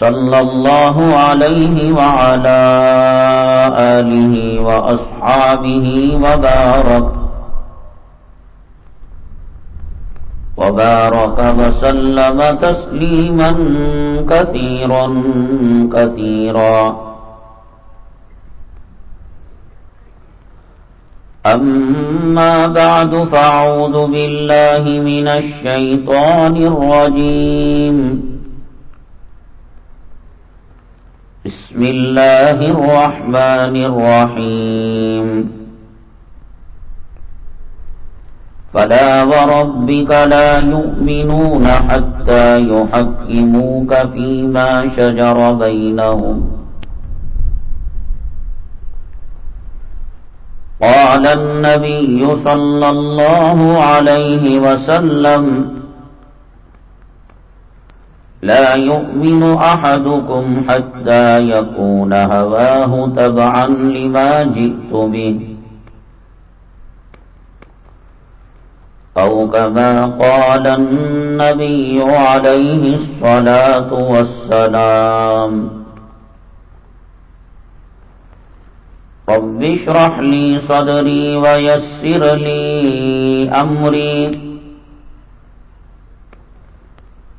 صلى الله عليه وعلى آله وأصحابه وبارك وبارك وسلم تسليما كثيرا كثيرا. أما بعد فأعوذ بالله من الشيطان الرجيم. بسم الله الرحمن الرحيم. فلا وربك لا يؤمنون حتى يحكموك فيما شجر بينهم. قال النبي صلى الله عليه وسلم لا يؤمن أحدكم حتى يكون هواه تبعا لما جئت به. أو كما قال النبي عليه الصلاة والسلام رب اشرح لي صدري ويسر لي أمري.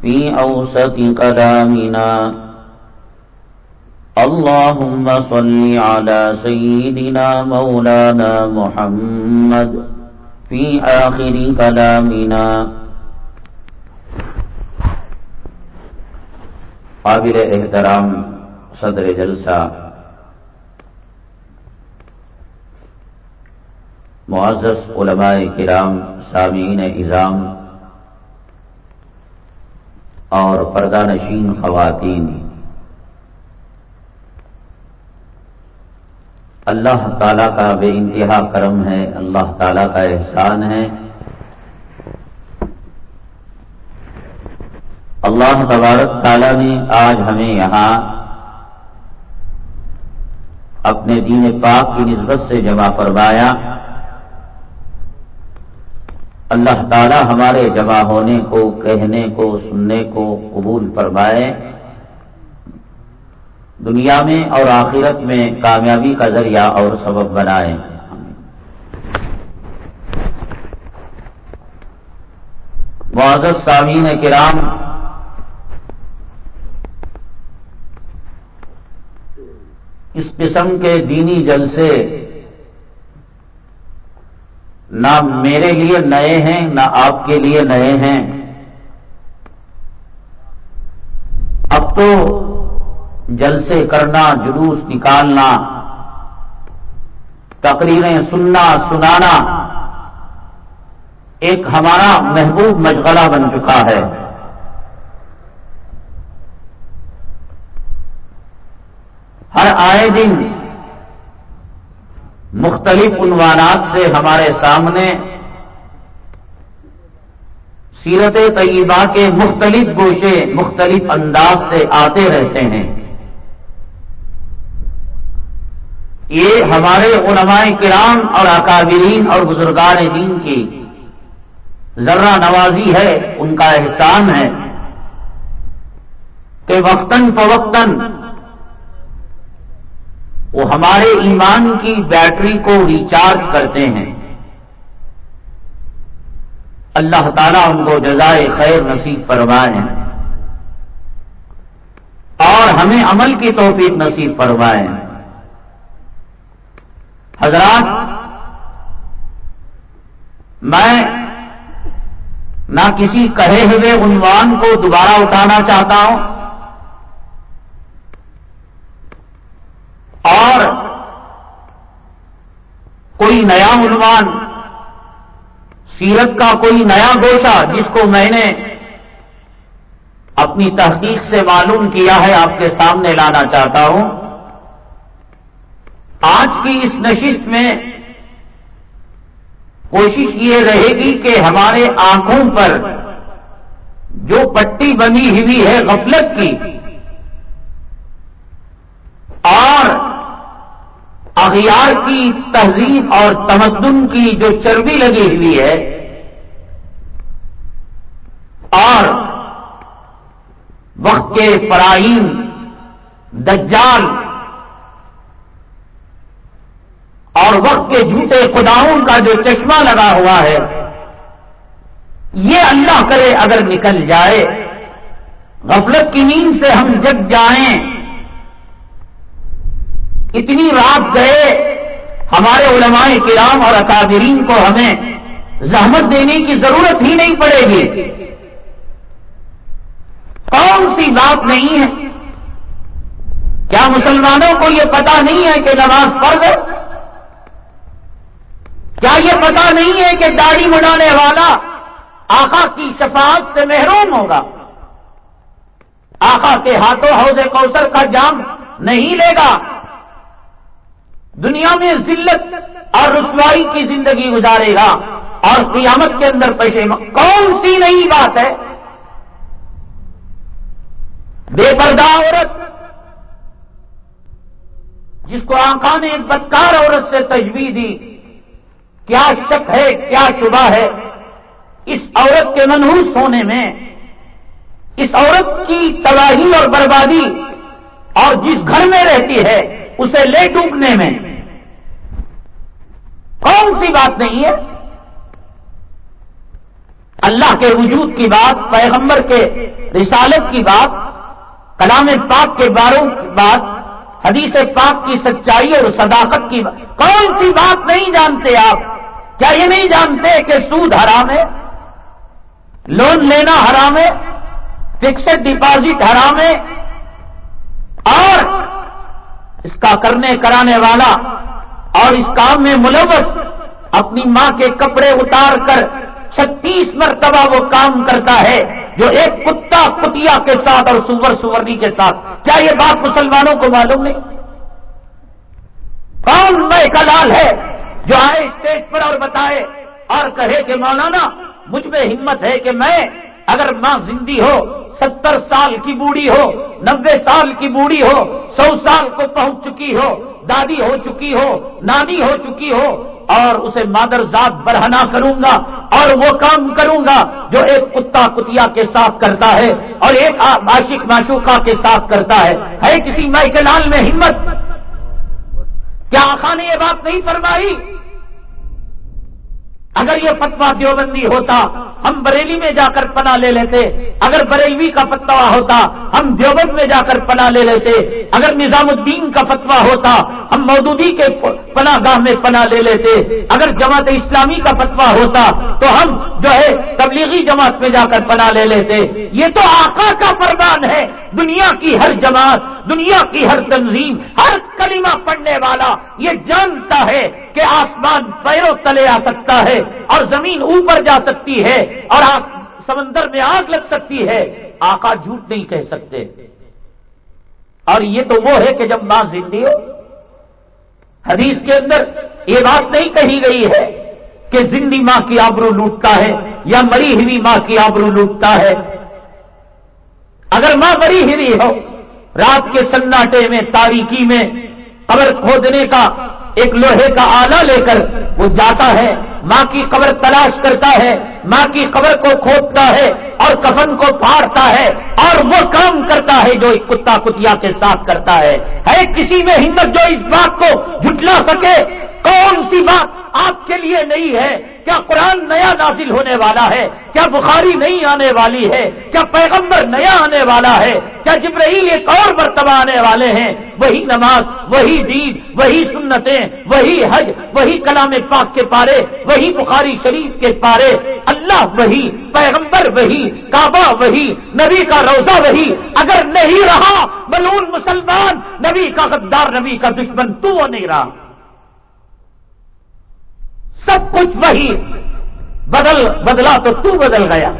في أوسط كلامنا اللهم صل على سيدنا مولانا محمد في آخر كلامنا. قابل احترام صدر جلسہ. معزز علماء کرام، سامعین اظام اور پردہ نشین خواتین۔ اللہ تعالیٰ کا بے انتہا کرم ہے، اللہ تعالیٰ کا احسان ہے۔ اللہ تبارک تعالیٰ نے آج ہمیں یہاں اپنے دین پاک کی نسبت سے جمع فرمایا۔ اللہ تعالی ہمارے جمع ہونے کو، کہنے کو، سننے کو قبول فرمائے۔ دنیا میں اور آخرت میں کامیابی کا ذریعہ اور سبب بنائے۔ معذت سامعین کرام، اس قسم کے دینی جلسے نہ میرے لیے نئے ہیں، نہ آپ کے لیے نئے ہیں۔ اب تو جلسے کرنا، جلوس نکالنا، تقریریں سننا، سنانا ایک ہمارا محبوب مشغلہ بن چکا ہے۔ ہر آئے دن مختلف عنوانات سے ہمارے سامنے سیرت طیبہ کے مختلف گوشے مختلف انداز سے آتے رہتے ہیں۔ یہ ہمارے علماء کرام اور اکابرین اور بزرگان دین کی ذرہ نوازی ہے، ان کا احسان ہے کہ وقتاً فوقتاً وہ ہمارے ایمان کی بیٹری کو ریچارج کرتے ہیں۔ اللہ تعالیٰ ان کو جزائے خیر نصیب فرمائے۔ اور ہمیں عمل کی توفیق نصیب فرمائے۔ حضرات، میں نہ کسی کہے ہوئے عنوان کو دوبارہ اٹھانا چاہتا ہوں۔ اور کوئی نیا عنوان، سیرت کا کوئی نیا گوشہ جس کو میں نے اپنی تحقیق سے معلوم کیا ہے، آپ کے سامنے لانا چاہتا ہوں۔ آج کی اس نشست میں کوشش یہ رہے گی کہ ہمارے آنکھوں پر جو پٹی بنی ہوئی ہے غفلت کی، اور اغیار کی تہذیب اور تمدن کی جو چربی لگی ہوئی ہے اور وقت کے فرائین دجال اور وقت کے جھوٹے خداؤں کا جو چشمہ لگا ہوا ہے، یہ اللہ کرے اگر نکل جائے، غفلت کی نیند سے ہم جگ جائیں۔ اتنی رات گئے، ہمارے علماء کرام اور اکابرین کو ہمیں زحمت دینے کی ضرورت ہی نہیں پڑے گی۔ کون سی بات نہیں ہے؟ کیا مسلمانوں کو یہ پتا نہیں ہے کہ نماز فرض ہے؟ کیا یہ پتا نہیں ہے کہ داڑھی مڈانے والا آقا کی شفاعت سے محروم ہوگا؟ آقا کے ہاتھوں حوض کوثر کا جام نہیں لے گا۔ دنیا میں ذلت اور رسوائی کی زندگی گزارے گا اور قیامت کے اندر پیسے کون سی نئی بات ہے؟ بے پردہ عورت جس کو آقا نے ایک بدکار عورت سے تجویز دی، کیا شک ہے، کیا شبہ ہے؟ اس عورت کے منحوس ہونے میں، اس عورت کی تباہی اور بربادی اور جس گھر میں رہتی ہے، اسے لے ڈوبنے میں۔ کون سی بات نہیں ہے؟ اللہ کے وجود کی بات، پیغمبر کے رسالت کی بات، کلام پاک کے باروں کی بات، حدیث پاک کی سچائی اور صداقت کی بات۔ کون سی بات نہیں جانتے آپ؟ کیا یہ نہیں جانتے کہ سود حرام ہے؟ لون لینا حرام ہے؟ فکسڈ ڈپازٹ حرام ہے؟ اور اس کا کرنے کرانے والا اور اس کام میں ملوث اپنی ماں کے کپڑے اتار کر چھتیس مرتبہ وہ کام کرتا ہے جو ایک کتا کتیا کے ساتھ اور سور سورنی کے ساتھ۔ کیا یہ بات مسلمانوں کو معلوم نہیں؟ کون میں کلال ہے جو آئے اسٹیج پر اور بتائے اور کہے کہ مولانا، مجھ میں ہمت ہے کہ میں اگر ماں زندی ہو، ستر سال کی بوڑھی ہو نبے سال کی بوڑھی ہو، سو سال کو پہنچ چکی ہو دادی ہو چکی ہو، نانی ہو چکی ہو، اور اسے مادر ذات برہنا کروں گا، اور وہ کام کروں گا جو ایک کتا کتیا کے ساتھ کرتا ہے، اور ایک عاشق معشوقہ کے ساتھ کرتا ہے۔ ہے کسی مائی کے میں ہمت؟ کیا آخا نے یہ بات نہیں فرمائی؟ اگر یہ فتوا دیوبندی ہوتا، ہم بریلی میں جا کر پناہ لے لیتے۔ اگر بریلوی کا فتوا ہوتا، ہم دیوبند میں جا کر پناہ لے لیتے۔ اگر نظام الدین کا فتوا ہوتا، ہم مودودی کے پناہ گاہ میں پناہ لے لیتے۔ اگر جماعت اسلامی کا فتوا ہوتا، تو ہم جو ہے تبلیغی جماعت میں جا کر پناہ لے لیتے۔ یہ تو آقا کا فرمان ہے۔ دنیا کی ہر جماعت، دنیا کی ہر تنظیم، ہر کلمہ پڑھنے والا یہ جانتا ہے کہ آسمان پیروں تلے آ سکتا ہے اور زمین اوپر جا سکتی ہے اور سمندر میں آگ لگ سکتی ہے۔ آقا جھوٹ نہیں کہہ سکتے۔ اور یہ تو وہ ہے کہ جب ماں زندگی ہو حدیث کے اندر یہ بات نہیں کہی گئی ہے کہ زندی ماں کی آبرو لوٹتا ہے یا مری ہوئی ماں کی آبرو لوٹتا ہے۔ اگر ماں مری ہوئی ہو، رات کے سناٹے میں، تاریکی میں، قبر کھودنے کا ایک لوہے کا آلہ لے کر وہ جاتا ہے، ماں کی قبر تلاش کرتا ہے، ماں کی قبر کو کھودتا ہے اور کفن کو پھاڑتا ہے اور وہ کام کرتا ہے جو ایک کتا کتیا کے ساتھ کرتا ہے۔ ہے کسی میں ہمت جو اس بات کو جھٹلا سکے کون سی بات آپ کے لیے نہیں ہے؟ کیا قرآن نیا نازل ہونے والا ہے؟ کیا بخاری نہیں آنے والی ہے؟ کیا پیغمبر نیا آنے والا ہے؟ کیا جبرائیل ایک اور مرتبہ آنے والے ہیں؟ وہی نماز، وہی دین، وہی سنتیں، وہی حج، وہی کلام پاک کے پارے، وہی بخاری شریف کے پارے۔ اللہ وہی، پیغمبر وہی، کعبہ وہی، نبی کا روزہ وہی۔ اگر نہیں رہا بلون مسلمان، نبی کا غدار، نبی کا دشمن، تو وہ نہیں رہا۔ سب کچھ وہی بدل بدلا تو تو بدل گیا۔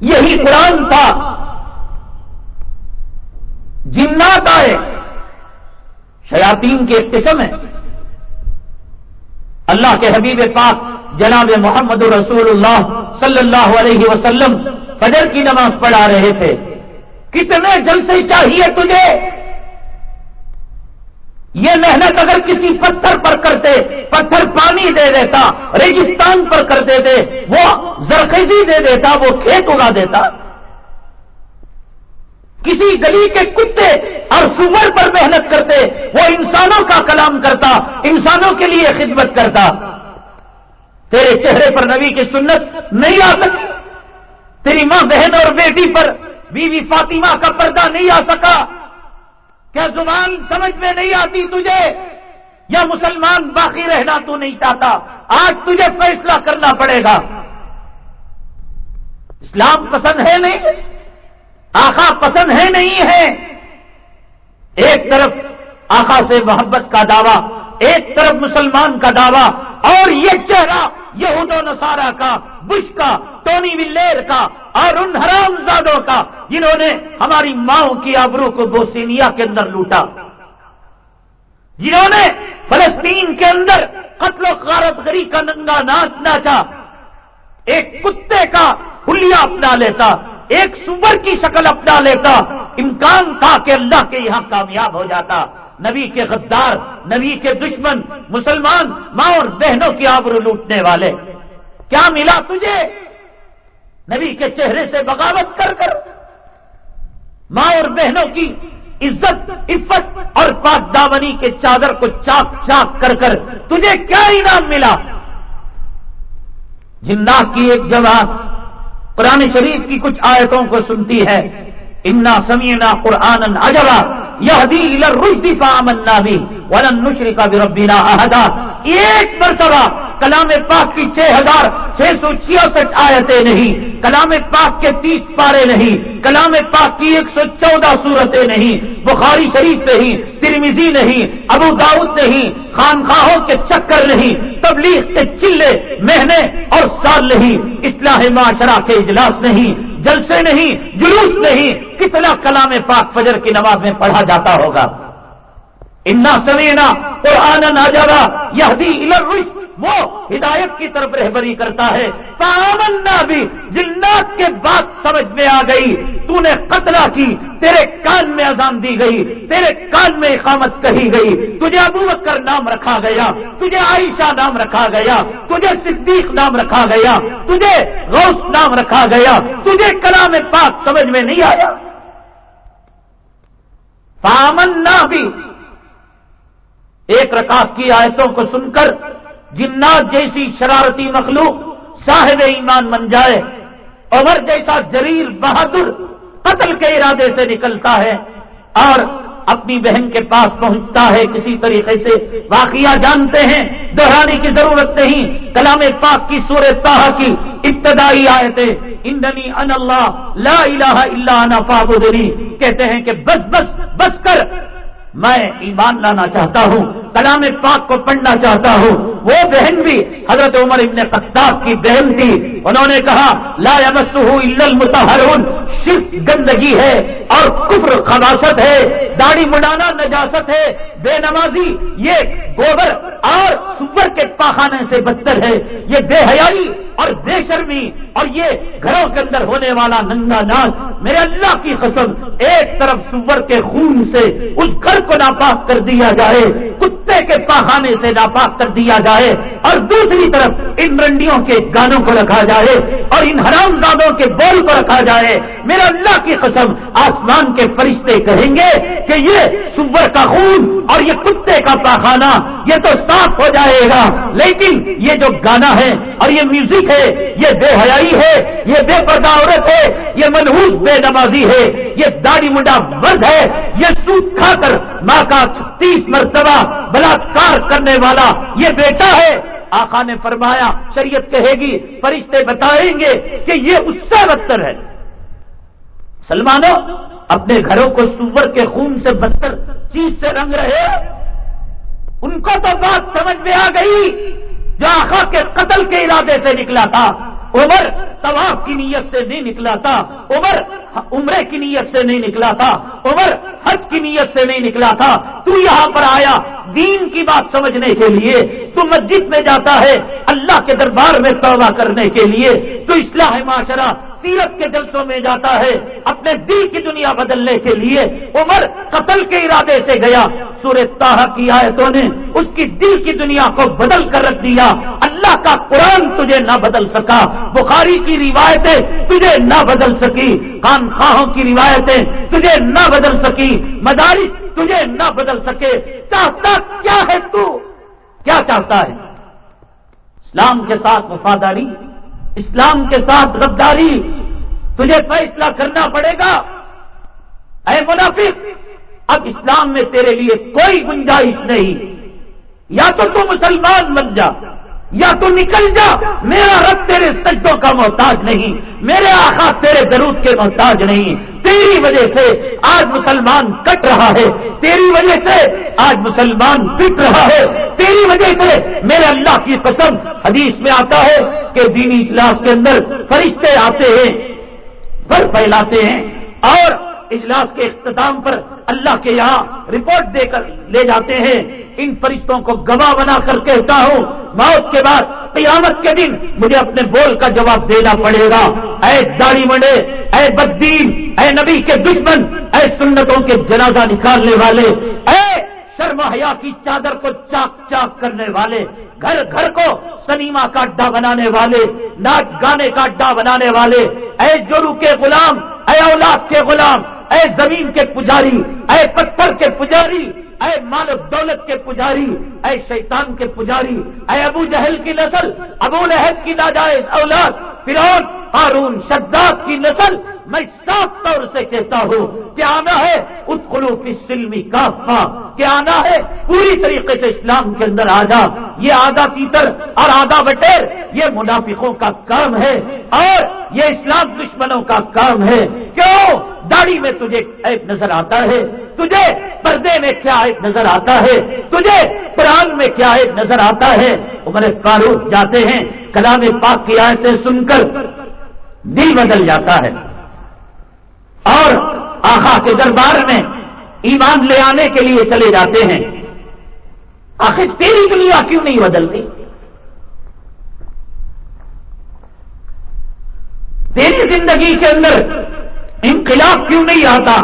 یہی قرآن تھا۔ جنات آئے۔ شیاطین کی ایک قسم ہے اللہ کے حبیب پاک جناب محمد رسول اللہ صلی اللہ علیہ وسلم فجر کی نماز پڑھا رہے تھے۔ کتنے جلسے چاہیے تجھے؟ یہ محنت اگر کسی پتھر پر کرتے پتھر پانی دے دیتا، ریگستان پر کر دیتے وہ زرخیزی دے دیتا، وہ کھیت اگا دیتا۔ کسی گلی کے کتے اور سور پر محنت کرتے، وہ انسانوں کا کلام کرتا، انسانوں کے لیے خدمت کرتا۔ تیرے چہرے پر نبی کی سنت نہیں آ سکی، تیری ماں بہن اور بیٹی پر بیوی فاطمہ کا پردہ نہیں آ سکا۔ کیا زبان سمجھ میں نہیں آتی تجھے، یا مسلمان باقی رہنا تو نہیں چاہتا، آج تجھے فیصلہ کرنا پڑے گا۔ اسلام پسند ہے نہیں؟ آخا پسند ہے نہیں ہے۔ ایک طرف آخا سے محبت کا دعویٰ، ایک طرف مسلمان کا دعویٰ، اور یہ چہرہ یہود و نصارہ کا، بش کا، ٹونی ولیر کا اور ان حرام زادوں کا، جنہوں نے ہماری ماؤں کی آبرو کو بوسینیا کے اندر لوٹا۔ جنہوں نے فلسطین کے اندر قتل و غارت گری کا ننگا ناچ ناچا۔ ایک کتے کا ہلیا اپنا لیتا، ایک سور کی شکل اپنا لیتا۔ امکان تھا کہ اللہ کے یہاں کامیاب ہو جاتا۔ نبی کے غدار، نبی کے دشمن، مسلمان، ماں اور بہنوں کی آبرو لوٹنے والے۔ کیا ملا تجھے؟ نبی کے چہرے سے بغاوت کر کر۔ ماں اور بہنوں کی عزت، عفت اور پاک دامنی کے چادر کو چاک چاک کر کر تجھے کیا انعام ملا؟ جندا کی ایک جواب قرآن شریف کی کچھ آیتوں کو سنتی ہے۔ انا سمینا قرآن اجبا یہ رشدی فامنا بھی ولن نشری کا بھی ربینا احدا۔ ایک مرتبہ کلام پاک کی چھ ہزار چھ سو چھیاسٹھ آیتیں نہیں، کلام پاک کے تیس پارے نہیں، کلام پاک کی ایک سو چودہ صورتیں نہیں۔ بخاری شریف نہیں ترمیزی نہیں ابو داؤد نہیں خانخواہوں کے چکر نہیں، تبلیغ کے چلے، مہنے اور سال نہیں، اصلاح معاشرہ کے اجلاس نہیں۔ جلسے نہیں جلوس نہیں کتنا کلام پاک فجر کی نماز میں پڑھا جاتا ہوگا؟ انا سوینا قرآن ناجارا یہ وہ ہدایت کی طرف رہبری کرتا ہے۔ سامنا بھی جنات کے بات سمجھ میں آ گئی۔ تو نے قتلا کی۔ تیرے کان میں اذان دی گئی۔ تیرے کان میں اقامت کہی گئی۔ تجھے ابو بکر نام رکھا گیا۔ تجھے عائشہ نام رکھا گیا۔ تجھے صدیق نام رکھا گیا۔ تجھے غوث نام رکھا گیا۔ تجھے کلام پاک سمجھ میں نہیں آیا۔ پامنا بھی ایک رکعت کی آیتوں کو سن کر جنات جیسی شرارتی مخلوق صاحب ایمان بن جائے عمر جیسا جریر بہادر قتل کے ارادے سے نکلتا ہے اور اپنی بہن کے پاس پہنچتا ہے، کسی طریقے سے واقعہ جانتے ہیں، دہرانے کی ضرورت نہیں۔ کلام پاک کی سورہ تاہ کی ابتدائی آیتیں اندنی ان اللہ، لا الہ الا انا فابدنی کہتے ہیں کہ بس بس بس کر میں ایمان لانا چاہتا ہوں، کلام پاک کو پڑھنا چاہتا ہوں۔ وہ بہن بھی حضرت عمر ابن قطاب کی بہن تھی۔ انہوں نے کہا، لا الا المتحرون صرف گندگی ہے اور کفر خباست ہے، داڑھی مڈانا نجاست ہے۔ بے نمازی، یہ گوبر اور سور کے پاخانے سے بدتر ہے۔ یہ بے حیائی اور بے شرمی اور یہ گھروں کے اندر ہونے والا ننگا ناچ میرے اللہ کی قسم، ایک طرف سور کے خون سے اس گھر کو ناپاک کر دیا جائے، کتے کے پاخانے سے ناپاک کر دیا جائے، اور دوسری طرف ان رنڈیوں کے گانوں کو رکھا جائے، اور ان حرام زادوں کے بول کو رکھا جائے۔ میرا اللہ کی قسم، آسمان کے فرشتے کہیں گے کہ یہ سور کا خون اور یہ کتے کا پاخانہ، یہ تو صاف ہو جائے گا۔ لیکن یہ جو گانا ہے اور یہ میوزک ہے، یہ بے حیائی ہے، یہ بے پردہ عورت ہے، یہ منحوس بے نمازی ہے، یہ داڑھی منڈا مرد ہے، یہ سوت کھا کر ماں کا تیس مرتبہ بلاತ್کار کرنے والا یہ بیٹا ہے۔ آقا نے فرمایا، شریعت کہے گی، فرشتے بتائیں گے کہ یہ اس سے بدتر ہے۔ سلمانوں اپنے گھروں کو سور کے خون سے بدتر، چیز سے رنگ رہے۔ ان کو تو بات سمجھ میں آ گئی، جو آخا کے قتل کے ارادے سے نکلا تھا۔ عمر طواف کی نیت سے نہیں نکلا تھا عمر عمرے کی نیت سے نہیں نکلا تھا عمر حج کی نیت سے نہیں نکلا تھا تو یہاں پر آیا دین کی بات سمجھنے کے لیے، تو مسجد میں جاتا ہے اللہ کے دربار میں توبہ کرنے کے لیے۔ تو اصلاح معاشرہ سیرت کے جلسوں میں جاتا ہے، اپنے دل کی دنیا بدلنے کے لیے۔ عمر قتل کے ارادے سے گیا۔ سورہ تاہ کی آیتوں نے اس کی دل کی دنیا کو بدل کر رکھ دیا۔ اللہ کا قرآن تجھے نہ بدل سکا۔ بخاری کی روایتیں تجھے نہ بدل سکی۔ کان خواہوں کی روایتیں تجھے نہ بدل سکی۔ مدارس تجھے نہ بدل سکے۔ چاہتا کیا ہے تو؟ کیا چاہتا ہے؟ اسلام کے ساتھ وفاداری؟ اسلام کے ساتھ غداری، تجھے فیصلہ کرنا پڑے گا؟ اے منافق، اب اسلام میں تیرے لیے کوئی گنجائش نہیں۔ یا تو تو مسلمان بن جا۔ یا تو نکل جا، میرا رب تیرے سجدوں کا محتاج نہیں، میرے آقا تیرے درود کے محتاج نہیں۔ تیری وجہ سے آج مسلمان کٹ رہا ہے، تیری وجہ سے آج مسلمان پٹ رہا ہے، تیری وجہ سے میرے اللہ کی قسم حدیث میں آتا ہے کہ دینی اجلاس کے اندر فرشتے آتے ہیں فر پھیلاتے ہیں اور اجلاس کے اختتام پر اللہ کے یہاں رپورٹ دے کر لے جاتے ہیں۔ ان فرشتوں کو گواہ بنا کر کہتا ہوں، موت کے بعد قیامت کے دن مجھے اپنے بول کا جواب دینا پڑے گا۔ اے داڑی منڈے، اے بدین اے نبی کے دشمن، اے سنتوں کے جنازہ نکالنے والے، اے شرم حیا کی چادر کو چاک چاک کرنے والے، گھر گھر کو سنیما کا اڈا بنانے والے، ناچ گانے کا اڈا بنانے والے، اے جورو کے غلام، اے اولاد کے غلام اے زمین کے پجاری، اے پتھر کے پجاری، اے مال دولت کے پجاری، اے شیطان کے پجاری، اے ابو جہل کی نسل، ابو لہب کی ناجائز اولاد فرون ہارون، شداد کی نسل میں صاف طور سے کہتا ہوں کہ آنا ہے اتخلوف سلمی کافا کہ آنا ہے پوری طریقے سے اسلام کے اندر آ جا یہ آدھا تیتر اور آدھا بٹیر، یہ منافقوں کا کام ہے اور یہ اسلام دشمنوں کا کام ہے۔ کیوں؟ داڑھی میں تجھے ایک نظر آتا ہے، تجھے پردے میں کیا ایک نظر آتا ہے، تجھے قرآن میں کیا ایک نظر آتا ہے۔ عمر فاروق جاتے ہیں، کلام پاک کی آیتیں سن کر دل بدل جاتا ہے۔ اور آخا کے دربار میں ایمان لے آنے کے لیے چلے جاتے ہیں۔ آخر تیری دنیا کیوں نہیں بدلتی؟ تیری زندگی کے اندر انقلاب کیوں نہیں آتا؟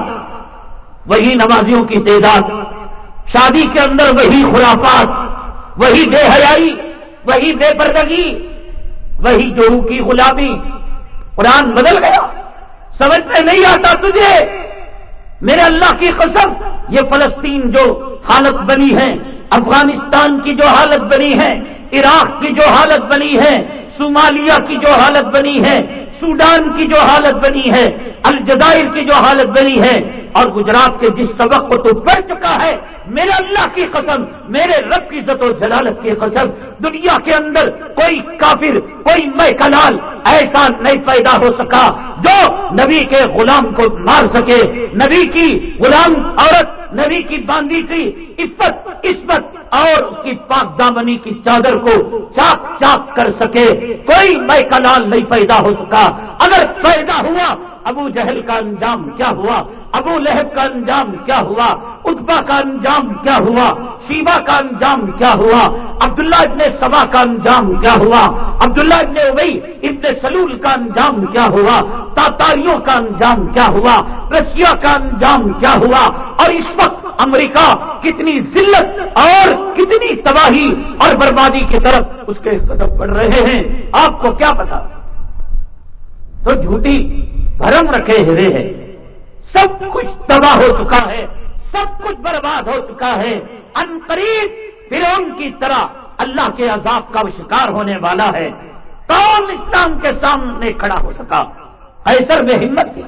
وہی نمازیوں کی تعداد، شادی کے اندر وہی خرافات، وہی بے حیائی، وہی بے پردگی، وہی جورو کی غلامی۔ قرآن بدل گیا۔ سمجھ میں نہیں آتا تجھے؟ میرے اللہ کی قسم، یہ فلسطین جو حالت بنی ہے، افغانستان کی جو حالت بنی ہے، عراق کی جو حالت بنی ہے، صومالیہ کی جو حالت بنی ہے سوڈان کی جو حالت بنی ہے، الجزائر کی جو حالت بنی ہے، اور گجرات کے جس سبق کو تو پڑھ چکا ہے، میرے اللہ کی قسم، میرے رب کی عزت و جلالت کی قسم، دنیا کے اندر کوئی کافر، کوئی میں کلال ایسا نہیں پیدا ہو سکا جو نبی کے غلام کو مار سکے، نبی کی غلام عورت نبی کی باندھی کی عفت، عصمت اور اس کی پاک دامنی کی چادر کو چاک چاک کر سکے۔ کوئی میں کلال نہیں پیدا ہو سکا۔ اگر پیدا ہوا ابو جہل کا انجام کیا ہوا؟ ابو لہب کا انجام کیا ہوا؟ اتبا کا انجام کیا ہوا؟ شیبا کا انجام کیا ہوا؟ عبداللہ ابن سبا کا انجام کیا ہوا؟ عبداللہ ابن ابئی ابن سلول کا انجام کیا ہوا؟ تاتاریوں کا انجام کیا ہوا؟ رشیا کا انجام کیا ہوا؟ اور اس وقت امریکہ کتنی ذلت اور کتنی تباہی اور بربادی کی طرف اس کے قدم بڑھ رہے ہیں۔ آپ کو کیا پتا؟ تو جھوٹی بھرم رکھے ہوئے ہیں۔ سب کچھ تباہ ہو چکا ہے۔ سب کچھ برباد ہو چکا ہے۔ ان قریب فرون کی طرح اللہ کے عذاب کا شکار ہونے والا ہے۔ کون اسلام کے سامنے کھڑا ہو سکا؟ ایسر میں ہمت تھی،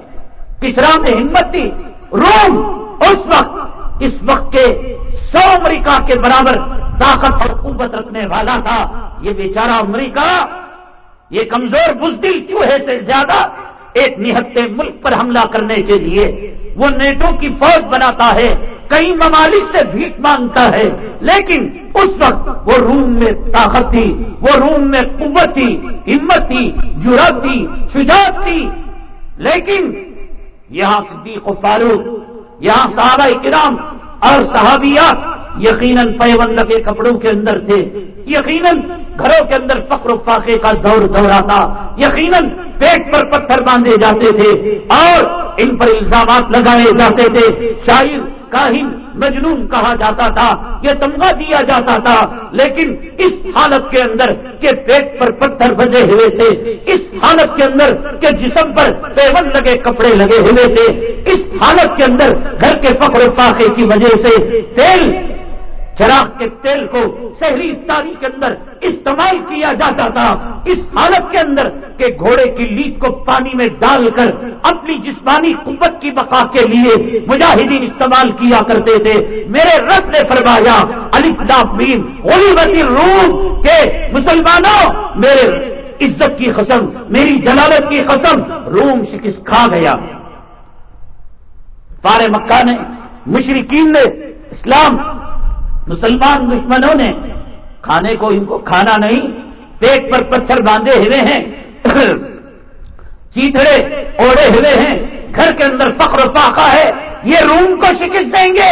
کسرا میں ہمت تھی۔ روم اس وقت اس وقت کے سو امریکہ کے برابر طاقت اور قوت رکھنے والا تھا۔ یہ بیچارہ امریکہ، یہ کمزور بزدل چوہے سے زیادہ ایک نہتے ملک پر حملہ کرنے کے لیے وہ نیٹوں کی فوج بناتا ہے، کئی ممالک سے بھیک مانگتا ہے، لیکن اس وقت وہ روم میں طاقت تھی، وہ روم میں قوت تھی، ہمت تھی جرت تھی، شجاعت تھی۔ لیکن یہاں صدیق و فاروق، یہاں صحابہ کرام اور صحابیات یقیناً پیون لگے کپڑوں کے اندر تھے۔ یقیناً گھروں کے اندر فقر و فاقے کا دور دورہ تھا۔ یقیناً پیٹ پر پتھر باندھے جاتے تھے اور ان پر الزامات لگائے جاتے تھے۔ شاعر، کاہن، مجنون کہا جاتا تھا، یہ تمغہ دیا جاتا تھا۔ لیکن اس حالت کے اندر کہ پیٹ پر پتھر بجے ہوئے تھے، اس حالت کے اندر کہ جسم پر پیون لگے کپڑے لگے ہوئے تھے۔ اس حالت کے اندر گھر کے فخر فاقے کی وجہ سے تیل چراغ کے تیل کو شہری تاریخ کے اندر استعمال کیا جاتا تھا، اس حالت کے اندر کہ گھوڑے کی لیک کو پانی میں ڈال کر اپنی جسمانی قوت کی بقا کے لیے مجاہدین استعمال کیا کرتے تھے۔ میرے رب نے فرمایا علی مین ہولی روم کے مسلمانوں، میرے عزت کی قسم، میری جلالت کی قسم، روم شکست کھا گیا۔ پارے مکہ نے مشرقین نے اسلام مسلمان دشمنوں نے کھانے کو، ان کو کھانا نہیں، پیٹ پر پتھر باندھے ہوئے ہیں، چیتڑے اوڑے ہوئے ہیں، گھر کے اندر فخر و فاقہ ہے، یہ روم کو شکست دیں گے۔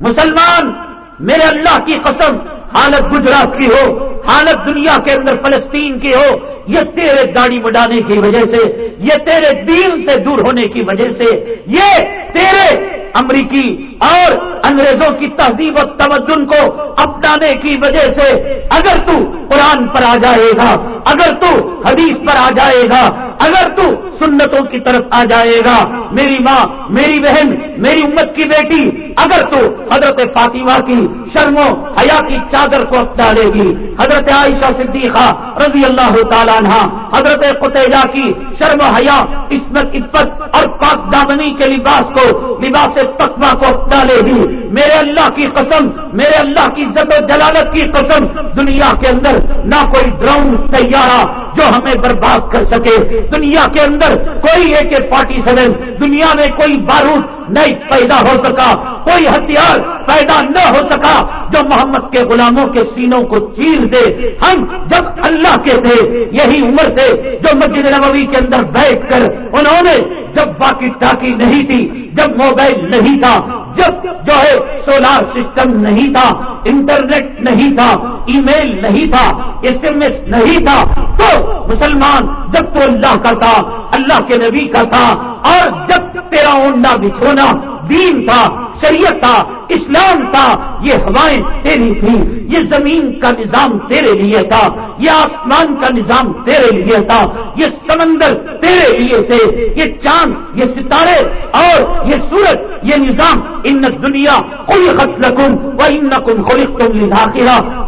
مسلمان، میرے اللہ کی قسم، حالت گجرات کی ہو، حالت دنیا کے اندر فلسطین کی ہو یہ تیرے داڑھی بڑھانے کی وجہ سے، یہ تیرے دین سے دور ہونے کی وجہ سے، یہ تیرے امریکی اور انگریزوں کی تہذیب و تمدن کو اپنانے کی وجہ سے، اگر تو قرآن پر آ جائے گا، اگر تو حدیث پر آ جائے گا، اگر تو سنتوں کی طرف آ جائے گا، میری ماں، میری بہن، میری امت کی بیٹی، اگر تو حضرت فاطمہ کی شرموں، حیا کی چادر کو اپنا لے گی۔ حضرت عائشہ صدیقہ رضی اللہ تعالیٰ عنہ حضرت قطعہ کی شرم حیا، عصمت، عفت اور پاک دامنی کے لباس کو، لباس تقوا کو اپنا لے گی میرے اللہ کی قسم، میرے اللہ کی زد و جلالت کی قسم، دنیا کے اندر نہ کوئی ڈراؤن تیارہ جو ہمیں برباد کر سکے۔ دنیا کے اندر کوئی اے کے فورٹی سیون دنیا میں کوئی بارود نہیں پیدا ہو سکا۔ کوئی ہتھیار پیدا نہ ہو سکا جو محمد کے غلاموں کے سینوں کو چیر دے۔ ہم جب اللہ کے تھے، یہی عمر تھے جو مسجد نبوی کے اندر بیٹھ کر انہوں نے جب باقی ٹاکی نہیں تھی، جب موبائل نہیں تھا، جب جو ہے سولار سسٹم نہیں تھا، انٹرنیٹ نہیں تھا ای میل نہیں تھا، ایس ایم ایس نہیں تھا، تو مسلمان جب تو اللہ کا تھا، اللہ کے نبی کا تھا۔ اور جب تیرا اونڈا بچھونا دین تھا شریعت تھا، اسلام تھا، یہ ہوائیں تیری تھی یہ زمین کا نظام تیرے لیے تھا، یہ آسمان کا نظام تیرے لیے تھا، یہ سمندر تیرے لیے تھے، یہ چاند، یہ ستارے اور یہ سورج، یہ نظام، ان دنیا کوئی خط لکم وہ ان کم خلق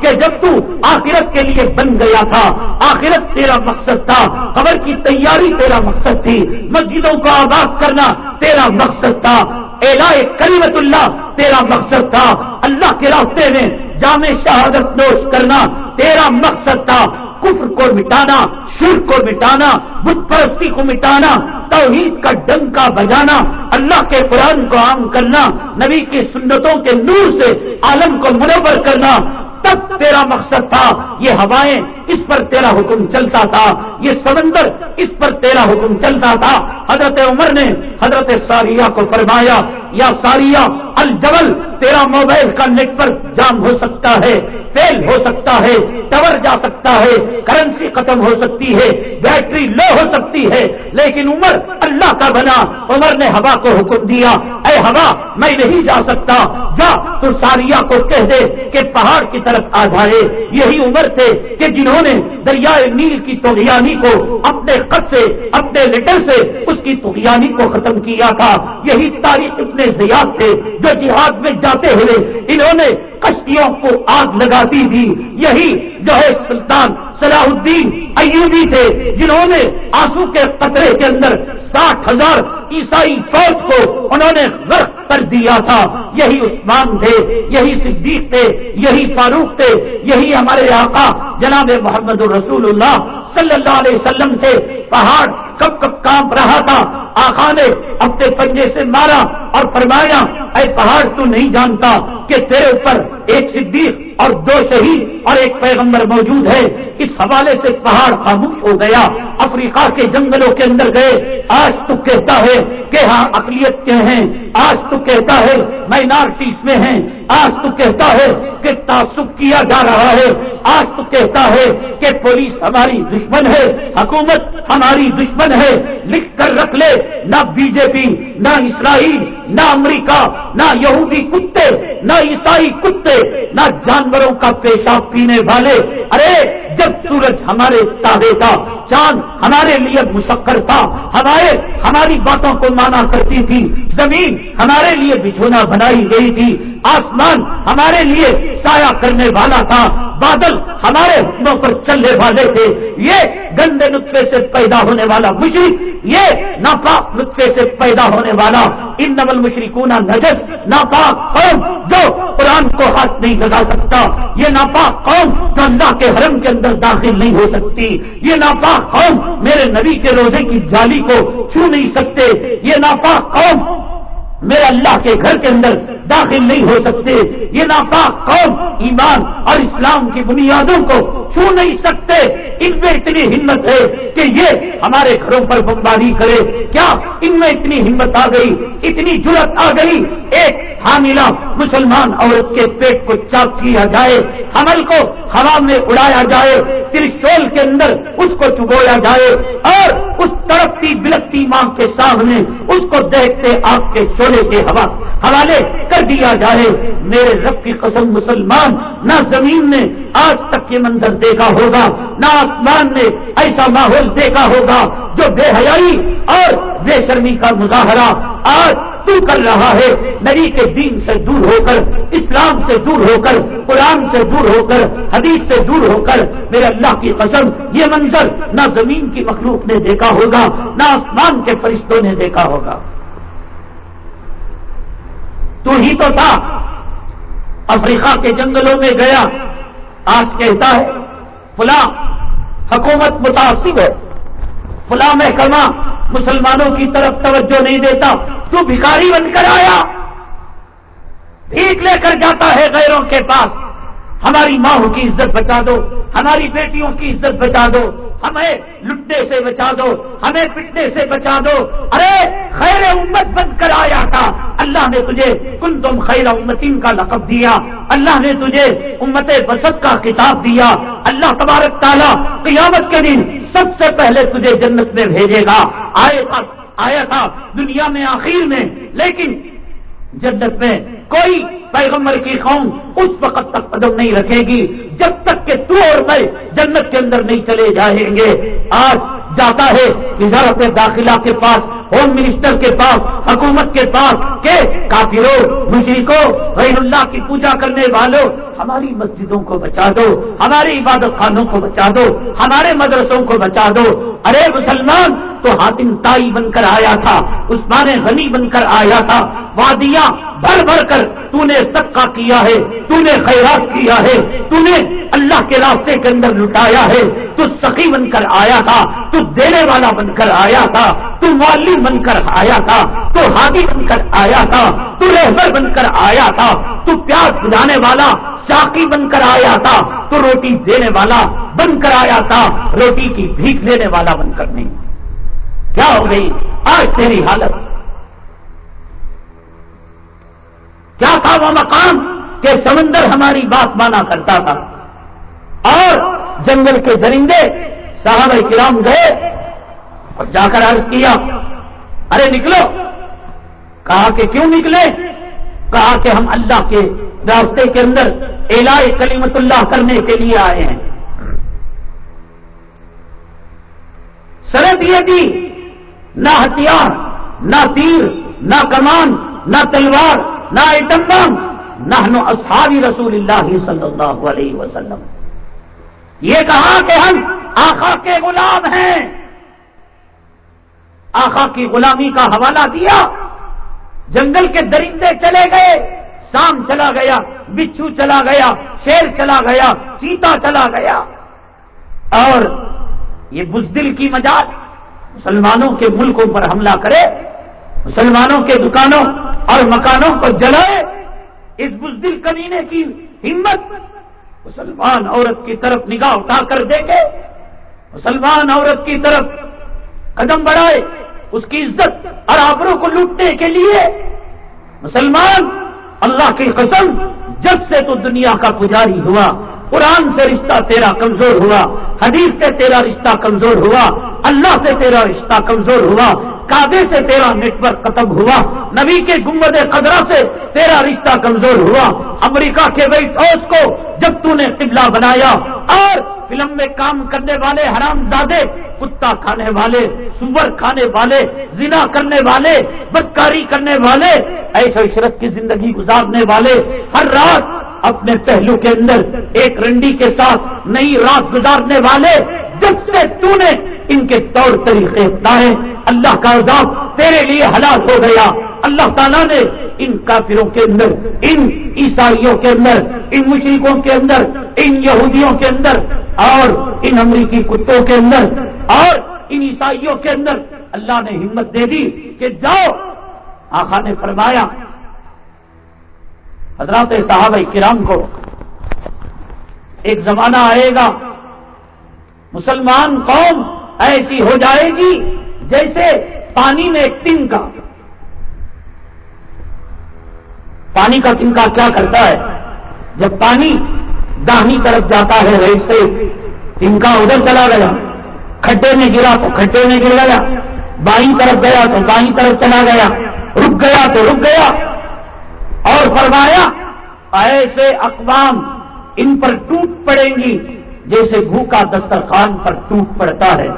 کہ جب تو آخرت کے لیے بن گیا تھا، آخرت تیرا مقصد تھا، قبر کی تیاری تیرا مقصد تھی، مسجدوں کو آباد کرنا تیرا مقصد تھا الا کریمت اللہ، تیرا مقصد تھا اللہ کے راستے میں جامع شہادت نوش کرنا، تیرا مقصد تھا کفر کو مٹانا، شرک کو مٹانا، بت پرستی کو مٹانا، توحید کا ڈنکا بجانا، اللہ کے قرآن کو عام کرنا، نبی کی سنتوں کے نور سے عالم کو منور کرنا تب تیرا مقصد تھا، یہ ہوائیں اس پر تیرا حکم چلتا تھا، یہ سمندر اس پر تیرا حکم چلتا تھا۔ حضرت عمر نے حضرت ساریہ کو فرمایا یا ساریہ، الجبل، تیرا موبائل کا نیٹ ورک جام ہو سکتا ہے فیل ہو سکتا ہے ٹور جا سکتا ہے، کرنسی ختم ہو سکتی ہے، بیٹری لو ہو سکتی ہے، لیکن عمر اللہ کا بنا، عمر نے ہوا کو حکم دیا، اے ہوا، میں نہیں جا سکتا، جا، تو ساریا کو کہہ دے کہ پہاڑ کی طرف آ جائے۔ یہی عمر تھے کہ جنہوں نے دریائے نیل کی توغیانی کو اپنے خط سے، اپنے لیٹر سے، اس کی توغیانی کو ختم کیا تھا۔ یہی تاریخ اتنے زیاد تھے، جو جہاد میں جاتے ہوئے انہوں نے کشتیوں کو آگ لگاتی تھی۔ یہی جو ہے سلطان صلاح الدین ایوبی تھے، جنہوں نے آنسو کے قطرے کے اندر ساٹھ ہزار عیسائی فوج کو انہوں نے غرق کر دیا تھا۔ یہی عثمان تھے، یہی صدیق تھے، یہی فاروق تھے، یہی ہمارے آقا جناب محمد الرسول اللہ صلی اللہ علیہ وسلم تھے۔ پہاڑ کب کب کام رہا تھا۔ آخا نے اپنے پنجے سے مارا اور فرمایا، اے پہاڑ، تو نہیں جانتا کہ تیرے اوپر ایک صدیق اور دو شہید اور ایک پیغمبر موجود ہے۔ اس حوالے سے پہاڑ خاموش ہو گیا۔ افریقہ کے جنگلوں کے اندر گئے۔ آج تو کہتا ہے کہ ہاں اقلیت کے ہیں۔ آج تو کہتا ہے مائنارٹیز میں ہیں۔ آج تو کہتا ہے کہ تعصب کیا جا رہا ہے۔ آج تو کہتا ہے کہ پولیس ہماری دشمن ہے۔ حکومت ہماری دشمن ہے لکھ کر رکھ لے، نہ بی جے پی، نہ اسرائیل، نہ امریکہ، نہ یہودی کتے، نہ عیسائی کتے، نہ جانوروں کا پیشاب پینے والے۔ ارے، جب سورج ہمارے تابے تھا، چاند ہمارے لیے مشکر تھا ہمارے ہماری باتوں کو مانا کرتی تھی، زمین ہمارے لیے بچھونا بنائی گئی تھی، آسمان ہمارے لیے سایہ کرنے والا تھا بادل ہمارے حکموں پر چلنے والے تھے۔ یہ گندے نطفے سے پیدا ہونے والا مشرق یہ ناپاک نطفے سے پیدا ہونے والا۔ ان نبل مشرقہ نجس، ناپاک قوم جو قرآن کو ہاتھ نہیں لگا سکتا۔ یہ ناپاک قوم جو اللہ کے حرم کے اندر داخل نہیں ہو سکتی۔ یہ ناپاک قوم میرے نبی کے روزے کی جالی کو چھو نہیں سکتے۔ یہ ناپاک قوم میرے اللہ کے گھر کے اندر داخل نہیں ہو سکتے۔ یہ ناپاک قوم ایمان اور اسلام کی بنیادوں کو چھو نہیں سکتے۔ ان میں اتنی ہمت ہے کہ یہ ہمارے گھروں پر بمباری کرے۔ کیا ان میں اتنی ہمت آ گئی؟ اتنی جرت آ گئی؟ ایک حاملہ مسلمان عورت کے پیٹ کو چاک کیا جائے، حمل کو ہوا میں اڑایا جائے، ترشول کے اندر اس کو چبویا جائے اور اس تڑپتی بلکتی ماں کے سامنے اس کو دیکھتے آپ کے سونے کے ہوا حوالے کر دیا جائے۔ میرے رب کی قسم، مسلمان، نہ زمین نے آج تک یہ منظر دیکھا ہوگا، نہ آسمان نے ایسا ماحول دیکھا ہوگا جو بے حیائی اور بے شرمی کا مظاہرہ آج تو کر رہا ہے۔ نبی کے دین سے دور ہو کر، اسلام سے دور ہو کر، قرآن سے دور ہو کر، حدیث سے دور ہو کر، میرے اللہ کی قسم، یہ منظر نہ زمین کی مخلوق نے دیکھا ہوگا، نہ آسمان کے فرشتوں نے دیکھا ہوگا۔ تو ہی تو تھا۔ افریقہ کے جنگلوں میں گیا۔ آج کہتا ہے، فلاں حکومت متاثر ہے فلاں محکمہ مسلمانوں کی طرف توجہ نہیں دیتا۔ تو بھکاری بن کر آیا۔ بھیک لے کر جاتا ہے غیروں کے پاس۔ ہماری ماں کی عزت بچا دو۔ ہماری بیٹیوں کی عزت بچا دو۔ ہمیں لٹنے سے بچا دو، ہمیں پٹنے سے بچا دو۔ ارے، خیر امت بن کر آیا تھا۔ اللہ نے تجھے کن تم خیر امتین کا لقب دیا۔ اللہ نے تجھے امت بسط کا کتاب دیا۔ اللہ تبارک تعالیٰ قیامت کے دن سب سے پہلے تجھے جنت میں بھیجے گا۔ آئے تھا، آیا تھا دنیا میں، آخر میں، لیکن جنت میں کوئی پیغمبر کی قوم اس وقت تک قدم نہیں رکھے گی جب تک کہ تو اور میں جنت کے اندر نہیں چلے جائیں گے۔ آج جاتا ہے وزارت داخلہ کے پاس ہوم منسٹر کے پاس، حکومت کے پاس کہ کافروں مشرقوں غیر اللہ کی پوجا کرنے والوں، ہماری مسجدوں کو بچا دو، ہمارے عبادت خانوں کو بچا دو، ہمارے مدرسوں کو بچا دو۔ ارے مسلمان، تو حاتم تائی بن کر آیا تھا، عثمان غنی بن کر آیا تھا۔ وادیاں بھر بھر کر تو نے صدقہ کیا ہے تو نے خیرات کیا ہے تو نے اللہ کے راستے کے اندر لٹایا ہے۔ تو سخی بن کر آیا تھا، تو دینے والا بن کر آیا تھا، تو معلم بن کر آیا تھا، تو ہادی بن کر آیا تھا، تو رہبر بن کر آیا تھا، تو پیاز بجانے والا ساقی بن کر آیا تھا، تو روٹی دینے والا بن کر آیا تھا، روٹی کی بھیک لینے والا بن کر نہیں۔ کیا ہو گئی؟ آج تیری حالت۔ کیا تھا وہ مقام کہ سمندر ہماری بات مانا کرتا تھا؟ اور جنگل کے درندے صاحب کرام گئے اور جا کر عرض کیا ارے نکلو۔ کہا کہ کیوں نکلے؟ کہا کہ ہم اللہ کے راستے کے اندر الا کلیمت اللہ کرنے کے لیے آئے ہیں۔ سرد یہ دی نہ ہتھیار، نہ تیر، نہ کمان، نہ تلوار، نہ ایٹم نہ اصحابی رسول اللہ صلی اللہ علیہ وسلم۔ یہ کہا کہ ہم آخا کے غلام ہیں۔ آخا کی غلامی کا حوالہ دیا، جنگل کے درندے چلے گئے، سام چلا گیا، بچھو چلا گیا، شیر چلا گیا، چیتا چلا گیا۔ اور یہ بزدل کی مجال مسلمانوں کے ملکوں پر حملہ کرے، مسلمانوں کے دکانوں اور مکانوں کو جلائے۔ اس بزدل کمینے کی ہمت مسلمان عورت کی طرف نگاہ اٹھا کر دیکھے۔ مسلمان عورت کی طرف قدم بڑھائے، اس کی عزت اور آبروں کو لوٹنے کے لیے مسلمان، اللہ کی قسم، جب سے تو دنیا کا پجاری ہوا۔ قرآن سے رشتہ تیرا کمزور ہوا، حدیث سے تیرا رشتہ کمزور ہوا، اللہ سے تیرا رشتہ کمزور ہوا، کعبے سے تیرا نیٹ ورک ختم ہوا، نبی کے گمبد قدرہ سے تیرا رشتہ کمزور ہوا، امریکہ کے ویٹ ہاؤس کو جب تو نے قبلہ بنایا اور فلم میں کام کرنے والے حرام زادے کتا کھانے والے، سور کھانے والے، زنا کرنے والے، بدکاری کرنے والے، ایسے عشرت کی زندگی گزارنے والے، ہر رات اپنے پہلو کے اندر ایک رنڈی کے ساتھ نئی رات گزارنے والے، جب سے تو نے ان کے طور طریقے اپنائے، اللہ کا عذاب تیرے لیے ہلاک ہو گیا۔ اللہ تعالیٰ نے ان کافروں کے اندر، ان عیسائیوں کے اندر، ان مشرقوں کے اندر، ان یہودیوں کے اندر اور ان امریکی کتوں کے اندر اور ان عیسائیوں کے اندر اللہ نے ہمت دے دی کہ جاؤ۔ آخا نے فرمایا حضرات صحابہ کرام کو ایک زمانہ آئے گا، مسلمان قوم ایسی ہو جائے گی جیسے پانی میں ایک تن کا۔ پانی کا تنکا کیا کرتا ہے؟ جب پانی داہنی طرف جاتا ہے ریٹ سے تنکا ادھر چلا گیا کھڈے میں گرا تو کھڈے میں گر گیا، بائیں طرف گیا تو بائیں طرف چلا گیا، رک گیا تو رک گیا۔ اور فرمایا، ایسے اقوام ان پر ٹوٹ پڑیں گی جیسے بھوکا دسترخوان پر ٹوٹ پڑتا ہے۔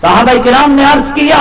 صحابہ کرام نے عرض کیا،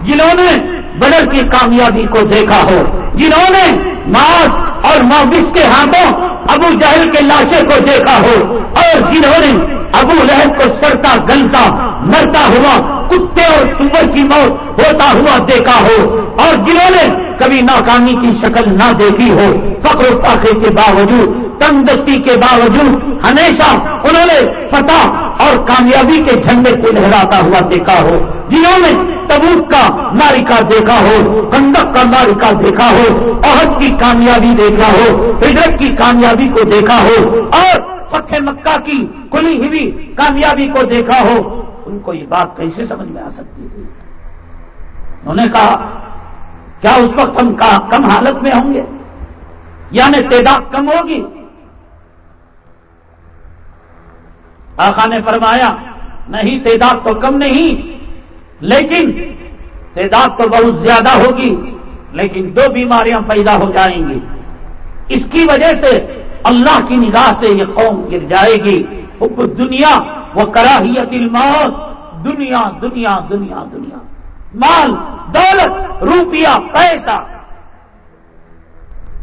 جنہوں نے بدر کی کامیابی کو دیکھا ہو، جنہوں نے ماس اور موبس کے ہاتھوں ابو جہل کے لاشے کو دیکھا ہو اور جنہوں نے ابو لہب کو سڑتا گلتا مرتا ہوا، کتے اور سور کی موت ہوتا ہوا دیکھا ہو اور جنہوں نے کبھی ناکامی کی شکل نہ دیکھی ہو فخر و فاقے کے باوجود تندرستی کے باوجود ہمیشہ انہوں نے فتح اور کامیابی کے جھنڈے کو لہراتا ہوا دیکھا ہو، جنہوں نے تبوک کا مارکا دیکھا ہو کنڈک کا مارکا دیکھا ہو، عہد کی کامیابی دیکھا ہو، ہجرت کی کامیابی کو دیکھا ہو، اور فتح مکہ کی کھلی ہوئی کامیابی کو دیکھا ہو۔ ان کو یہ بات کیسے سمجھ میں آ سکتی ہے؟ انہوں نے کہا، کیا اس وقت ہم کم حالت میں ہوں گے؟ یعنی تعداد کم ہوگی؟ آخا نے فرمایا، نہیں، تعداد تو کم نہیں، لیکن تعداد تو بہت زیادہ ہوگی، لیکن دو بیماریاں پیدا ہو جائیں گی۔ اس کی وجہ سے اللہ کی نگاہ سے یہ قوم گر جائے گی۔ حب دنیا وہ کراہیت الموت۔ دنیا دنیا دنیا دنیا۔ مال، دولت، روپیہ، پیسہ۔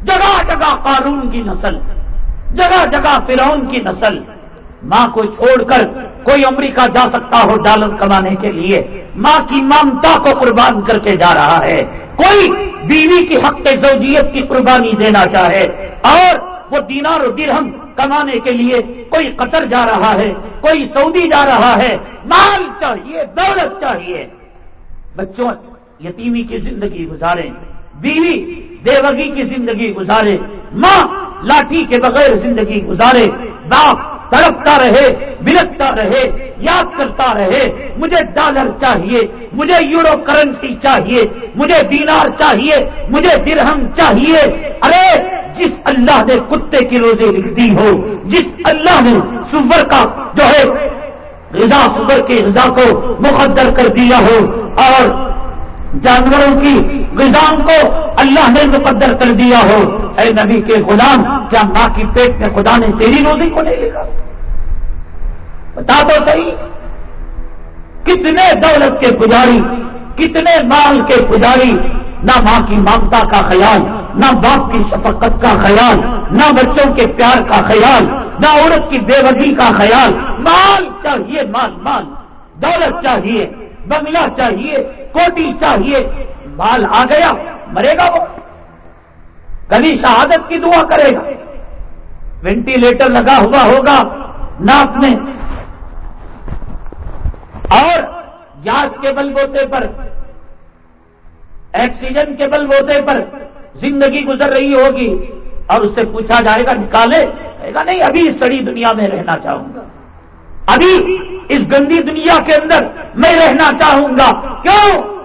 جگہ جگہ قانون کی نسل۔ جگہ جگہ فرعون کی نسل۔ ماں کو چھوڑ کر کوئی امریکہ جا سکتا ہو ڈالر کمانے کے لیے۔ ماں کی ممتا کو قربان کر کے جا رہا ہے۔ کوئی بیوی کی حق زوجیت کی قربانی دینا چاہے۔ اور وہ دینار و درہم کمانے کے لیے کوئی قطر جا رہا ہے، کوئی سعودی جا رہا ہے۔ مال چاہیے، دولت چاہیے۔ بچوں، یتیمی کی زندگی گزارے بیوی دیوگی کی زندگی گزارے۔ ماں، لاٹھی کے بغیر زندگی گزارے۔ باپ تڑپتا رہے بلکتا رہے، یاد کرتا رہے، مجھے ڈالر چاہیے، مجھے یورو کرنسی چاہیے، مجھے دینار چاہیے، مجھے درہم چاہیے۔ ارے، جس اللہ نے کتے کی روزے لکھ دی ہو، جس اللہ نے سور کا جو ہے، غذا سور کی غذا کو مقدر کر دیا ہو، اور جانوروں کی غذا کو اللہ نے مقدر کر دیا ہو۔ اے نبی کے غلام، کیا ماں کی پیٹ میں خدا نے تیری روزی کو نہیں لکھا؟ بتا تو صحیح۔ کتنے دولت کے پجاری، کتنے مال کے پجاری۔ نہ ماں کی ممتا کا خیال، نہ باپ کی شفقت کا خیال، نہ بچوں کے پیار کا خیال، نہ عورت کی بے کا خیال۔ مال چاہیے، مال مال۔ دولت چاہیے، بنگلہ چاہیے کوٹی چاہیے۔ مال آ گیا، مرے گا وہ۔ کبھی شہادت کی دعا کرے گا۔ وینٹیلیٹر لگا ہوا ہوگا ناپ میں۔ اور گیس کے بل بوتے پر، آکسیجن کے بل بوتے پر زندگی گزر رہی ہوگی۔ اور اس سے پوچھا جائے گا، نکالے؟ کہے گا، نہیں، ابھی اس سڑی دنیا میں رہنا چاہوں گا۔ ابھی اس گندی دنیا کے اندر میں رہنا چاہوں گا۔ کیوں؟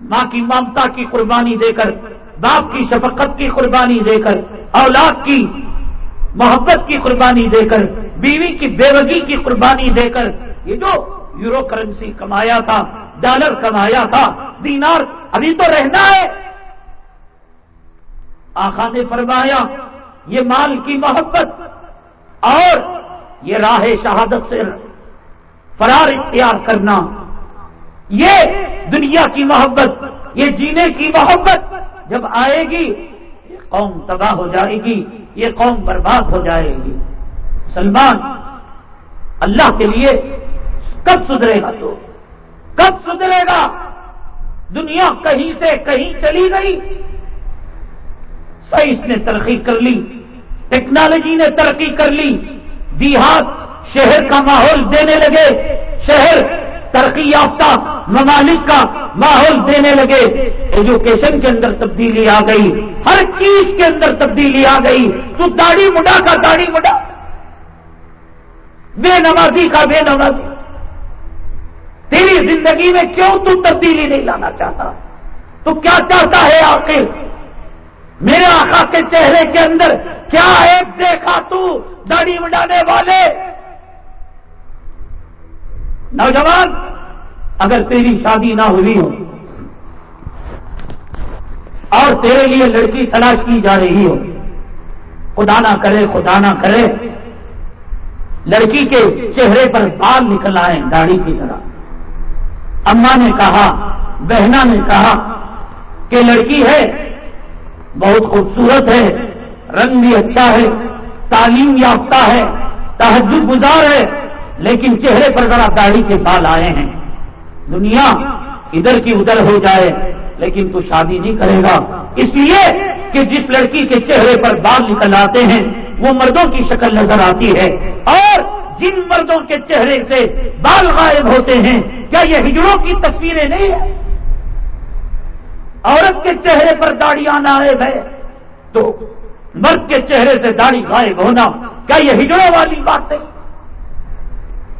ماں کی ممتا کی قربانی دے کر، باپ کی شفقت کی قربانی دے کر، اولاد کی محبت کی قربانی دے کر، بیوی کی بےوگی کی قربانی دے کر، یہ جو یورو کرنسی کمایا تھا، ڈالر کمایا تھا، دینار ابھی تو رہنا ہے۔ آخا نے فرمایا، یہ مال کی محبت اور یہ راہ شہادت سے فرار اختیار کرنا۔ یہ دنیا کی محبت، یہ جینے کی محبت جب آئے گی، یہ قوم تباہ ہو جائے گی، یہ قوم برباد ہو جائے گی۔ سلمان اللہ کے لیے کب سدھرے گا تو؟ کب سدھرے گا؟ دنیا کہیں سے کہیں چلی گئی۔ سائنس نے ترقی کر لی، ٹیکنالوجی نے ترقی کر لی۔ دیہات شہر کا ماحول دینے لگے، شہر ترقی یافتہ ممالک کا ماحول دینے لگے۔ ایجوکیشن کے اندر تبدیلی آ گئی۔ ہر چیز کے اندر تبدیلی آ گئی۔ تو داڑھی مڈا کا داڑھی مڈا۔ بے نمازی کا بے نمازی۔ تیری زندگی میں کیوں تو تبدیلی نہیں لانا چاہتا؟ تو کیا چاہتا ہے آخر؟ میرے آقا کے چہرے کے اندر کیا ایک دیکھا تو داڑھی مڈانے والے؟ نوجوان اگر تیری شادی نہ ہوئی ہو اور تیرے لیے لڑکی تلاش کی جا رہی ہو، خدا نہ کرے، خدا نہ کرے، لڑکی کے چہرے پر بال نکل آئے داڑھی کی طرح۔ اما نے کہا بہنا نے کہا کہ لڑکی ہے، بہت خوبصورت ہے، رنگ بھی اچھا ہے، تعلیم یافتہ ہے تحجد گزار ہے، لیکن چہرے پر ذرا داڑھی کے بال آئے ہیں۔ دنیا ادھر کی ادھر ہو جائے، لیکن تو شادی نہیں کرے گا۔ اس لیے کہ جس لڑکی کے چہرے پر بال نکل آتے ہیں، وہ مردوں کی شکل نظر آتی ہے۔ اور جن مردوں کے چہرے سے بال غائب ہوتے ہیں، کیا یہ ہجڑوں کی تصویریں نہیں ہیں؟ عورت کے چہرے پر داڑیاں نائب ہے، تو مرد کے چہرے سے داڑھی غائب ہونا، کیا یہ ہجڑوں والی بات نہیں؟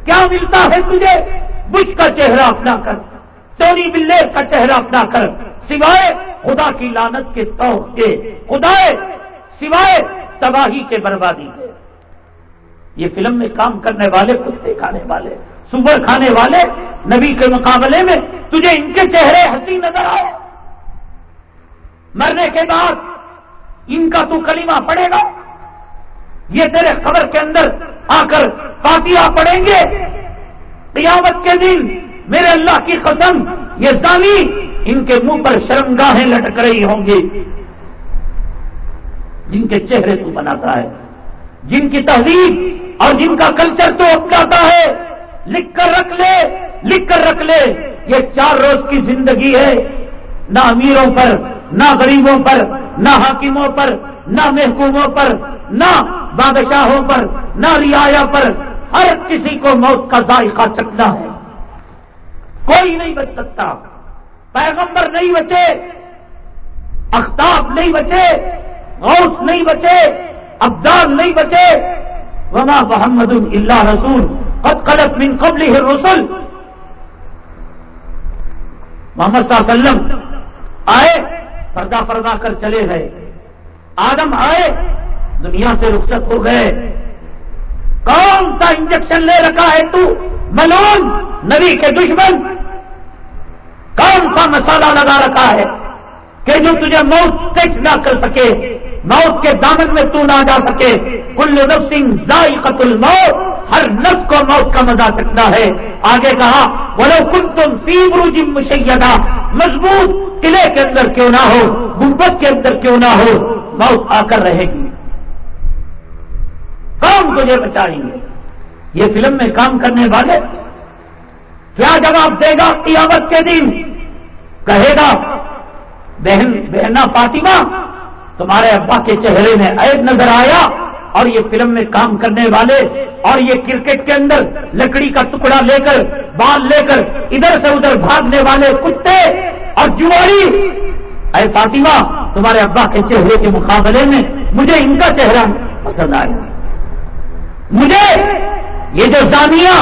کیا ملتا ہے تجھے؟ بچ کا چہرہ اپنا کر چوری بلیر کا چہرہ اپنا کر، سوائے خدا کی لانت کے طور کے خدا سوائے تباہی کے بربادی کے۔ یہ فلم میں کام کرنے والے، کتے کھانے والے سور کھانے والے، نبی کے مقابلے میں تجھے ان کے چہرے ہنسی نظر آئے۔ مرنے کے بعد ان کا تو کلمہ پڑے گا۔ یہ تیرے خبر کے اندر آ کر پاتیاں پڑیں گے۔ قیامت کے دن میرے اللہ کی قسم، یہ زانی ان کے منہ پر شرمگاہیں لٹک رہی ہوں گی۔ جن کے چہرے تو بناتا ہے، جن کی تہذیب اور جن کا کلچر تو اپناتا ہے۔ لکھ کر رکھ لے، لکھ کر رکھ لے۔ یہ چار روز کی زندگی ہے۔ نہ امیروں پر، نہ غریبوں پر، نہ حاکموں پر، نہ محکوموں پر، نہ بادشاہوں پر، نہ رعایا پر۔ ہر کسی کو موت کا ذائقہ چکنا ہے۔ کوئی نہیں بچ سکتا۔ پیغمبر نہیں بچے، اختاب نہیں بچے، غوث نہیں بچے ابدال نہیں بچے۔ وما محمد اللہ رسول، قد قلت من قبل رسول محمد صلی اللہ علیہ وسلم آئے، پردہ پردہ کر چلے گئے۔ آدم آئے، دنیا سے رخصت ہو گئے۔ کون سا انجیکشن لے رکھا ہے تو؟ ملون، نبی کے دشمن۔ کون سا مسالہ لگا رکھا ہے کہ جو تجھے موت ٹیکس نہ کر سکے، موت کے دامن میں تو نہ جا سکے؟ کل نفسنگ ذائقت الموت، ہر نفس کو موت کا مزہ چکنا ہے۔ آگے کہا بولو کن تم تیبرو جم مشیدہ مضبوط قلعے کے اندر کیوں نہ ہو گنبت کے اندر کیوں نہ ہو، موت آ کر رہے گی۔ کون تجھے بچائیں گے۔ یہ فلم میں کام کرنے والے کیا جواب دے گا قیامت کے دن؟ کہے گا، بہن بہنا فاطمہ، تمہارے ابا کے چہرے میں عید نظر آیا اور یہ فلم میں کام کرنے والے اور یہ کرکٹ کے اندر لکڑی کا ٹکڑا لے کر، بال لے کر، ادھر سے ادھر بھاگنے والے کتے اور جواری اے فاطمہ، تمہارے ابا کے چہرے کے مقابلے میں مجھے ان کا چہرہ پسند آیا۔ مجھے یہ جو زانیہ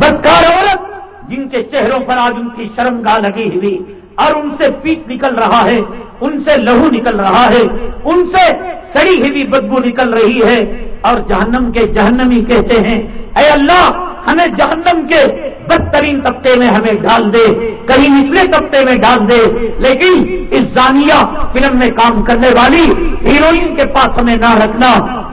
بدکار عورت، جن کے چہروں پر آج ان کی شرم گاہ لگی ہوئی، اور ان سے پیٹ نکل رہا ہے، ان سے لہو نکل رہا ہے، ان سے سڑی ہوئی بدبو نکل رہی ہے، اور جہنم کے جہنمی کہتے ہیں، اے اللہ، ہمیں جہنم کے بدترین طبقے میں ہمیں ڈال دے، کہیں نچلے طبقے میں ڈال دے، لیکن اس زانیہ فلم میں کام کرنے والی ہیروئن کے پاس ہمیں نہ رکھنا،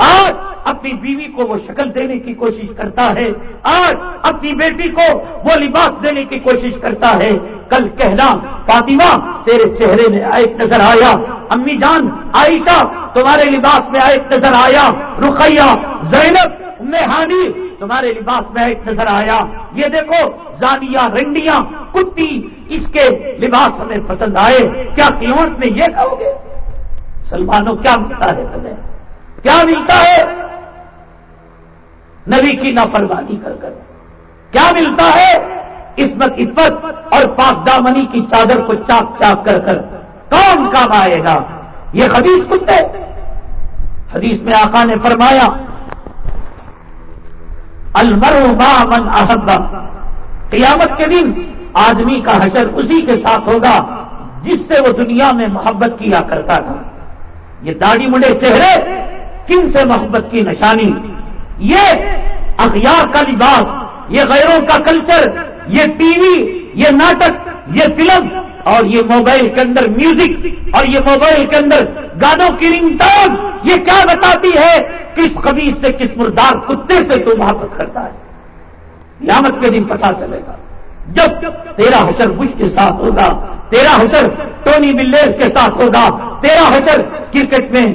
آج اپنی بیوی کو وہ شکل دینے کی کوشش کرتا ہے۔ آج اپنی بیٹی کو وہ لباس دینے کی کوشش کرتا ہے۔ کل کہنا، فاطمہ، تیرے چہرے میں ایک نظر آیا۔ امی جان، عائشہ، تمہارے لباس میں ایک نظر آیا۔ رقیہ، زینب ہانی، تمہارے لباس میں ایک نظر آیا۔ یہ دیکھو زانیہ رنڈیاں، کتی، اس کے لباس ہمیں پسند آئے۔ کیا قیمت میں یہ کہو گے؟ سلمانوں کیا ملتا ہے تمہیں؟ کیا ملتا ہے؟ نبی کی نافرمانی کر کر۔ کیا ملتا ہے؟ عصمت، عفت اور پاک دامنی کی چادر کو چاک چاک کر کر۔ کون کام آئے گا؟ یہ حدیث کتے حدیث میں آقا نے فرمایا المر من احبا قیامت کے دن آدمی کا حشر اسی کے ساتھ ہوگا جس سے وہ دنیا میں محبت کیا کرتا تھا۔ یہ داڑھی مڑے چہرے، کن سے محبت کی نشانی؟ یہ اخیار کا لباس، یہ غیروں کا کلچر، یہ ٹی وی، یہ ناٹک، یہ فلم، اور یہ موبائل کے اندر میوزک، اور یہ موبائل کے اندر گانوں کی رنگ ٹون یہ کیا بتاتی ہے؟ کس قبیز سے کس مردار کتے سے تو محبت کرتا ہے؟ قیامت کے دن پتا چلے گا۔ جب تیرا حشر بش کے ساتھ ہوگا، تیرا حشر ٹونی بلیر کے ساتھ ہوگا، تیرا حشر کرکٹ میں،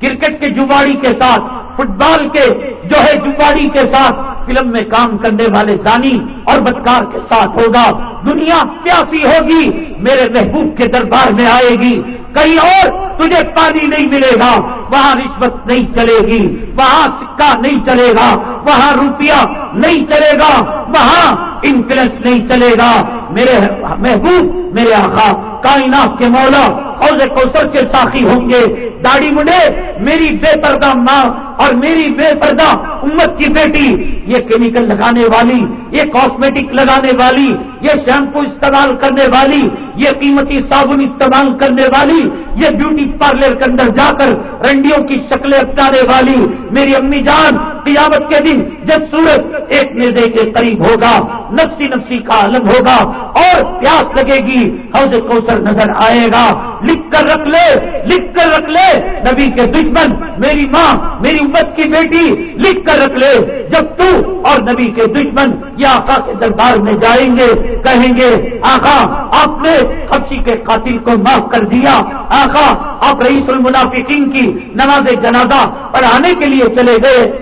کرکٹ کے جباڑی کے ساتھ فٹ بال کے جو ہے جباڑی کے ساتھ فلم میں کام کرنے والے زانی اور بدکار کے ساتھ ہوگا۔ دنیا پیاسی ہوگی، میرے محبوب کے دربار میں آئے گی۔ کہیں اور تجھے پانی نہیں ملے گا، وہاں رشوت نہیں چلے گی، وہاں سکہ نہیں چلے گا، وہاں روپیہ نہیں چلے گا، وہاں انفلنس نہیں چلے گا میرے محبوب، میرے آقا، کائنات کے مولا، حوض کوثر کے ساخی ہوں گے. داڑھی مڈے میری بے پردہ ماں اور میری بے پردہ امت کی بیٹی. یہ کیمیکل لگانے والی، یہ کاسمیٹک لگانے والی، یہ شیمپو استعمال کرنے والی، یہ قیمتی صابن استعمال کرنے والی، یہ بیوٹی پارلر کے اندر جا کر رنڈیوں کی شکلیں اپنانے والی. میری امی جان قیامت کے دن جب سورج ایک نیزے کے قریب ہوگا، نفسی نفسی کا عالم ہوگا اور پیاس لگے گی، حوض کوثر نظر آئے گا۔ لکھ کر رکھ لے، لکھ کر رکھ لے۔ نبی کے دشمن، میری ماں، میری امت کی بیٹی، لکھ کر رکھ لے۔ جب تو اور نبی کے دشمن یا آقا کے دربار میں جائیں گے، کہیں گے، آقا، آپ نے حبشی کے قاتل کو معاف کر دیا۔ آقا، آپ رئیس المنافقین کی نماز جنازہ پڑھانے کے لیے چلے گئے۔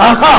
آخا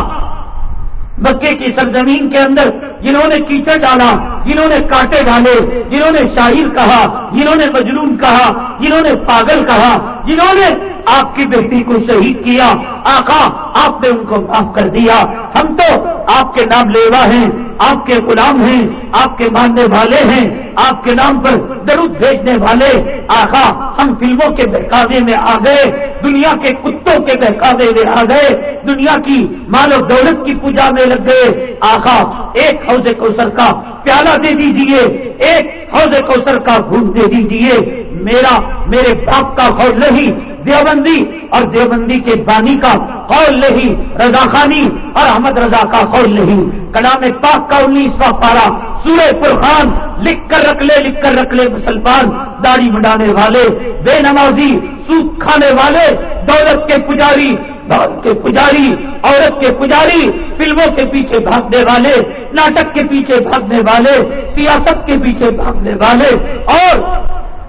مکے کی سرزمین کے اندر جنہوں نے کیچڑ ڈالا جنہوں نے کانٹے ڈالے جنہوں نے شاہر کہا، جنہوں نے مجنون کہا، جنہوں نے پاگل کہا، جنہوں نے آپ کی بیٹی کو شہید کیا، آقا، آپ نے ان کو معاف کر دیا۔ ہم تو آپ کے نام لیوا ہیں، آپ کے غلام ہیں، آپ کے ماننے والے ہیں، آپ کے نام پر درود بھیجنے والے۔ آخا ہم فلموں کے بہکاوے میں آ گئے، دنیا کے کتوں کے بہکاوے میں آ گئے، دنیا کی مال و دولت کی پوجا میں لگ گئے۔ آخا ایک حوض کوثر کا پیالہ دے دیجیے، ایک حوض کوثر کا گھوم دے دیجیے۔ میرا، میرے باپ کا خور نہیں دیوبندی اور دیوبندی کے بانی کا قول نہیں رضا خانی اور احمد رضا کا قول نہیں کلام پاک کا انیسواں پارا سورہ فرخان لکھ کر رکھ لے، لکھ کر رکھ لے مسلمان، داڑھی بڑھانے والے، بے نمازی، سوکھ کھانے والے، دولت کے پجاری دولت کے پجاری، عورت کے پجاری، فلموں کے پیچھے بھاگنے والے، ناٹک کے پیچھے بھاگنے والے، سیاست کے پیچھے بھاگنے والے، اور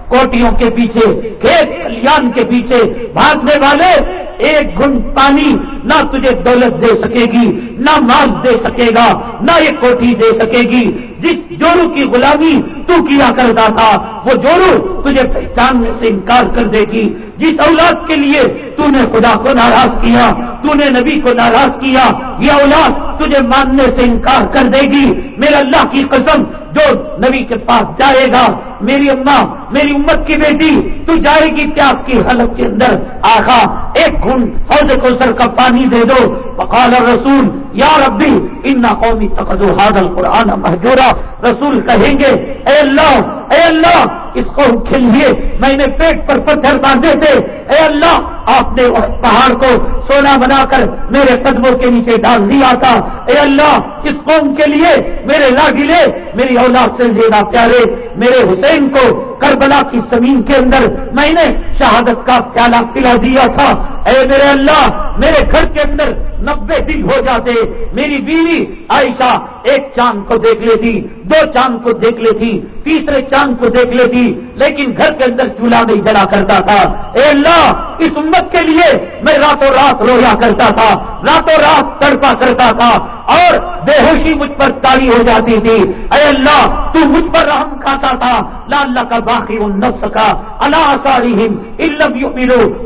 کوٹیوں کے پیچھے، کھیت کلیان کے پیچھے بھاگنے والے، ایک گھنٹ پانی نہ تجھے دولت دے سکے گی، نہ مال دے سکے گا، نہ یہ کوٹھی دے سکے گی۔ جس جورو کی غلامی تو کیا کرتا تھا، وہ جورو تجھے پہچاننے سے انکار کر دے گی۔ جس اولاد کے لیے تو نے خدا کو ناراض کیا تو نے نبی کو ناراض کیا، یہ اولاد تجھے ماننے سے انکار کر دے گی۔ میرے اللہ کی قسم، جو نبی کے پاس جائے گا، میری اماں میری امت کی بیٹی، تو جائے گی پیاس کی حلق کے اندر۔ آخا ایک گھنٹ حوض کوثر کا پانی دے دو۔ فقال رسول یا ربی ان قومی تقدر حاضل قرآن محجورا رسول کہیں گے، اے اللہ اے اللہ، اس قوم کے لیے میں نے پیٹ پر پتھر باندھے تھے۔ اے اللہ، آپ نے اس پہاڑ کو سونا بنا کر میرے قدموں کے نیچے ڈال دیا تھا۔ اے اللہ، اس قوم کے لیے میرے لاگلے، میری اولاد سے زیادہ پیارے، میرے حسین کو کربلا کی زمین کے اندر میں نے شہادت کا پیالہ پلا دیا تھا۔ اے میرے اللہ، میرے گھر کے اندر نبے دن ہو جاتے۔ میری بیوی عائشہ ایک چاند کو دیکھ لیتی، دو چاند کو دیکھ لیتی۔ تیسرے چاند کو دیکھ لیتی، لیکن گھر کے اندر چولہا نہیں جلا کرتا تھا۔ اے اللہ، اس امت کے لیے میں راتوں رات رویا کرتا تھا، راتوں رات تڑپا کرتا تھا۔ اور بے ہوشی مجھ پر تاری ہو جاتی تھی۔ اے اللہ، تو مجھ پر رحم کھاتا تھا۔ لا اللہ کا باقی ان نفس کا اللہ یو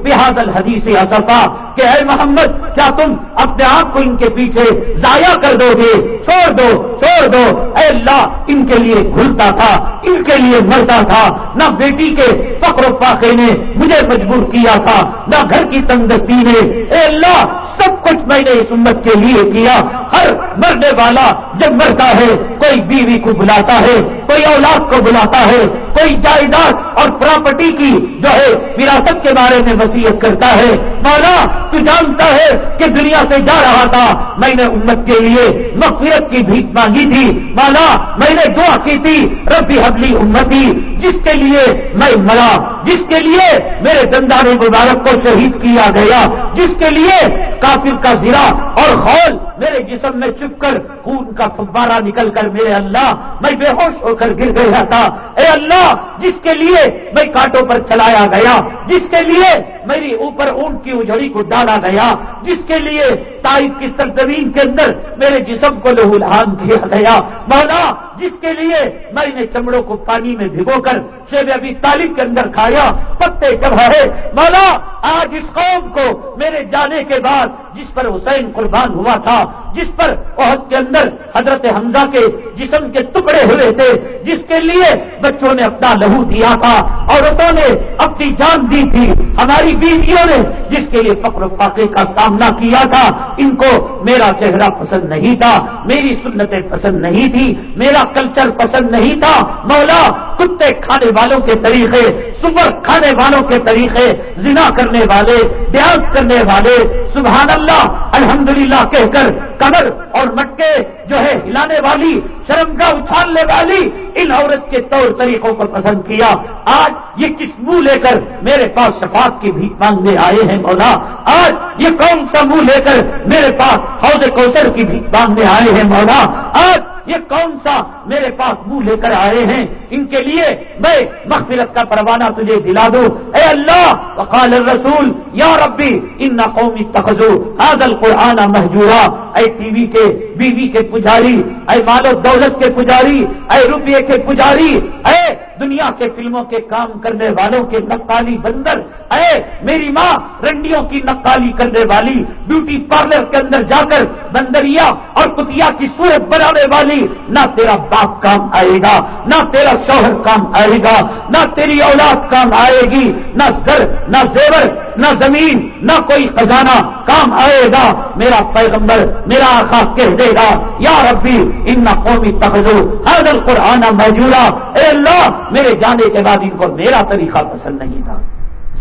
بحاد الحدیث اصفا۔ کہ اے محمد، کیا تم اپنے آپ کو ان کے پیچھے ضائع کر دو گے؟ چھوڑ دو چھوڑ دو۔ اے اللہ، ان کے لیے گھلتا تھا، ان کے لیے مرتا تھا۔ نہ بیٹی کے فخر و فاقے نے مجھے مجبور کیا تھا، نہ گھر کی تندستی نے۔ اے اللہ، سب کچھ میں نے اس امت کے لیے کیا۔ ہر مرنے والا جب مرتا ہے، کوئی بیوی کو بلاتا ہے، کوئی اولاد کو بلاتا ہے، کوئی جائیداد اور پراپرٹی کی جو ہے وراثت کے بارے میں وسیعت کرتا ہے۔ مولا، تو جانتا ہے کہ دنیا سے جا رہا تھا۔ میں نے امت کے لیے مغفرت کی بھیک مانگی تھی۔ مولا، میں نے دعا کی تھی ربی حبلی امتی، جس کے لیے میں مرا۔ جس کے لیے میرے دندان مبارک کو شہید کیا گیا، جس کے لیے کافر کا زرا اور خول میرے جسم میں چپ کر خون کا فبارہ نکل کر میرے اللہ، میں بے ہوش ہو کر گر گیا تھا۔ اے اللہ، جس کے لیے میں کانٹوں پر چلایا گیا، جس کے لیے میری اوپر اونٹ کی اجڑی کو ڈالا گیا، جس کے لیے تائف کی سرزمین کے اندر میرے جسم کو لہو لہان کیا گیا۔ مولا جس کے لیے میں نے چمڑوں کو پانی میں بھگو کر شیب ابھی طالب کے اندر کھایا، پتے چڑھائے، مولا، آج اس قوم کو میرے جانے کے بعد جس پر حسین قربان ہوا تھا، جس پر عہد کے اندر حضرت حمزہ کے جسم کے ٹکڑے ہوئے تھے، جس کے لیے بچوں نے اپنا لہو دیا تھا، عورتوں نے اپنی جان دی تھی۔ ہماری بیویوں نے جس کے لیے فقر فاقے کا سامنا کیا تھا، ان کو میرا چہرہ پسند نہیں تھا، میری سنتیں پسند نہیں تھی، میرا کلچر پسند نہیں تھا۔ مولا، کتے کھانے والوں کے طریقے سبر کھانے والوں کے طریقے، زنا کرنے والے بیاس کرنے والے، سبحان اللہ الحمدللہ کہہ کر کمر اور مٹکے جو ہے ہلانے والی شرمگاہ اچھالنے والی، ان عورت کے طور طریقوں کو پسند کیا۔ آج یہ کس منہ لے کر میرے پاس شفاعت کی بھی مانگنے آئے ہیں، مولا۔ آج یہ کون سا منہ لے کر میرے پاس حوض کوثر کی بھی مانگنے آئے ہیں، مولا۔ آج یہ کون سا میرے پاس منہ لے کر آئے ہیں۔ ان کے لیے میں مغفرت کا پروانہ تجھے دلا دوں۔ اے اللہ، وقال الرسول، یا ربی، ان قومی تخذو حاضل قرآن محجورا اے ٹی وی کے بیوی کے پجاری، اے مال و دولت کے پجاری، اے روپیے کے پجاری، اے دنیا کے فلموں کے کام کرنے والوں کے نقالی بندر، اے میری ماں، رنڈیوں کی نقالی کرنے والی، بیوٹی پارلر کے اندر جا کر بندریا اور کتیا کی صورت بنانے والی، نہ تیرا باپ کام آئے گا، نہ تیرا شوہر کام آئے گا، نہ تیری اولاد کام آئے گی، نہ سر، نہ زیور، نہ زمین، نہ کوئی خزانہ کام آئے گا۔ میرا پیغمبر، میرا آخا کہہ دے گا، یا ربی، ان قومی تخذو ہر قرآن موجودہ۔ اے اللہ، میرے جانے کے بعد ان کو میرا طریقہ پسند نہیں تھا۔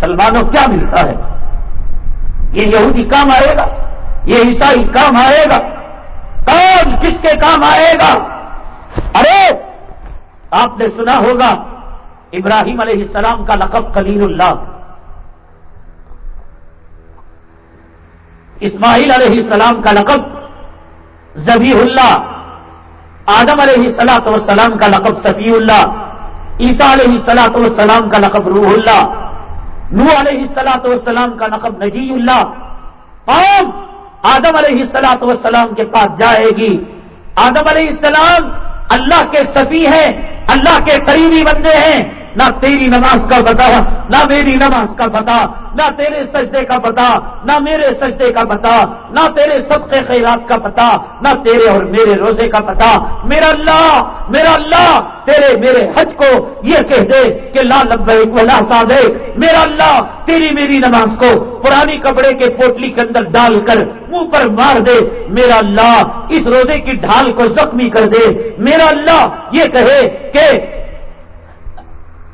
سلمانوں کیا ملتا ہے؟ یہ یہودی کام آئے گا، یہ عیسائی کام آئے گا۔ کون کس کے کام آئے گا؟ ارے، آپ نے سنا ہوگا، ابراہیم علیہ السلام کا لقب خلیل اللہ۔ اسماعیل علیہ السلام کا لقب زبی اللہ۔ آدم علیہ السلاط والسلام کا لقب صفی اللہ۔ عیسیٰ علیہ السلاط والسلام کا لقب روح اللہ۔ نو علیہ السلاط والسلام کا لقب نجی اللہ۔ قوم آدم علیہ السلاط والسلام کے پاس جائے گی۔ آدم علیہ السلام اللہ کے سفی ہیں اللہ کے قریبی بندے ہیں نہ تیری نماز کا پتا نہ میری نماز کا پتا نہ تیرے سجدے کا پتا نہ میرے سجدے کا پتا نہ تیرے سب کے خیرات کا پتا نہ تیرے اور میرے روزے کا پتا میرا اللہ میرا اللہ، تیرے میرے حج کو یہ کہہ دے کہ لا لبیک لا سادے میرا اللہ، تیری میری نماز کو پرانی کپڑے کے پوٹلی کے اندر ڈال کر منہ پر مار دے۔ میرا اللہ، اس روزے کی ڈھال کو زخمی کر دے۔ میرا اللہ یہ کہے کہ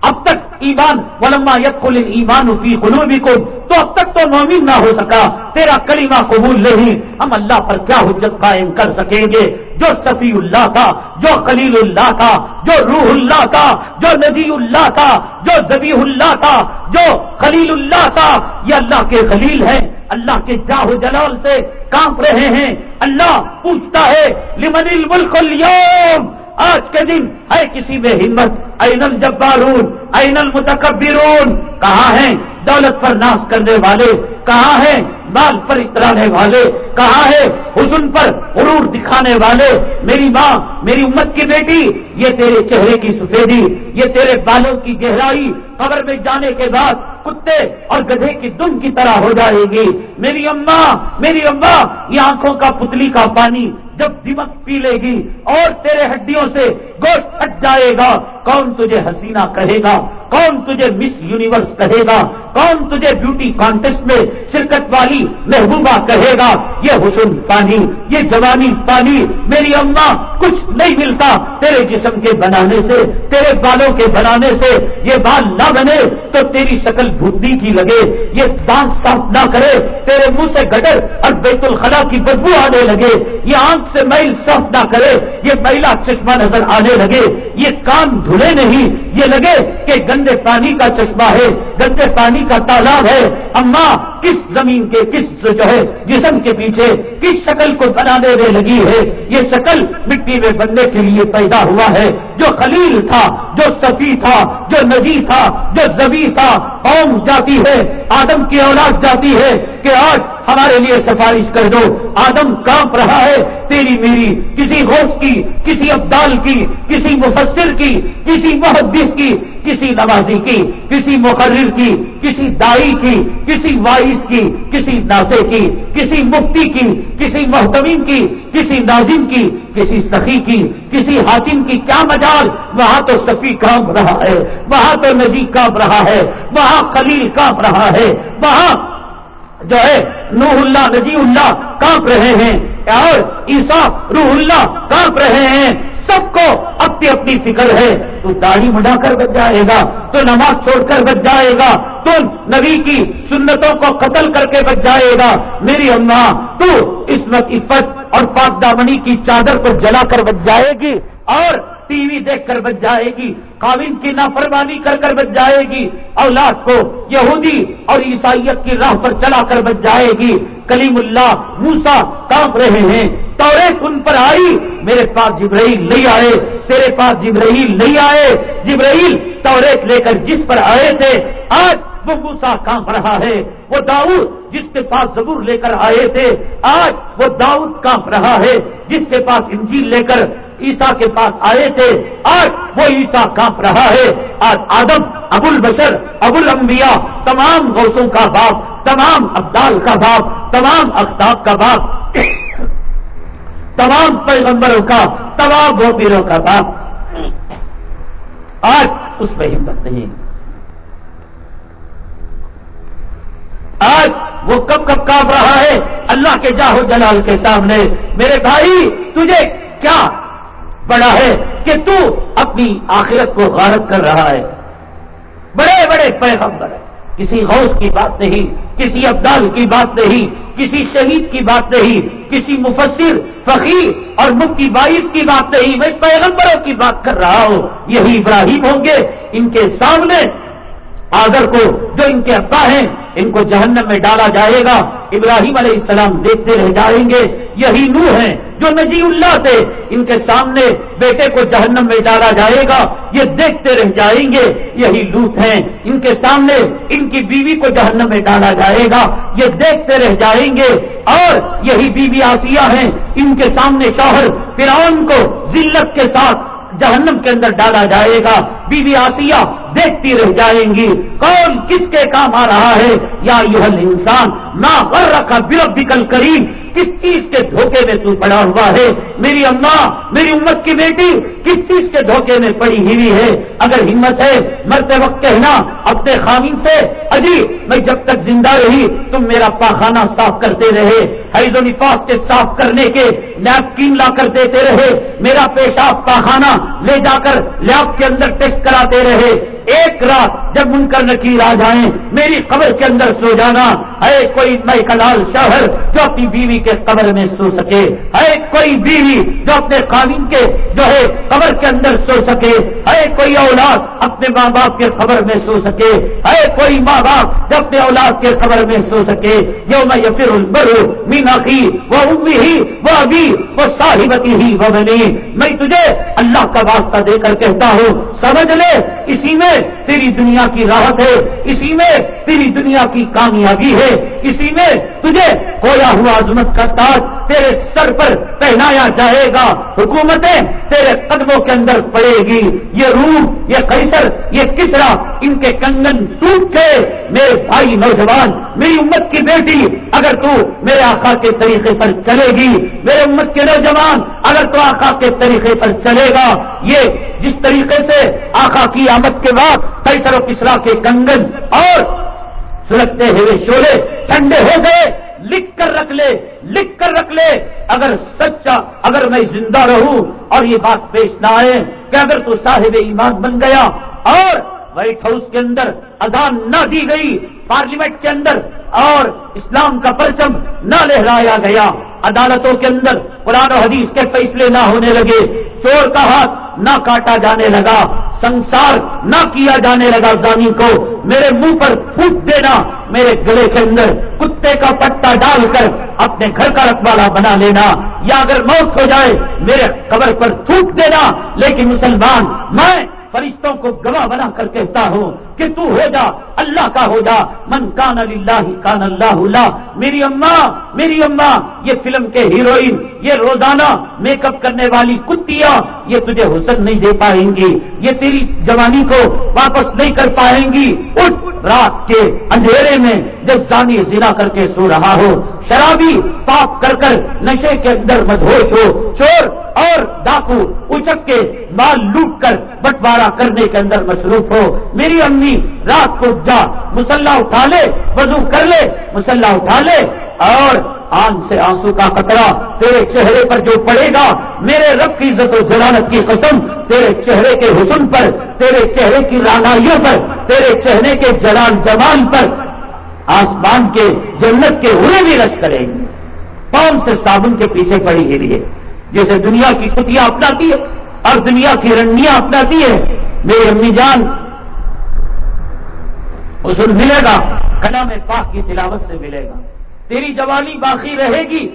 اب تک ایمان ولما یقل ایمان فی قلوبکم، تو اب تک تو مومن نہ ہو سکا، تیرا کلمہ قبول نہیں۔ ہم اللہ پر کیا حجت قائم کر سکیں گے؟ جو صفی اللہ تھا، جو خلیل اللہ تھا، جو روح اللہ تھا، جو نبی اللہ تھا، جو زبی اللہ تھا، جو خلیل اللہ تھا۔ یہ اللہ کے خلیل ہیں، اللہ کے جاہ جلال سے کانپ رہے ہیں۔ اللہ پوچھتا ہے، لمن الملک اليوم آج کے دن ہے کسی میں ہمت، این الجبارون، این المتکبرون، کہاں ہیں دولت پر ناش کرنے والے؟ کہاں ہیں مال پر اترانے والے؟ کہاں ہے حسن پر غرور دکھانے والے؟ میری ماں، میری امت کی بیٹی، یہ تیرے چہرے کی سفیدی، یہ تیرے بالوں کی گہرائی، قبر میں جانے کے بعد کتے اور گدھے کی دم کی طرح ہو جائے گی۔ میری اماں میری اماں یہ آنکھوں کا پتلی کا پانی جب دمک پی لے گی اور تیرے ہڈیوں سے گوشت ہٹ جائے گا کون تجھے حسینہ کہے گا؟ کون تجھے مس یونیورس کہے گا؟ کون تجھے بیوٹی کانٹیسٹ میں شرکت والی محبوبہ کہے گا؟ یہ حسن پانی یہ جوانی پانی میری اماں کچھ نہیں ملتا تیرے جسم کے بنانے سے، تیرے بالوں کے بنانے سے، یہ بال نہ بنے تو تیری شکل بھوٹی کی لگے، یہ دانت صاف نہ کرے، تیرے منہ سے گٹر اور بیت الخلا کی بدبو آنے لگے، یہ آنکھ سے میل صاف نہ کرے، یہ پہلا چشمہ نظر آنے لگے، یہ کان دھلے نہیں۔ یہ لگے کہ گندے پانی کا چشمہ ہے گندے پانی کا تالاب ہے۔ اما، کس زمین کے کس جو ہے، جسم کے پیچھے کس شکل کو بنا دینے لگی ہے؟ یہ شکل مٹی میں بننے کے لیے پیدا ہوا ہے۔ جو خلیل تھا، جو سفی تھا، جو نجی تھا، جو زبی تھا، قوم جاتی ہے، آدم کی اولاد جاتی ہے۔ کہ آج ہمارے لیے سفارش کر دو آدم کانپ رہا ہے تیری میری کسی غوث کی کسی ابدال کی کسی مفسر کی کسی محدث کی کسی نمازی کی کسی مقرر کی کسی دائی کی کسی وائس کی کسی ناسے کی کسی مفتی کی کسی محتمین کی کسی ناظم کی کسی سخی کی کسی حاکم کی کیا مجال وہاں تو سفی کام رہا ہے وہاں تو نجی کام رہا ہے وہاں خلیل کام رہا ہے وہاں جو ہے نوح اللہ، نجی اللہ کانپ رہے ہیں۔ اور عیسا روح اللہ کانپ رہے ہیں۔ سب کو اپنی اپنی فکر ہے۔ تو داڑھی مڈا کر بچ جائے گا، تو نماز چھوڑ کر بچ جائے گا، تو نبی کی سنتوں کو قتل کر کے بچ جائے گا۔ میری اماں تو اس وقت عفت اور پاک دامنی کی چادر کو جلا کر بچ جائے گی۔ اور ٹی وی دیکھ کر بچ جائے گی قابل کی نافرمانی کر کر بچ جائے گی، اولاد کو یہودی اور عیسائیت کی راہ پر چلا کر بچ جائے گی۔ کلیم اللہ موسا کاپ رہے ہیں۔ تورے ان پر آئی، میرے پاس جبرائیل نہیں آئے، تیرے پاس جبرائیل نہیں آئے۔ جبرائیل توریت لے کر جس پر آئے تھے، آج وہ موسا کانپ رہا ہے۔ وہ داؤد جس کے پاس زبور لے کر آئے تھے، آج وہ داؤد کانپ رہا ہے، جس کے پاس انجیل لے کر عیسا کے پاس آئے تھے۔ آج وہ عیسا کانپ رہا ہے۔ آج آدم ابو البشر ابو الانبیاء تمام غوثوں کا باپ، تمام ابدال کا باپ، تمام اختاب کا باپ، تمام پیغمبروں کا، تمام گوپیروں کا باپ۔ آج اس پہ ہمت نہیں۔ آج وہ کب کب کاپ رہا ہے؟ اللہ کے جاہو جلال کے سامنے۔ میرے بھائی، تجھے کیا بڑا ہے کہ تو اپنی آخرت کو غارت کر رہا ہے۔ بڑے بڑے پیغمبر ہیں۔ کسی غوث کی بات نہیں، کسی ابدال کی بات نہیں، کسی شہید کی بات نہیں، کسی مفسر، فقیر اور مفتی باعث کی بات نہیں۔ میں پیغمبروں کی بات کر رہا ہوں۔ یہی ابراہیم ہوں گے۔ ان کے سامنے آگر کو جو ان کے ابا ہیں ان کو جہنم میں ڈالا جائے گا۔ ابراہیم علیہ السلام دیکھتے رہ جائیں گے۔ یہی نو ہیں جو نجی اللہ تھے ان کے سامنے بیٹے کو جہنم میں ڈالا جائے گا۔ یہ دیکھتے رہ جائیں گے۔ یہی لوت ہیں۔ ان کے سامنے ان کی بیوی کو جہنم میں ڈالا جائے گا۔ یہ دیکھتے رہ جائیں گے۔ اور یہی بیوی آسیہ ہیں۔ ان کے سامنے شوہر فرعون کو ذلت کے ساتھ جہنم کے اندر ڈالا جائے گا۔ بی بی آسیہ دیکھتی رہ جائیں گی۔ کون کس کے کام آ رہا ہے؟ یا یہ انسان نہ کر رکھا بکل کریم کس چیز کے دھوکے میں تو پڑا ہوا ہے؟ میری اماں میری امت کی بیٹی، کس چیز کے دھوکے میں پڑی ہوئی ہے؟ اگر ہمت ہے، مرتے وقت کہنا اپنے خامین سے اجی میں جب تک زندہ رہی، تم میرا پاخانہ صاف کرتے رہے، حیض و نفاس کے صاف کرنے کے نیپکین لا کر دیتے رہے، میرا پیشاب پاخانہ لے جا کر لیب کے اندر ٹیسٹ کراتے رہے ایک رات جب منکر نکیر آ جائیں، میری قبر کے اندر سو جانا ہے کوئی میں کلال شہر جو اپنی بیوی کے قبر میں سو سکے ہے کوئی بیوی جو اپنے قانون کے جو ہے قبر کے اندر سو سکے ہے کوئی اولاد اپنے ماں باپ کے قبر میں سو سکے ہے کوئی ماں باپ جو اپنے اولاد کے قبر میں سو سکے۔ یو میں یفر البرو مینا کی وہ امی ہی وہ ابھی وہ صاحبتی ہی وہ بنی۔ میں تجھے اللہ کا واسطہ دے کر کہتا ہوں، سمجھ لے، اسی میں تیری دنیا کی راحت ہے، اسی میں تیری دنیا کی کامیابی ہے، اسی میں تجھے کویا ہوا عظمت کا تاج تیرے سر پر پہنایا جائے گا۔ حکومتیں تیرے قدموں کے اندر پڑے گی۔ یہ روح، یہ قیصر، یہ کسرا، ان کے کنگن ٹوٹ کے۔ میرے بھائی نوجوان، میری امت کی بیٹی، اگر تو میرے آقا کے طریقے پر چلے گی، میرے امت کے نوجوان، اگر تو آقا کے طریقے پر چلے گا۔ یہ جس طریقے سے آقا کی آمد کے بعد قیصر و کسرا کے کنگن اور سلگتے ہوئے شولے ٹھنڈے ہو گئے، لکھ کر رکھ لے، لکھ کر رکھ لے۔ اگر سچا، اگر میں زندہ رہوں اور یہ بات پیش نہ آئے کہ اگر تو صاحب ایمان بن گیا اور وائٹ ہاؤس کے اندر اذان نہ دی گئی، پارلیمنٹ کے اندر اور اسلام کا پرچم نہ لہرایا گیا، عدالتوں کے اندر قرآن و حدیث کے فیصلے نہ ہونے لگے۔ چور کا ہاتھ نہ کاٹا جانے لگا، سنسار نہ کیا جانے لگا زانی کو۔ میرے منہ پر پھوٹ دینا، میرے گلے کے اندر کتے کا پٹا ڈال کر اپنے گھر کا رکھوالا بنا لینا۔ یا اگر موت ہو جائے، میرے قبر پر تھوک دینا۔ لیکن مسلمان، میں فرشتوں کو گواہ بنا کر کہتا ہوں کہ تو ہو جا، اللہ کا ہو جا۔ من کان اللہ کان اللہ اللہ میری اماں میری اماں، یہ فلم کے ہیروئن، یہ روزانہ میک اپ کرنے والی کتیاں، یہ تجھے حسن نہیں دے پائیں گی۔ یہ تیری جوانی کو واپس نہیں کر پائیں گی۔ اٹھ رات کے اندھیرے میں جب زانی زنا کر کے سو رہا ہو، شرابی پاپ کر کر نشے کے اندر مدہوش ہو، چور اور ڈاکو اچک کے مال لوٹ کر بٹوارا کرنے کے اندر مصروف ہو۔ میری امی رات کو جا مسلح اٹھا لے، وضو کر لے، مسلح اٹھا لے، اور آن سے آنسو کا قطرہ تیرے چہرے پر جو پڑے گا، میرے رب کی عزت و جلالت کی قسم، تیرے چہرے کے حسن پر، تیرے چہرے کی رانائیوں پر، تیرے چہرے کے جلال جمال پر، آسمان کے جنت کے ہوئے بھی رش کریں گے پاؤں سے صابن کے پیچھے پڑی ہوئی ہے، جیسے دنیا کی کتیاں اپناتی ہے، اور دنیا کی رنڈیاں اپناتی ہے۔ میری امی جان اسن ملے گا، کلام پاک کی تلاوت سے ملے گا۔ تیری جوانی باقی رہے گی،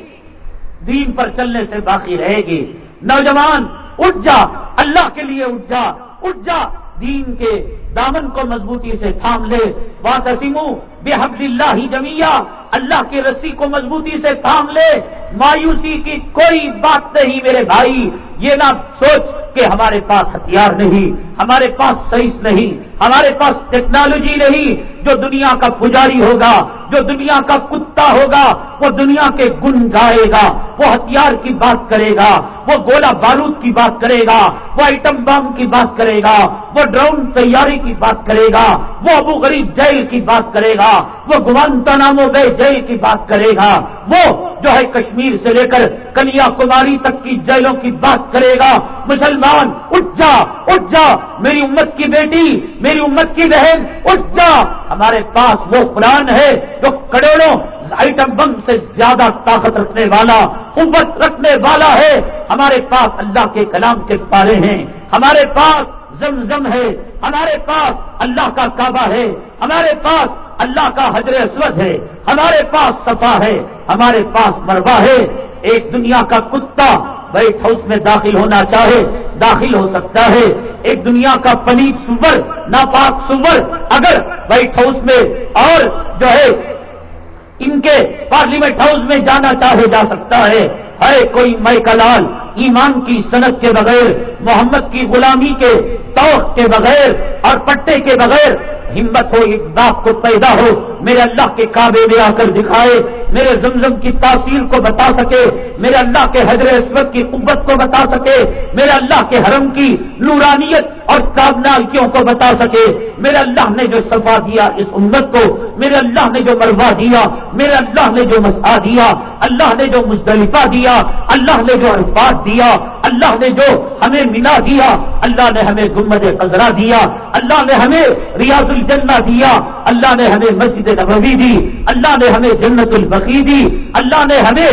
دین پر چلنے سے باقی رہے گی۔ نوجوان، اٹھ جا، اللہ کے لیے اٹھ جا اٹھ جا، دین کے دامن کو مضبوطی سے تھام لے۔ واسمو بے حب اللہ جمیا اللہ کی رسی کو مضبوطی سے تھام لے۔ مایوسی کی کوئی بات نہیں میرے بھائی۔ یہ نہ سوچ کہ ہمارے پاس ہتھیار نہیں، ہمارے پاس سائنس نہیں، ہمارے پاس ٹیکنالوجی نہیں۔ جو دنیا کا پجاری ہوگا، جو دنیا کا کتا ہوگا، وہ دنیا کے گن گائے گا، وہ ہتھیار کی بات کرے گا، وہ گولا بارود کی بات کرے گا، وہ آئٹم بم کی بات کرے گا، وہ ڈرون تیاری کی بات کرے گا، وہ ابو غریب جیل کی بات کرے گا، وہ گوانتا نامو گئے جیل کی بات کرے گا، وہ جو ہے کشمیر سے لے کر کنیا کماری تک کی جیلوں کی بات کرے گا۔ مسلمان، اٹھ جا اٹھ جا، میری امت کی بیٹی، میری امت کی بہن، اٹھ جا۔ ہمارے پاس وہ قرآن ہے جو کروڑوں آئٹم بم سے زیادہ طاقت رکھنے والا، قوت رکھنے والا ہے۔ ہمارے پاس اللہ کے کلام کے پارے ہیں۔ ہمارے پاس زمزم ہے ہمارے پاس اللہ کا کعبہ ہے ہمارے پاس اللہ کا حجر اسود ہے ہمارے پاس صفا ہے ہمارے پاس مربع ہے ایک دنیا کا کتا وائٹ ہاؤس میں داخل ہونا چاہے داخل ہو سکتا ہے ایک دنیا کا پنیت سور ناپاک سور اگر وائٹ ہاؤس میں اور جو ہے ان کے پارلیمنٹ ہاؤس میں جانا چاہے جا سکتا ہے ہے کوئی مئی کلال ایمان کی صنعت کے بغیر، محمد کی غلامی کے طور کے بغیر اور پٹے کے بغیر ہمت ہو، ایک کو پیدا ہو، میرے اللہ کے کعبے میں آ کر دکھائے، میرے زمزم کی تاثیر کو بتا سکے، میرے اللہ کے حضر اسمت کی قوت کو بتا سکے، میرے اللہ کے حرم کی نورانیت اور کابنائیوں کو بتا سکے۔ میرے اللہ نے جو صفا دیا اس امت کو، میرے اللہ نے جو مروا دیا، میرے اللہ نے جو مسا دیا، اللہ نے جو مزدلفہ دیا، اللہ نے جو عرفات دیا اللہ نے جو ہمیں منا دیا، اللہ نے ہمیں گمد قزرا دیا، اللہ نے ہمیں ریاض الجنہ دیا، اللہ نے ہمیں مسجد نبوی دی، اللہ نے ہمیں جنت البقی دی، اللہ نے ہمیں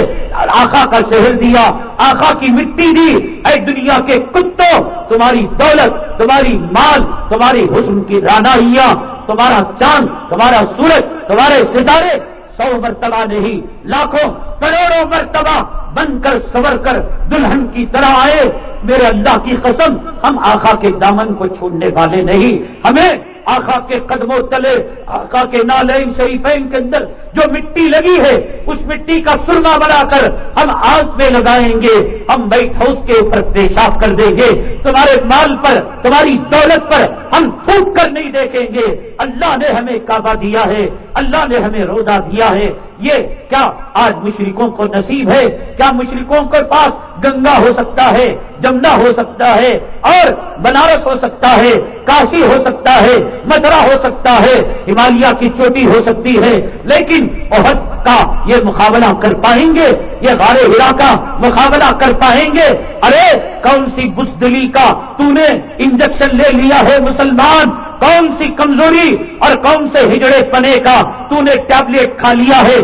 آخا کا شہر دیا آخا کی مٹی دی۔ اے دنیا کے کتوں، تمہاری دولت، تمہاری مال، تمہاری حسن کی رانائیاں، تمہارا چاند، تمہارا سورج، تمہارے ستارے سو مرتبہ نہیں، لاکھوں کروڑوں مرتبہ بن کر سور کر دلہن کی طرح آئے۔ میرے اللہ کی قسم، ہم آخا کے دامن کو چھوڑنے والے نہیں۔ ہمیں آخا کے قدموں تلے آخا کے نالین شریفین کے اندر جو مٹی لگی ہے، اس مٹی کا سرما بنا کر ہم آگ میں لگائیں گے، ہم وائٹ ہاؤس کے اوپر پیشاب کر دیں گے۔ تمہارے مال پر، تمہاری دولت پر ہم پھوٹ کر نہیں دیکھیں گے۔ اللہ نے ہمیں کعبہ دیا ہے، اللہ نے ہمیں رودا دیا ہے۔ یہ کیا آج مشرقوں کو نصیب ہے؟ کیا مشرقوں کے پاس گنگا ہو سکتا ہے جمنا ہو سکتا ہے، اور بنارس ہو سکتا ہے، کاشی ہو سکتا ہے مدرا ہو سکتا ہے، ہمالیہ کی چوٹی ہو سکتی ہے، لیکن عہد کا یہ مقابلہ کر پائیں گے، یہ غار ہرا کا مقابلہ کر پائیں گے۔ ارے، کون سی بزدلی کا تو نے انجیکشن لے لیا ہے مسلمان؟ کون سی کمزوری اور کون سے ہجڑے پنے کا تو نے ٹیبلٹ کھا لیا ہے؟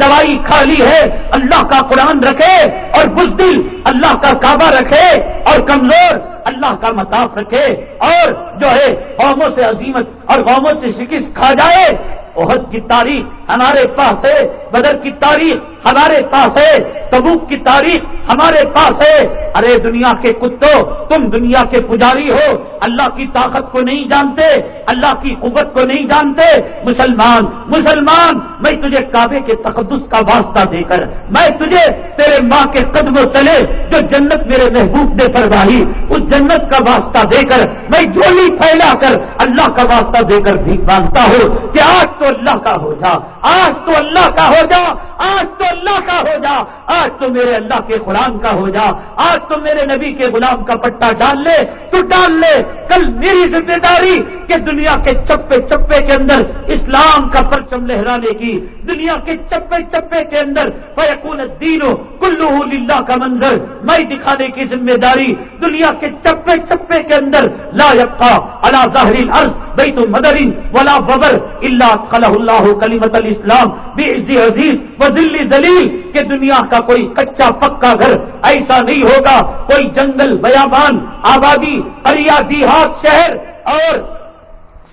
دوائی کھا لی ہے، اللہ کا قرآن رکھے اور بزدل، اللہ کا کعبہ رکھے اور کمزور، اللہ کا مطاف رکھے اور جو ہے قوموں سے عظیمت اور قوموں سے شکست کھا جائے۔ عہد کی تاریخ ہمارے پاس ہے، بدر کی تاریخ ہمارے پاس ہے، تبوک کی تاریخ ہمارے پاس ہے۔ ارے دنیا کے کتوں، تم دنیا کے پجاری ہو، اللہ کی طاقت کو نہیں جانتے، اللہ کی قوت کو نہیں جانتے۔ مسلمان مسلمان، میں تجھے کعبے کے تقدس کا واسطہ دے کر میں تجھے تیرے ماں کے قدم و چلے جو جنت میرے محبوب نے فرمائی، اس جنت کا واسطہ دے کر میں جھولی پھیلا کر اللہ کا واسطہ دے کر بھی مانگتا ہوں کہ آج تو اللہ کا ہو جا، آج تو اللہ کا ہو جا، آج تو اللہ کا ہو جا، آج تو میرے اللہ کے غلام کا ہو جا، آج تو میرے نبی کے غلام کا پٹا ڈال لے، تو ڈال لے۔ کل میری ذمہ داری کہ دنیا کے چپے چپے کے اندر اسلام کا پرچم لہرانے کی، دنیا کے چپے چپے کے اندر فیقون دینوں کلو للہ کا منظر میں دکھانے کی ذمہ داری دنیا کے چپے چپے کے اندر لا یقا اللہ ظاہر عرض بیت المدرین ولا ببر اللہ خلح اللہ کلیمت الاسلام بے عزیز و ذلی دلیل کہ دنیا کا کوئی کچا پکا گھر ایسا نہیں ہوگا، کوئی جنگل، بیابان، آبادی، اریا، دیہات، شہر اور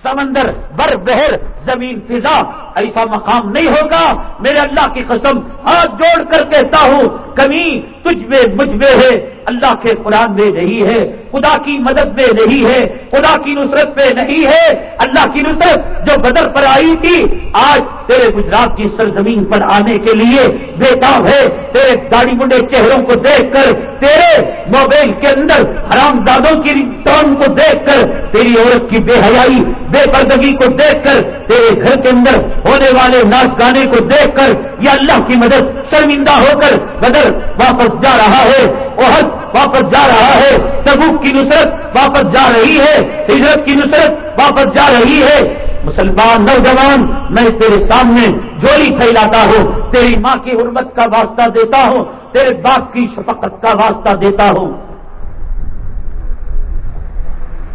سمندر، بر بہر زمین، فضا ایسا مقام نہیں ہوگا میرے اللہ کی قسم ہاتھ جوڑ کر کہتا ہوں، کمی تجھ میں مجھ میں ہے، اللہ کے قرآن میں نہیں ہے، خدا کی مدد میں نہیں ہے، خدا کی نصرت میں نہیں ہے، اللہ کی نصرت جو بدر پر آئی تھی، آج تیرے گجرات کی سرزمین پر آنے کے لیے بےتاب ہے، تیرے داڑی منڈے چہروں کو دیکھ کر، تیرے موبائل کے اندر حرام زادوں کی ٹون کو دیکھ کر، تیری عورت کی بے حیائی، بے پردگی کو دیکھ کر، تیرے گھر کے اندر ہونے والے ناچ گانے کو دیکھ کر یا اللہ کی مدد، شرمندہ ہو کر بدر واپس جا رہا ہے عہد واپس جا رہا ہے، تبوک کی نصرت واپس جا رہی ہے، ہجرت کی نصرت واپس جا رہی ہے۔ مسلمان نوجوان، میں تیرے سامنے جولی پھیلاتا ہوں، تیری ماں کی حرمت کا واسطہ دیتا ہوں، تیرے باپ کی شفقت کا واسطہ دیتا ہوں۔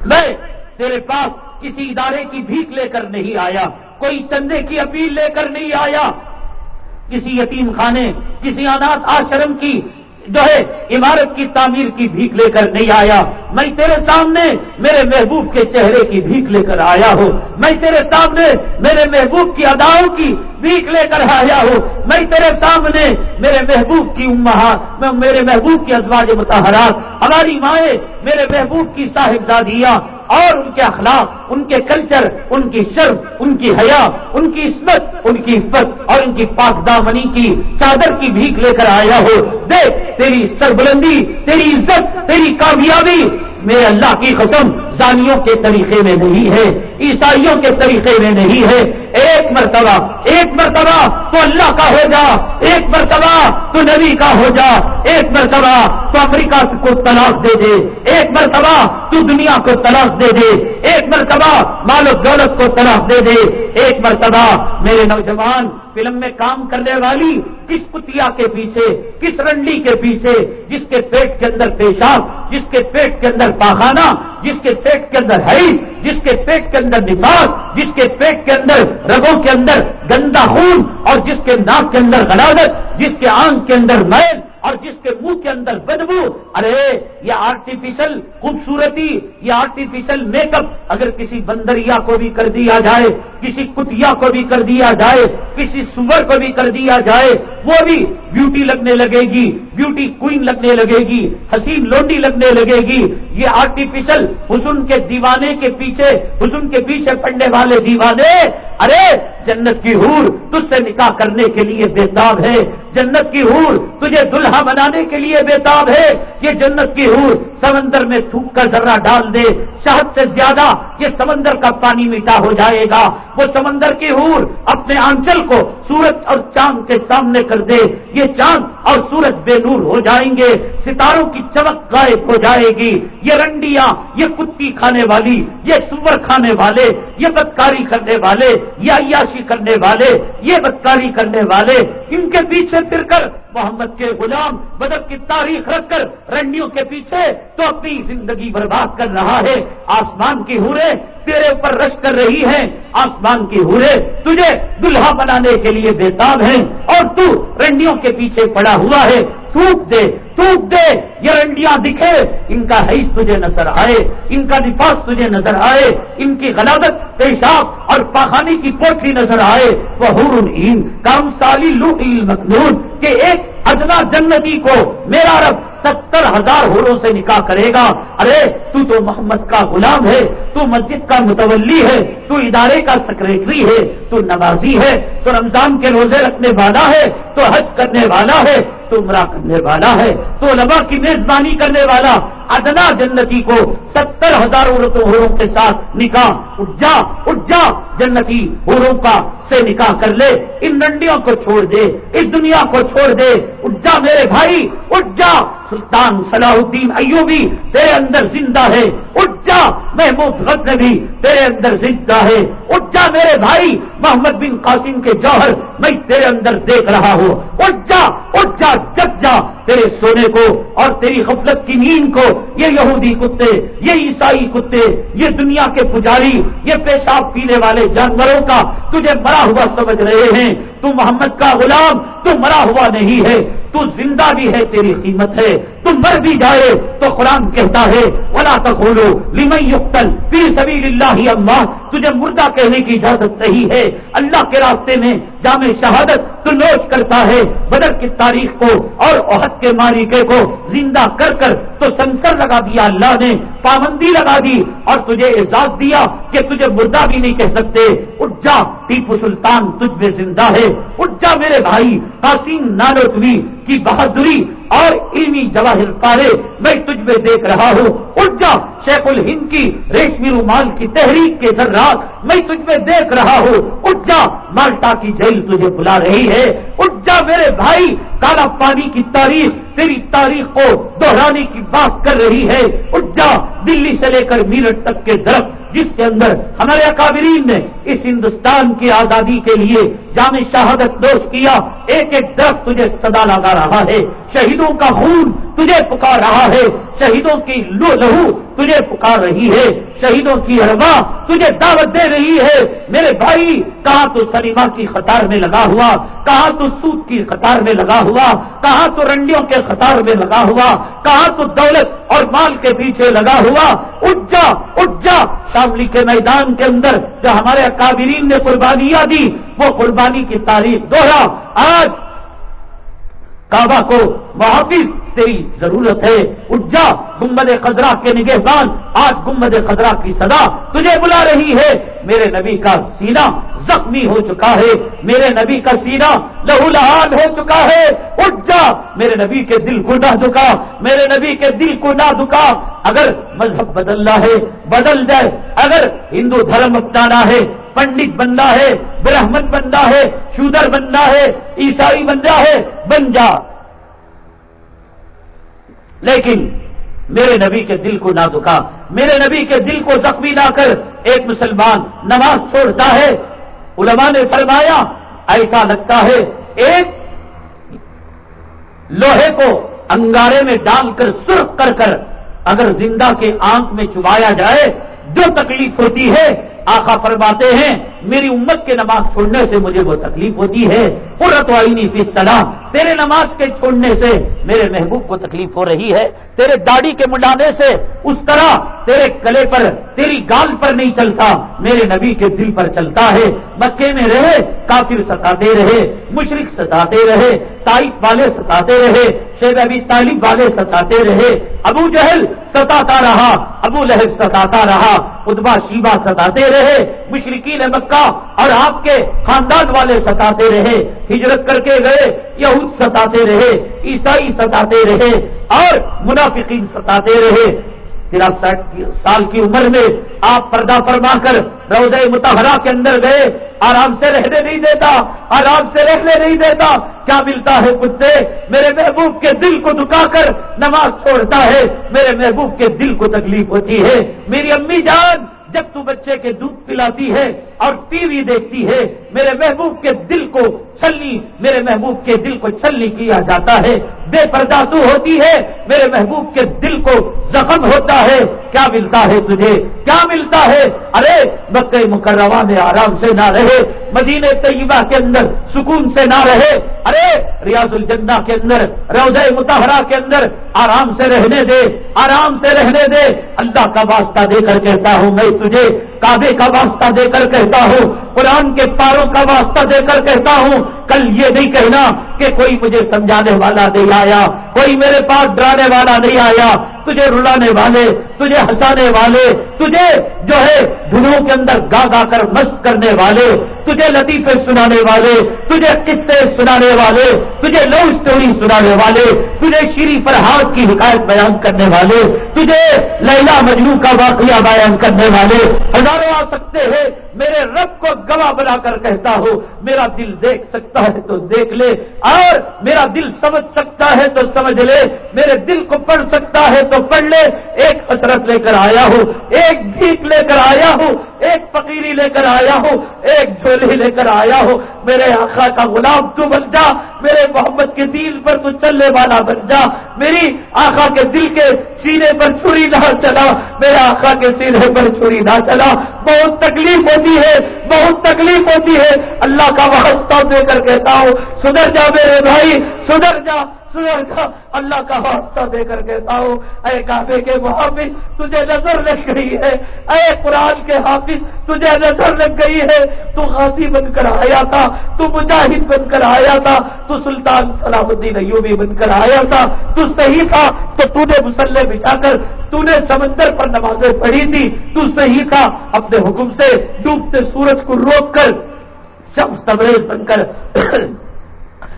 میں تیرے پاس کسی ادارے کی بھیک لے کر نہیں آیا۔ کوئی چندے کی اپیل لے کر نہیں آیا۔ کسی یتیم خانے، کسی اناج آشرم کی جو ہے، عمارت کی تعمیر کی بھیک لے کر نہیں آیا۔ میں تیرے سامنے میرے محبوب کے چہرے کی بھیک لے کر آیا ہوں۔ میں تیرے سامنے میرے محبوب کی اداؤں کی بھیک لے کر آیا ہوں۔ میں تیرے سامنے میرے محبوب کی امہات میرے محبوب کی ازواج متحرات ہماری مائیں، میرے محبوب کی صاحبزادیاں اور ان کے اخلاق، ان کے کلچر ان کی شرف، ان کی حیا، ان کی عصمت، ان کی عفت اور ان کی پاک دامنی کی چادر کی بھیک لے کر آیا ہو۔ دیکھ، تیری سربلندی، تیری عزت، تیری کامیابی میرے اللہ کی قسم زانیوں کے طریقے میں نہیں ہے، عیسائیوں کے طریقے میں نہیں ہے۔ ایک مرتبہ ایک مرتبہ تو اللہ کا ہو جا، ایک مرتبہ تو نبی کا ہو جا، ایک مرتبہ تو امریکہ کو طلاق دے دے، ایک مرتبہ تو دنیا کو طلاق دے دے، ایک مرتبہ مال و دولت کو طلاق دے دے، ایک مرتبہ میرے نوجوان فلم میں کام کرنے والی کس کتیا کے پیچھے، کس رنڈی کے پیچھے، جس کے پیٹ کے اندر پیشاب، جس کے پیٹ کے اندر پاخانہ، جس کے پیٹ کے اندر حیض جس کے پیٹ کے اندر نفاس، جس کے پیٹ کے اندر رگوں کے اندر گندا خون، اور جس کے ناک کے اندر غلادت جس کے آنکھ کے اندر میل اور جس کے منہ کے اندر بدبو، ارے، یہ آرٹیفیشل خوبصورتی، یہ آرٹیفیشل میک اپ اگر کسی بندریا کو بھی کر دیا جائے، کسی کتیا کو بھی کر دیا جائے، کسی سور کو بھی کر دیا جائے، وہ بھی بیوٹی لگنے لگے گی۔ بیوٹی کوئن لگنے لگے گی، حسین لوٹی لگنے لگے گی۔ یہ آرٹیفیشل حسن کے دیوانے کے پیچھے، حسن کے پیچھے پڑنے والے دیوانے۔ ارے، جنت کی ہور تجھ سے نکاح کرنے کے لیے بےتاب ہے۔ جنت کی ہور تجھے دلہا بنانے کے لیے بےتاب ہے۔ یہ جنت کی ہور سمندر میں تھوک کر ذرا ڈال دے۔ شہد سے زیادہ یہ سمندر کا پانی میٹھا ہو جائے گا۔ وہ سمندر کی ہور اپنے آنچل کو سورج اور چاند کے سامنے کر دے۔ یہ چاند اور سورج بے نور ہو جائیں گے، ستاروں کی چمک غائب ہو جائے گی۔ یہ رنڈیاں، یہ کتی کھانے والی، یہ سور کھانے والے، یہ بدکاری کرنے والے، یہ عیاشی کرنے والے، یہ بدکاری کرنے والے۔ ان کے پیچھے پھر کر محمد کے غلام بدب کی تاریخ رکھ کر رنڈیوں کے پیچھے تو اپنی زندگی برباد کر رہا ہے۔ آسمان کی ہورے تیرے اوپر رش کر رہی ہے، آسمان کی ہورے تجھے دلہا بنانے کے لیے بےتاب ہے اور تو رنڈیوں کے پیچھے پڑا ہوا ہے، تھوک دے تھوک دے، یہ رنڈیاں دکھے، ان کا حیث تجھے نظر آئے، ان کا نفاذ تجھے نظر آئے، ان کی غلابت پیشاب اور پاخانی کی پوٹلی نظر آئے۔ وہ حور کام سالی لو مخنون کہ ایک ادنا جنتی کو میرا رب ستر ہزار ہوروں سے نکاح کرے گا۔ ارے، تو تو محمد کا غلام ہے، تو مسجد کا متولی ہے، تو ادارے کا سیکرٹری ہے، تو نوازی ہے، تو رمضان کے روزے رکھنے والا ہے، تو حج کرنے والا ہے تو عمرہ کرنے والا ہے۔ تو لبا کی میزبانی کرنے والا ادنا جنتی کو ستر ہزار عورتوں ہوروں کے ساتھ نکاح، اٹھ جا اٹھ جا، جنتی ہوروں کا سے نکاح کر لے، ان ڈنڈیوں کو چھوڑ دے، اس دنیا کو چھوڑ دے، اٹھ جا میرے بھائی، اٹھ جا۔ سلطان صلاح الدین ایوبی، تیرے اندر زندہ ہے، اٹھ جا۔ محمود غد بھی تیرے اندر زندہ ہے، اٹھ جا میرے بھائی۔ محمد بن قاسم کے جوہر، میں تیرے اندر دیکھ رہا ہوں۔ اٹھ جا اٹھ جا، جگ جا۔ تیرے سونے کو اور تیری غفلت کی نیند کو، یہ یہودی کتے، یہ عیسائی کتے، یہ دنیا کے پجاری، یہ پیشاب پینے والے جانوروں کا تجھے بڑا ہوا سمجھ رہے ہیں۔ تو محمد کا غلام تو مرا ہوا نہیں ہے، تو زندہ بھی ہے تیری قیمت ہے، تو مر بھی جائے تو قرآن کہتا ہے، ولا تک بولو لیمئی یقتل پھر سبھی اللہ اللہ تجھے مردہ کہنے کی اجازت نہیں ہے۔ اللہ کے راستے میں جامع شہادت تو نوش کرتا ہے، بدر کی تاریخ کو اور عہد کے مالکے کو زندہ کر کر تو سنسر لگا دیا اللہ نے، پابندی لگا دی اور تجھے اعزاز دیا کہ تجھے مردہ بھی نہیں کہہ سکتے۔ اٹھ جا، ٹیپو سلطان، تجھ میں زندہ ہے۔ اٹھ جا میرے بھائی قاسم نانوتوی کی بہادری اور علمی جواہر پارے میں تجھ میں دیکھ رہا ہوں۔ اٹھ جا شیخ الہند کی ریشمی رومال کی تحریک کے ذرات میں تجھ میں دیکھ رہا ہوں۔ اٹھ جا مالٹا کی جیل تجھے بلا رہی ہے۔ اٹھ جا میرے بھائی، کالا پانی کی تاریخ، تیری تاریخ کو دہرانے کی بات کر رہی ہے۔ اٹھ جا دلی سے لے کر میرٹ تک کے درخت، جس کے اندر ہمارے اکابرین نے اس ہندوستان کی آزادی کے لیے جامع شہادت دوش کیا۔ ایک ایک درخت تجھے صدا لگا رہا ہے، شہیدوں کا خون تجھے پکار رہا ہے، شہیدوں کی لو لہو تجھے پکار رہی ہے، شہیدوں کی اربا تجھے دعوت دے رہی ہے۔ میرے بھائی، کہاں تو سلیما کی قطار میں لگا ہوا؟ کہاں تو سوت کی قطار میں لگا ہوا؟ کہاں تو رنڈیوں کے قطار میں لگا ہوا؟ کہاں تو دولت اور مال کے پیچھے لگا ہوا؟ اٹھ جا اٹھ جا۔ شاملی کے میدان کے اندر جو ہمارے اکابرین نے قربانیاں دی وہ قربانی کی تاریخ دوہرا۔ آج کعبہ کو محافظ تیری ضرورت ہے۔ اجا گمبد خزرا کے نگہبان، آج گمبد خزرا کی صدا تجھے بلا رہی ہے۔ میرے نبی کا سینہ زخمی ہو چکا ہے۔ میرے نبی کا سینہ لہو لہان ہو چکا ہے۔ اٹھ جا میرے نبی کے دل کو نہ دکا میرے نبی کے دل کو نہ دکا اگر مذہب بدلنا ہے، بدل جائے۔ اگر ہندو دھرم اپنانا ہے پنڈت بننا ہے، برہمن بننا ہے، شودر بننا ہے، عیسائی بننا ہے، بن جا۔ لیکن میرے نبی کے دل کو نہ دکھا میرے نبی کے دل کو زخمی نہ کر۔ ایک مسلمان نماز چھوڑتا ہے۔ علماء نے فرمایا، ایسا لگتا ہے، ایک لوہے کو انگارے میں ڈال کر سرخ کر کر اگر زندہ کے آنکھ میں چبایا جائے، جو تکلیف ہوتی ہے آخا فرماتے ہیں، میری امت کے نماز چھوڑنے سے مجھے وہ تکلیف ہوتی ہے۔ قرت آئینی فی سلام تیرے نماز کے چھوڑنے سے میرے محبوب کو تکلیف ہو رہی ہے۔ تیرے داڑھی کے مڈانے سے اس طرح تیرے کلے پر، تیری گال پر نہیں چلتا۔ میرے نبی کے دل پر چلتا ہے۔ مکے میں رہے، کافر ستاتے رہے، مشرق ستاتے رہے تائف والے ستاتے رہے شیب ابھی طالب والے ستاتے رہے۔ ابو جہل ستاتا رہا، ابو لہب ستاتا رہا ادبا شیبا ستاتے رہے مشرقین مکہ اور آپ کے خاندان والے ستاتے رہے، ہجرت کر کے گئے، یہود ستاتے رہے، عیسائی ستاتے رہے اور منافقین ستاتے رہے۔ تراسٹھ سال کی عمر میں آپ پردہ فرما کر روزہ متحرہ کے اندر گئے، آرام سے رہنے نہیں دیتا، آرام سے رہنے نہیں دیتا۔ کیا ملتا ہے کتے میرے محبوب کے دل کو دکا کر نماز چھوڑتا ہے، میرے محبوب کے دل کو تکلیف ہوتی ہے۔ میری امی جان جب تو بچے کے دودھ پلاتی ہے اور ٹی وی دیکھتی ہے، میرے محبوب کے دل کو چھلنی، میرے محبوب کے دل کو چھلنی کیا جاتا ہے۔ بے پردہ ہوتی ہے، میرے محبوب کے دل کو زخم ہوتا ہے۔ کیا ملتا ہے تجھے؟ کیا ملتا ہے؟ ارے، مکہ مکرمہ میں آرام سے نہ رہے، مدینہ طیبہ کے اندر سکون سے نہ رہے۔ ارے، ریاض الجنہ کے اندر روزہ متحرہ کے اندر آرام سے رہنے دے، آرام سے رہنے دے۔ اللہ کا واسطہ دے کر کہتا ہوں میں تجھے، کعبے کا واسطہ دے کر کہتا ہوں قرآن کے پاروں کا واسطہ دے کر کہتا ہوں کل یہ نہیں کہنا کہ کوئی مجھے سمجھانے والا نہیں آیا، کوئی میرے پاس ڈرانے والا نہیں آیا، تجھے رلانے والے، تجھے ہنسانے والے، تجھے جو ہے دھنوں کے اندر گا گا کر مست کرنے والے، تجھے لطیفے سنانے والے، تجھے قصے سنانے والے، تجھے لو اسٹوری سنانے والے، تجھے شیری فرحاد کی حکایت بیان کرنے والے، تجھے لیلا مجنو کا واقعہ بیان کرنے والے۔ ہزاروں آ سکتے ہیں، میرے رب کو گواہ بنا کر کہتا ہوں، میرا دل دیکھ سکتا ہے تو دیکھ لے۔ اور میرا دل سمجھ سکتا ہے تو سمجھ لے، میرے دل کو پڑھ سکتا ہے تو پڑھ لے۔ ایک حسرت لے کر آیا ہوں، ایک بھیک لے کر آیا ہوں ایک فقیری لے کر آیا ہوں، ایک جھولی لے کر آیا ہوں۔ میرے آقا کا غلام تو بن جا، میرے محمد کے دل پر تو چلنے والا بن جا۔ میری آقا کے دل کے سینے پر چھری نہ چلا، میرے آقا کے سینے پر چھری نہ چلا۔ بہت تکلیف ہوتی ہے، بہت تکلیف ہوتی ہے۔ اللہ کا واسطہ دے کر کہتا ہوں، سدھر جا میرے بھائی، سدھر جا۔ کا اللہ کا واسطہ دے کر کہتا ہوں، اے کعبے کے محافظ، تجھے نظر لگ گئی ہے۔ اے قرآن کے حافظ، تجھے نظر لگ گئی ہے۔ تو غازی بن کر آیا تھا، تو مجاہد بن کر آیا تھا، تو سلطان صلاح الدین ایوبی بن کر آیا تھا۔ تو صحیح تھا، تو تو نے مسلح بچا کر تو نے سمندر پر نمازیں پڑھی تھی۔ تو صحیح تھا، اپنے حکم سے ڈوبتے سورج کو روک کر شمس تبریز بن کر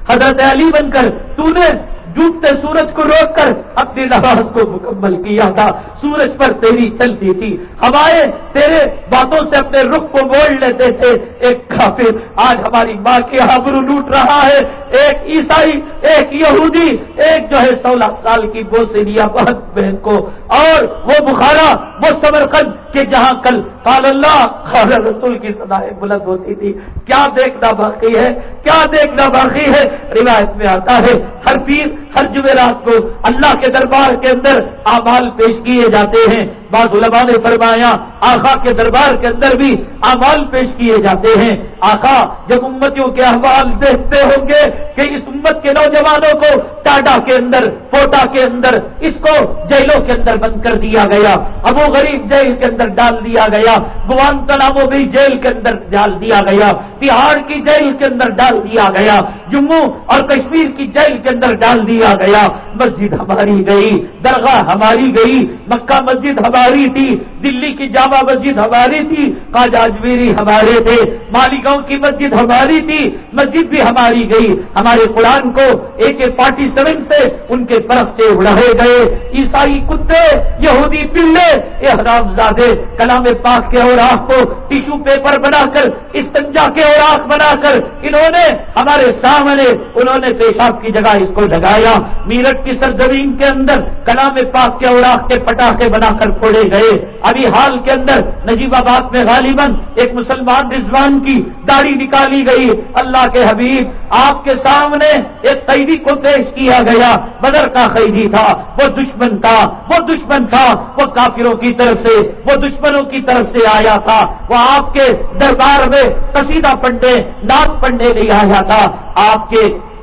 حضرت علی بن کر تو نے ڈوبتے سورج کو روک کر اپنی نماز کو مکمل کیا تھا۔ سورج پر تیری چلتی تھی۔ ہوائیں تیرے باتوں سے اپنے رخ کو موڑ لیتے تھے۔ ایک کافر آج ہماری ماں کے آبرو لوٹ رہا ہے۔ ایک عیسائی، ایک یہودی، ایک جو ہے سولہ سال کی بوسینیا بہت بہن کو۔ اور وہ بخارا، وہ سمرقند کہ جہاں کل قال اللہ قال رسول کی سدائیں بلند ہوتی تھی۔ کیا دیکھنا باقی ہے؟ کیا دیکھنا باقی ہے؟ روایت میں آتا ہے، ہر پیر ہر جمعرات کو اللہ کے دربار کے اندر اعمال پیش کیے جاتے ہیں۔ بعض علماء نے فرمایا آخا کے دربار کے اندر بھی اعمال پیش کیے جاتے ہیں۔ آخا جب امتیوں کے احوال دیکھتے ہوں گے کہ اس امت کے نوجوانوں کو ٹاڈا کے اندر پوٹا کے اندر، اس کو جیلوں کے اندر بند کر دیا گیا، ابو غریب جیل کے اندر ڈال دیا گیا گوان تنابو بھی جیل کے اندر ڈال دیا گیا، بہار کی جیل کے اندر ڈال دیا گیا، جموں اور کشمیر کی جیل کے اندر ڈال دیا گیا۔ مسجد ہماری گئی، درگاہ ہماری گئی، مکہ مسجد ہماری تھی، دلی کی جامع مسجد ہماری تھی اجمیری ہمارے تھے، مالیگاؤں کی مسجد ہماری تھی، مسجد بھی ہماری گئی۔ ہمارے قرآن کو اے کے فورٹی سیون سے ان کے طرف سے اڑائے گئے۔ عیسائی کتے، یہودی پلے یہ حرام زادے، کلام پاک کے اور کو ٹیشو پیپر بنا کر استنجا کے اور بنا کر انہوں نے ہمارے سامنے، انہوں نے پیشاب کی جگہ اس کو لگایا۔ میرٹ کی سرزمین کے اندر کلام پاک کے اوراق کے پٹاخے بنا کر پھوڑے گئے۔ ابھی حال کے اندر نجیب آباد میں غالباً ایک مسلمان رضوان کی داڑھی نکالی گئی۔ اللہ کے حبیب، آپ کے سامنے ایک قیدی کو پیش کیا گیا۔ بدر کا قیدی تھا، وہ دشمن تھا، وہ دشمن تھا۔ وہ کافروں کی طرف سے، وہ دشمنوں کی طرف سے آیا تھا۔ وہ آپ کے دربار میں قصیدہ پڑھنے ناک پڑھنے نہیں آیا تھا۔ آپ کے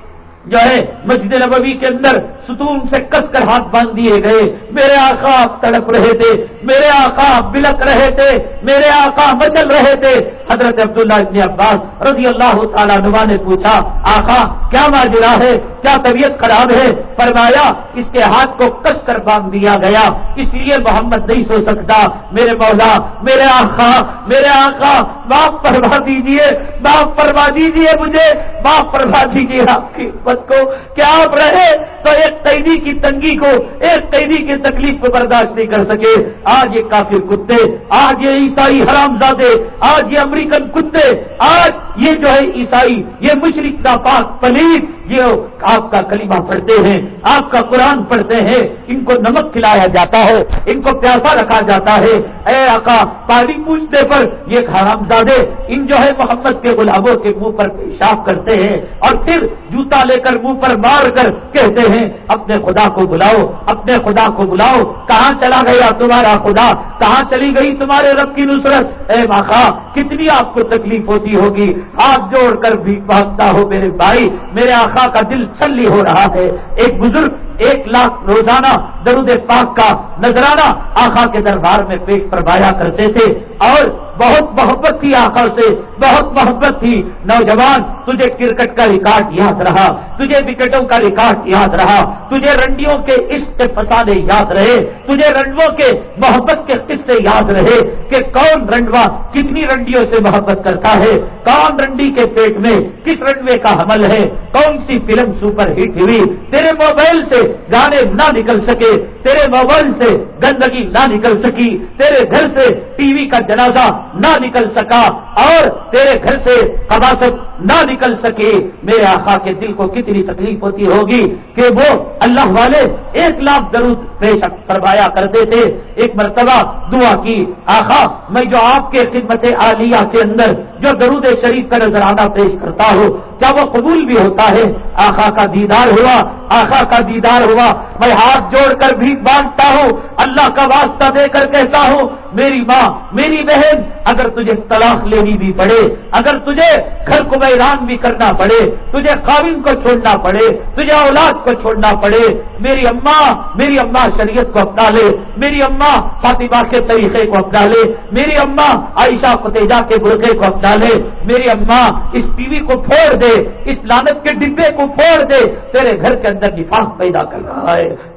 جو ہے، مسجد نبوی کے اندر ستون سے کس کر ہاتھ باندھ دیے گئے۔ میرے آقا تڑپ رہے تھے، میرے آقا بلک رہے تھے، میرے آقا مچل رہے تھے۔ حضرت عبداللہ ابن عباس رضی اللہ تعالیٰ نما نے پوچھا، آقا، کیا ماجرا ہے؟ کیا طبیعت خراب ہے؟ فرمایا، اس کے ہاتھ کو کس کر باندھ دیا گیا، اس لیے محمد نہیں سو سکتا۔ میرے مولا، میرے آقا میرے آقا باپ پروا دیجیے باپ پروا دیجیے مجھے باپ پروا دیجیے آپ کی۔ کو کہ آپ رہے تو ایک قیدی کی تنگی کو، ایک قیدی کی تکلیف کو برداشت نہیں کر سکے۔ آج یہ کافر کتے، آج یہ عیسائی حرام زادے آج یہ امریکن کتے، آج یہ جو ہے عیسائی، یہ مشرق کا پاک پنیر، یہ آپ کا کلمہ پڑھتے ہیں، آپ کا قرآن پڑھتے ہیں، ان کو نمک کھلایا جاتا ہے، ان کو پیاسا رکھا جاتا ہے۔ اے آقا، پانی پوچھنے پر یہ حرام زادے ان جو ہے محمد کے غلاموں کے منہ پر پیشاب کرتے ہیں اور پھر جوتا لے کر منہ پر مار کر کہتے ہیں، اپنے خدا کو بلاؤ، اپنے خدا کو بلاؤ۔ کہاں چلا گیا تمہارا خدا؟ کہاں چلی گئی تمہارے رب کی نصرت؟ اے ماخا کتنی آپ کو تکلیف ہوتی ہوگی؟ ہاتھ جوڑ کر بھی مانگتا ہو میرے بھائی، میرے آخا کا دل چلی ہو رہا ہے۔ ایک بزرگ ایک لاکھ روزانہ درود پاک کا نذرانہ آخا کے دربار میں پیش فرمایا کرتے تھے اور بہت محبت تھی آخر سے، بہت محبت تھی۔ نوجوان، تجھے کرکٹ کا ریکارڈ یاد رہا، تجھے وکٹوں کا ریکارڈ یاد رہا، تجھے رنڈیوں کے عشق فسادے یاد رہے، تجھے رنڈوں کے محبت کے قصے یاد رہے کہ کون رنڈوا کتنی رنڈیوں سے محبت کرتا ہے، کون رنڈی کے پیٹ میں کس رنڈوے کا حمل ہے، کون سی فلم سپر ہٹ ہوئی، تیرے موبائل سے گانے نہ نکل سکے، تیرے موبائل سے گندگی نہ نکل سکی، تیرے گھر سے ٹی وی کا جنازہ نہ نکل سکا اور تیرے گھر سے قباست نہ نکل سکے۔ میرے آخا کے دل کو کتنی تکلیف ہوتی ہوگی کہ وہ اللہ والے ایک لاکھ درود پیش فرمایا کرتے تھے۔ ایک مرتبہ دعا کی آخا میں جو آپ کے خدمت عالیہ کے اندر جو درود شریف کا نظرانہ پیش کرتا ہوں، کیا وہ قبول بھی ہوتا ہے؟ آخا کا دیدار ہوا آخا کا دیدار ہوا، میں ہاتھ جوڑ کر بھی باندھتا ہوں، اللہ کا واسطہ دے کر کہتا ہوں، میری ماں، میری بہن، اگر تجھے طلاق لینی بھی پڑے، اگر تجھے گھر کو ویران بھی کرنا پڑے، تجھے قابل کو چھوڑنا پڑے، تجھے اولاد کو چھوڑنا پڑے، میری اماں میری اماں شریعت کو اپنا لے، میری اماں فاطمہ کے طریقے کو اپنا لے، میری اماں عائشہ فتیجہ کے برقے کو اپنا لے، میری اماں اس ٹی وی کو پھوڑ دے، اس لانت کے ڈبے کو پھوڑ دے، تیرے گھر کے اندر نفاق پیدا کر رہا ہے۔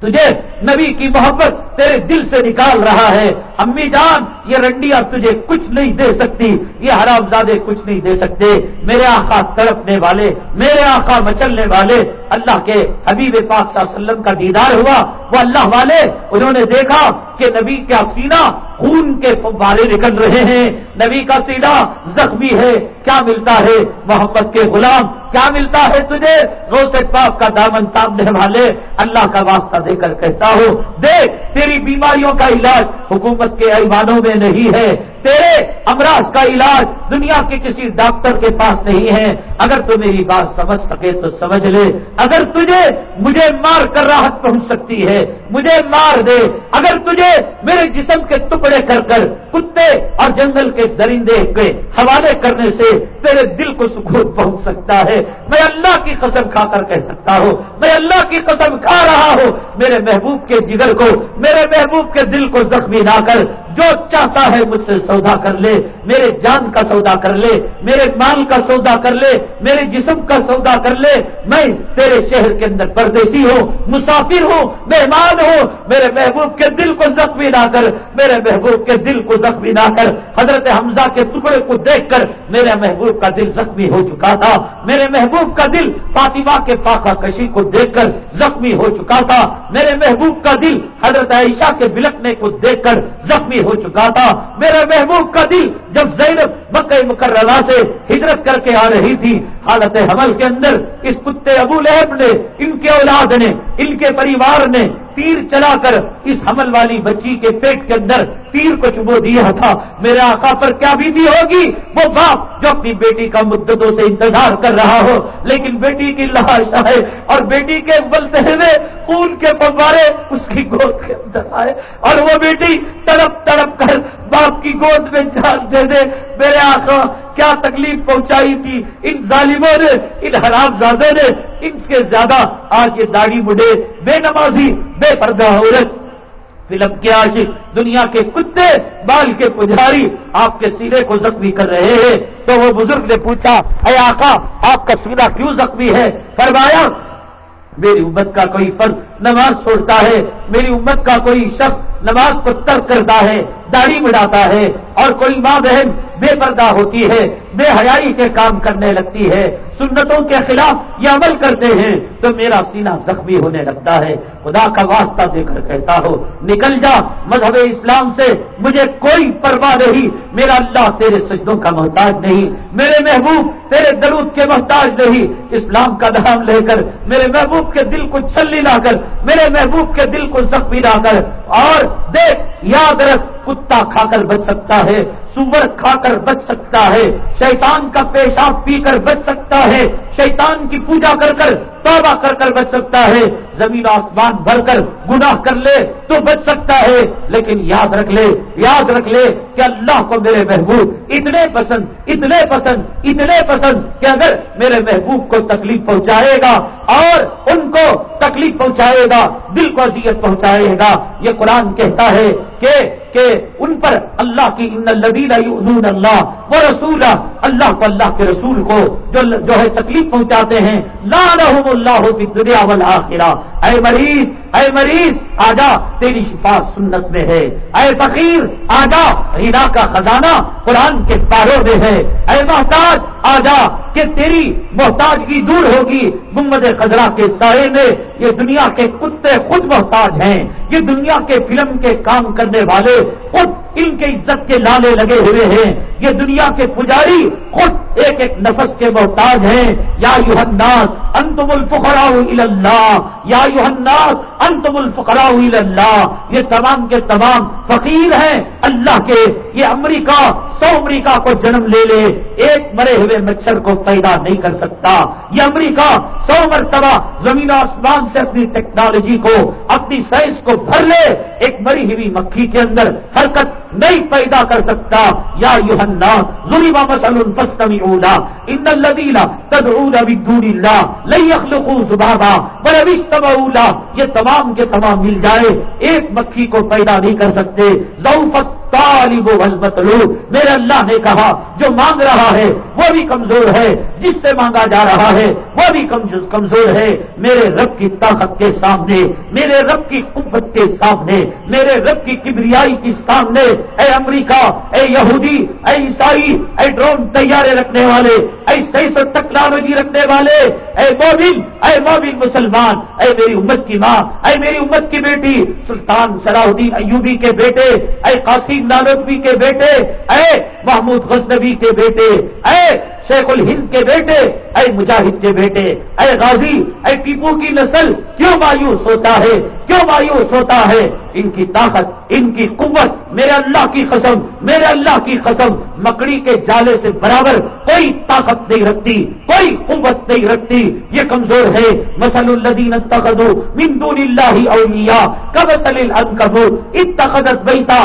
تجھے نبی کی محبت تیرے دل سے نکال رہا ہے۔ امی جان، یہ رنڈیاں تجھے کچھ نہیں دے سکتی۔ یہ حرام زادے کچھ نہیں دے سکتے۔ میرے آقا تڑپنے والے، میرے آقا مچلنے والے۔ اللہ کے حبیب پاک صلی اللہ علیہ وسلم کا دیدار ہوا۔ وہ اللہ والے، انہوں نے دیکھا کہ نبی کا سینہ خون کے فوارے نکل رہے ہیں۔ نبی کا سینا زخمی ہے۔ کیا ملتا ہے محمد کے غلام؟ کیا ملتا ہے تجھے؟ روز پاک کا دامن تامنے والے اللہ کا واسطہ دے کر کہتا ہو دیکھ، تیری بیماریوں کا علاج حکومت کے ایمانوں میں نہیں ہے۔ تیرے امراض کا علاج دنیا کے کسی ڈاکٹر کے پاس نہیں ہے۔ اگر تو میری بات سمجھ سکے تو سمجھ لے۔ اگر تجھے، مجھے مار کر راحت پہنچ سکتی ہے، مجھے مار دے۔ اگر تجھے میرے جسم کے ٹکڑے کر کر کتے اور جنگل کے درندے کے حوالے کرنے سے تیرے دل کو سکون پہنچ سکتا ہے۔ میں اللہ کی قسم کھا کر کہہ سکتا ہوں۔ میں اللہ کی قسم کھا رہا ہوں۔ میرے محبوب کے جگر کو، میرے محبوب کے دل کو زخمی نہ کر۔ جو چاہتا ہے مجھ سے سودا کر لے، میرے جان کا سودا کر لے، میرے مال کا سودا کر لے، میرے جسم کا سودا کر لے۔ میں تیرے شہر کے اندر پردیسی ہوں، مسافر ہوں، مہمان ہوں۔ میرے محبوب کے دل کو زخمی نہ کر، میرے محبوب کے دل کو زخمی نہ کر۔ حضرت حمزہ کے ٹکڑے کو دیکھ کر میرے محبوب کا دل زخمی ہو چکا تھا۔ میرے محبوب کا دل فاطمہ کے فاقہ کشی کو دیکھ کر زخمی ہو چکا تھا۔ میرے محبوب کا دل حضرت عائشہ کے بلکنے کو دیکھ کر زخمی ہو چکا تھا۔ میرے محبوب کا دل جب زینب مکہ مکرمہ سے ہجرت کر کے آ رہی تھی، حالت حمل کے اندر اس کتے ابو لہب نے، ان کے اولاد نے ان کے پریوار نے تیر چلا کر اس حمل والی بچی کے پیٹ کے اندر تیر کو چبو دیا تھا۔ میرے آقا پر کیا بیتی ہوگی؟ وہ باپ جو اپنی بیٹی کا مدتوں سے انتظار کر رہا ہو۔ لیکن بیٹی کی لاش آئے اور بیٹی کے بلتے ہوئے خون کے پوارے اس کی گود کے اندر آئے اور وہ بیٹی تڑپ تڑپ کر باپ کی گود میں جان دے دے۔ میرے آقا کیا تکلیف پہنچائی تھی؟ ان ظالموں نے، ان حرام زادوں نے، ان سے زیادہ آج یہ داڑھی مڈے بے نمازی، بے پردہ عورت۔ فلم کے عاشق، دنیا کے کتے، بال کے پجاری آپ کے سینے کو زخمی کر رہے ہیں۔ تو وہ بزرگ نے پوچھا، اے آقا، آپ کا سینہ کیوں زخمی ہے؟ فرمایا، میری امت کا کوئی فرد نماز چھوڑتا ہے، میری امت کا کوئی شخص نماز کو ترک کرتا ہے، داڑھی بڑھاتا ہے اور کوئی ماں بہن بے پردہ ہوتی ہے، بے حیائی کے کام کرنے لگتی ہے، سنتوں کے خلاف یہ عمل کرتے ہیں تو میرا سینہ زخمی ہونے لگتا ہے۔ خدا کا واسطہ دے کر کہتا ہو نکل جا، مذہب اسلام سے مجھے کوئی پرواہ نہیں، میرا اللہ تیرے سجدوں کا محتاج نہیں، میرے محبوب تیرے درود کے محتاج نہیں۔ اسلام کا نام لے کر میرے محبوب کے دل کو چھلی لا کر، میرے محبوب کے دل کو زخمی لا کر، اور دیکھ یاد رکھ کتا کھا کر بچ سکتا ہے، سور کھا کر بچ سکتا ہے، شیطان کا پیشاب پی کر بچ سکتا ہے، شیطان کی پوجا کر کر توبہ کر کر بچ سکتا ہے۔ زمین آسمان بھر کر گناہ کر لے تو بچ سکتا ہے۔ لیکن یاد رکھ لے، یاد رکھ لے کہ اللہ کو میرے محبوب اتنے پسند اتنے پسند اتنے پسند کہ اگر میرے محبوب کو تکلیف پہنچائے گا اور ان کو تکلیف پہنچائے گا، دل کو اذیت پہنچائے گا۔ یہ قرآن کہتا ہے کہ کہ ان پر اللہ کی ان یؤذون اللہ وہ رسول اللہ کو اللہ کے رسول کو جو جو ہے تکلیف پہنچاتے ہیں۔ لا رحم اللہ کی دنیا والا اے مریض اے مریض، آجا، تیری شفا سنت میں ہے۔ اے فقیر، آجا ہیرا کا خزانہ قرآن کے پاروں میں ہے۔ اے محتاج آ جا کہ تیری محتاجگی دور ہوگی۔ گمبد خزرا کے سائے میں یہ دنیا کے کتے خود محتاج ہیں۔ یہ دنیا کے فلم کے کام کرنے والے خود ان کے عزت کے لالے لگے ہوئے ہیں۔ یہ دنیا کے پجاری خود ایک ایک نفس کے محتاج ہیں۔ یا یو الناس، انتم الفقراء اللہ۔ یا یو الناس، انتم الفقراء اللہ۔ یہ تمام کے تمام فقیر ہیں۔ اللہ کے، یہ امریکہ، سو امریکہ کو جنم لے لے۔ ایک مرے ہوئے مچھر کو پیدا نہیں کر سکتا۔ یہ امریکہ سو مرتبہ زمین آسمان سے اپنی ٹیکنالوجی کو، اپنی سائنس کو بھر لے۔ ایک مری ہوئی مکھی کے اندر حرکت نہیں پیدا کر سکتا۔ یا یو ظلم مسل پستمی اولا ان الدیلا تد اولا بدون اللہ لئی اخلقو زبابا بر اولا یہ تمام کے تمام مل جائے، ایک مکھی کو پیدا نہیں کر سکتے۔ ضعفت طالب والمطلوب۔ میرے اللہ نے کہا، جو مانگ رہا ہے، وہ بھی کمزور ہے۔ جس سے مانگا جا رہا ہے۔ وہ بھی کمزور ہے۔ میرے رب کی طاقت کے سامنے، میرے رب کی قوت کے سامنے، میرے رب کی کبریائی کے سامنے۔ اے امریکہ، اے یہودی، اے عیسائی، اے ڈرون تیارے رکھنے والے، اے صحیح سے ٹیکنالوجی رکھنے والے، اے موبن اے موبن مسلمان، اے میری امت کی ماں، اے میری امت کی بیٹی، سلطان صلاح الدین ایوبی کے بیٹے، اے قاسم نانوی کے بیٹے، اے محمود غزنبی کے بیٹے، اے شیخ الہند کے بیٹے، اے مجاہد کے بیٹے، اے غازی، اے ٹیپو کی نسل، کیوں مایوس ہوتا ہے؟ کیوں مایوس ہوتا ہے؟ ان کی طاقت، ان کی قوت، میرے اللہ کی قسم، میرے اللہ کی قسم مکڑی کے جالے سے برابر کوئی طاقت نہیں رکھتی، کوئی قوت نہیں رکھتی۔ یہ کمزور ہے۔ مسل الدین من دون اللہ اولیا کب سل الکبور اتخذت بیتا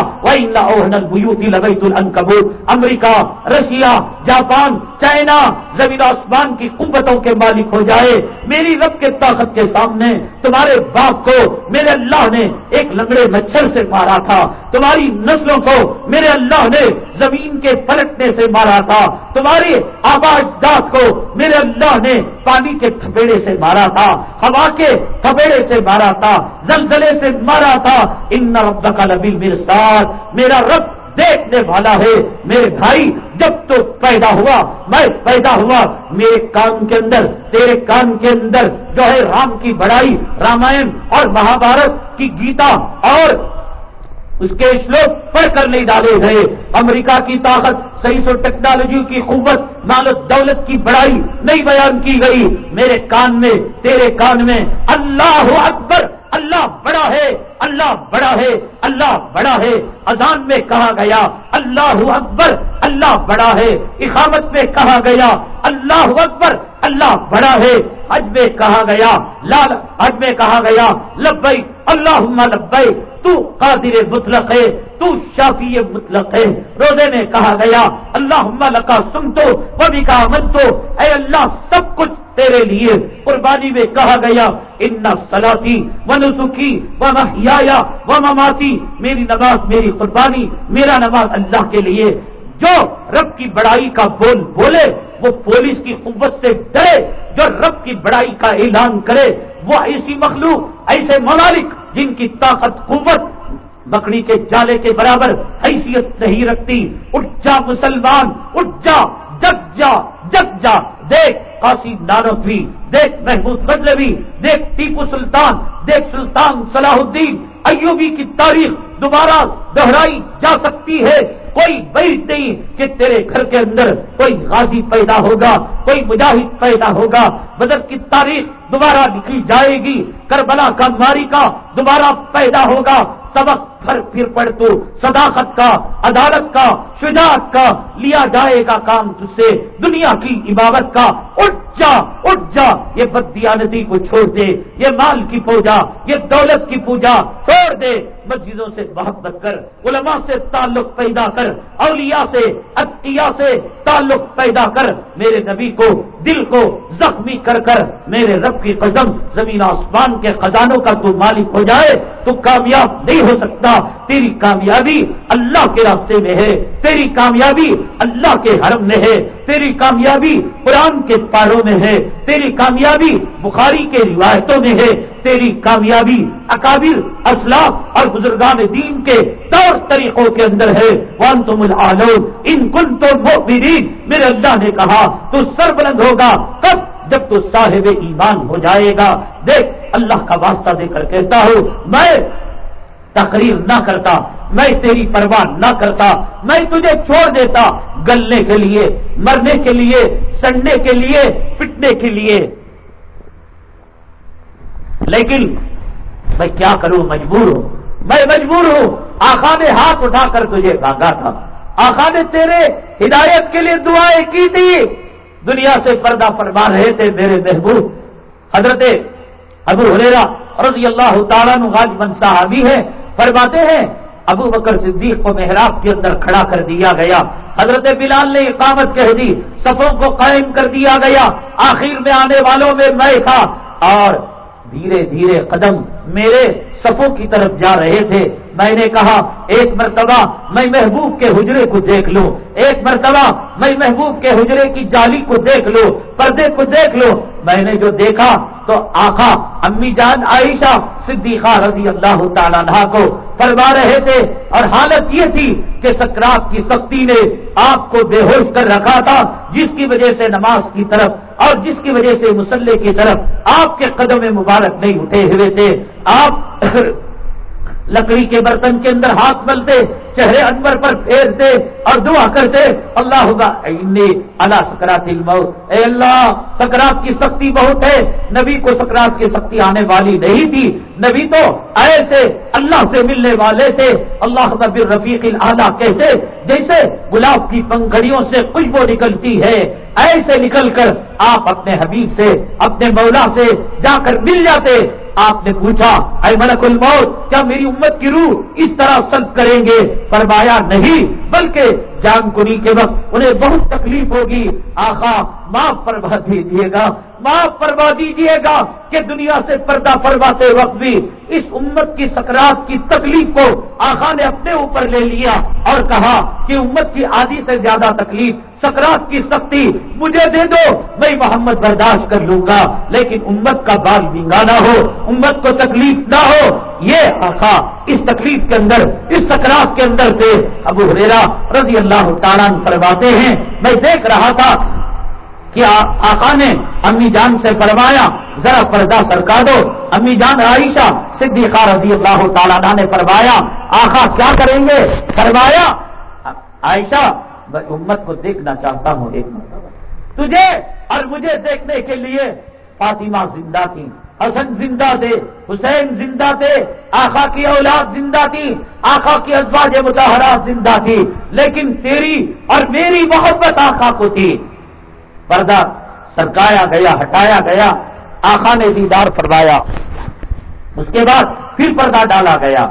امریکہ، رشیا، جاپان، چائنا، زمین آسمان کی قوتوں کے مالک ہو جائے۔ میری رب کے طاقت کے سامنے تمہارے باپ کو میرے اللہ نے ایک لنگڑے مچھر سے مارا تھا۔ تمہاری نسلوں کو میرے اللہ نے زمین کے پلٹنے سے مارا تھا۔ تمہاری آواز داد کو میرے اللہ نے پانی کے تھپیڑے سے مارا تھا۔ ہوا کے تھپیڑے سے مارا تھا۔ زلزلے سے مارا تھا۔ ان رب کا لبی میرے ساتھ میرا رب دیکھنے والا ہے۔ میرے بھائی، جب تو پیدا ہوا، میں پیدا ہوا۔ میرے کان کے اندر، تیرے کان کے اندر جو ہے رام کی بڑائی، رامائن اور مہابھارت کی گیتا اور اس کے شلوک پڑھ کر نہیں ڈالے گئے۔ امریکہ کی طاقت، صحیح سو ٹیکنالوجی کی قوت مالت دولت کی بڑائی نہیں بیان کی گئی۔ میرے کان میں، تیرے کان میں اللہ اکبر اللہ بڑا ہے، اللہ بڑا ہے، اللہ بڑا ہے۔ اذان میں کہا گیا، اللہ اکبر، اللہ بڑا ہے۔ اقامت میں کہا گیا، اللہ اکبر، اللہ بڑا ہے۔ حج میں کہا گیا لال حج میں کہا گیا لبئی اللہ لبئی تو قادر مطلق ہے، تو شافی مطلق ہے۔ روزے میں کہا گیا اللہ لکا سن تو وہ بھی کہا من تو اے اللہ، سب کچھ تیرے لیے قربانی میں کہا گیا ان سلاتی و نسخی و محیا و مماتی میری نماز میری قربانی، میرا نماز اللہ کے لیے۔ جو رب کی بڑائی کا بول بولے، وہ پولیس کی قوت سے ڈرے۔ جو رب کی بڑائی کا اعلان کرے، وہ ایسی مخلوق، ایسے ممالک جن کی طاقت، قوت مکڑی کے جالے کے برابر حیثیت نہیں رکھتی۔ اٹھ جا مسلمان، اٹھ جا، جگ جا جگ جا، دیکھ قاسم نانوی دیکھ محمود بدلوی، دیکھ ٹیپو سلطان، دیکھ سلطان صلاح الدین ایوبی کی تاریخ دوبارہ دہرائی جا سکتی ہے۔ کوئی بیٹ نہیں کہ تیرے گھر کے اندر کوئی غازی پیدا ہوگا، کوئی مجاہد پیدا ہوگا۔ بدر کی تاریخ دوبارہ لکھی جائے گی۔ کربلا کا ماری کا دوبارہ پیدا ہوگا۔ سبق پھر پھر پڑ تو صداقت کا، عدالت کا شجاعت کا، لیا جائے گا کام تج سے، دنیا کی عبادت کا، اٹھ جا اٹھ جا، یہ بدیانتی کو چھوڑ دے، یہ مال کی پوجا یہ دولت کی پوجا چھوڑ دے، مسجدوں سے محبت کر، علماء سے تعلق پیدا کر، اولیاء سے، عطیہ سے تعلق پیدا کر، میرے نبی کو، دل کو زخمی کر کر، میرے رب کی قدم زمین آسمان کے خزانوں کا تو مالک ہو جائے، تو کامیاب نہیں ہو سکتا۔ تیری کامیابی اللہ کے راستے میں ہے، تیری کامیابی اللہ کے حرم میں ہے، تیری کامیابی قرآن کے پاروں میں ہے، تیری کامیابی بخاری کے روایتوں میں ہے، تیری کامیابی اکابر، اسلاف اور بزرگان دین کے طور طریقوں کے اندر ہے۔ ون تم ان کن تو میرے اللہ نے کہا، تو سر بلند ہوگا، کب؟ جب تو صاحب ایمان ہو جائے گا۔ دیکھ، اللہ کا واسطہ دے کر کہتا ہوں، میں تقریر نہ کرتا، میں تیری پرواہ نہ کرتا، میں تجھے چھوڑ دیتا، گلنے کے لیے، مرنے کے لیے، سڑنے کے لیے پٹنے کے لیے۔ لیکن میں کیا کروں؟ مجبور ہوں۔ میں مجبور ہوں۔ آخا نے ہاتھ اٹھا کر تجھے بھاگا تھا۔ آخا نے تیرے ہدایت کے لیے دعائیں کی تھی۔ دنیا سے پردہ فرما رہے تھے میرے محبوب۔ حضرت ابو حریرا رضی اللہ تعالیٰ غاج بن ہے۔ فرماتے ہیں، ابو بکر صدیق کو محراب کے اندر کھڑا کر دیا گیا۔ حضرت بلال نے اقامت کہہ دی، صفوں کو قائم کر دیا گیا۔ آخر میں آنے والوں میں میں تھا۔ اور دھیرے دھیرے قدم میرے صفوں کی طرف جا رہے تھے۔ میں نے کہا، ایک مرتبہ میں محبوب کے حجرے کو دیکھ لوں۔ ایک مرتبہ میں محبوب کے حجرے کی جالی کو دیکھ لوں۔ پردے کو دیکھ لوں۔ میں نے جو دیکھا تو آخا امی جان عائشہ صدیقہ رضی اللہ تعالیٰ کو فرما رہے تھے اور حالت یہ تھی کہ سکرات کی سختی نے آپ کو بے ہوش کر رکھا تھا، جس کی وجہ سے نماز کی طرف اور جس کی وجہ سے مسلح کی طرف آپ کے قدم مبارک نہیں اٹھے ہوئے تھے۔ آپ لکڑی کے برتن کے اندر ہاتھ ملتے، چہرے انور پر پھیرتے اور دعا کرتے اللہ ہوگا اللہ سکرات اے اللہ، سکرات کی سختی بہت ہے۔ نبی کو سکرات کی سختی آنے والی نہیں تھی۔ نبی تو ایسے اللہ سے ملنے والے تھے۔ اللہ نبی رفیق العلیٰ کہتے، جیسے گلاب کی پنکھڑیوں سے خوشبو نکلتی ہے۔ ایسے نکل کر آپ اپنے حبیب سے، اپنے مولا سے جا کر مل جاتے۔ آپ نے پوچھا، اے ملک الموت، کیا میری امت کی روح اس طرح سلط کریں گے؟ فرمایا، نہیں، بلکہ جان کنی کے وقت انہیں بہت تکلیف ہوگی۔ آخا معاف فرما دیجیے گا۔ معاف فرما دیجیے گا کہ دنیا سے پردہ فرماتے وقت بھی اس امت کی سکرات کی تکلیف کو آخا نے اپنے اوپر لے لیا اور کہا کہ امت کی آدھی سے زیادہ تکلیف، سکرات کی سختی مجھے دے دو، میں محمد برداشت کر لوں گا۔ لیکن امت کا بال بنگا نہ ہو، امت کو تکلیف نہ ہو۔ یہ آخا اس تکلیف کے اندر، اس سکرات کے اندر سے ابو ہریرا رضی اللہ تعالیٰ فرماتے ہیں، میں دیکھ رہا تھا کہ آقا نے امی جان سے فرمایا، ذرا پردہ سرکا دو۔ امی جان عائشہ صدیقہ رضی اللہ تعالیٰ نے فرمایا، آقا کیا کریں گے؟ فرمایا، عائشہ، میں امت کو دیکھنا چاہتا ہوں ایک تجھے اور مجھے دیکھنے کے لیے فاطمہ زندہ تھی۔ حسن زندہ تھے، حسین زندہ تھے آخا کی اولاد زندہ تھی آخا کی ازواج متحرات زندہ تھی۔ لیکن تیری اور میری محبت آخا کو تھی۔ پردہ سرکایا گیا، ہٹایا گیا آخا نے دیدار فرمایا۔ اس کے بعد پھر پردہ ڈالا گیا۔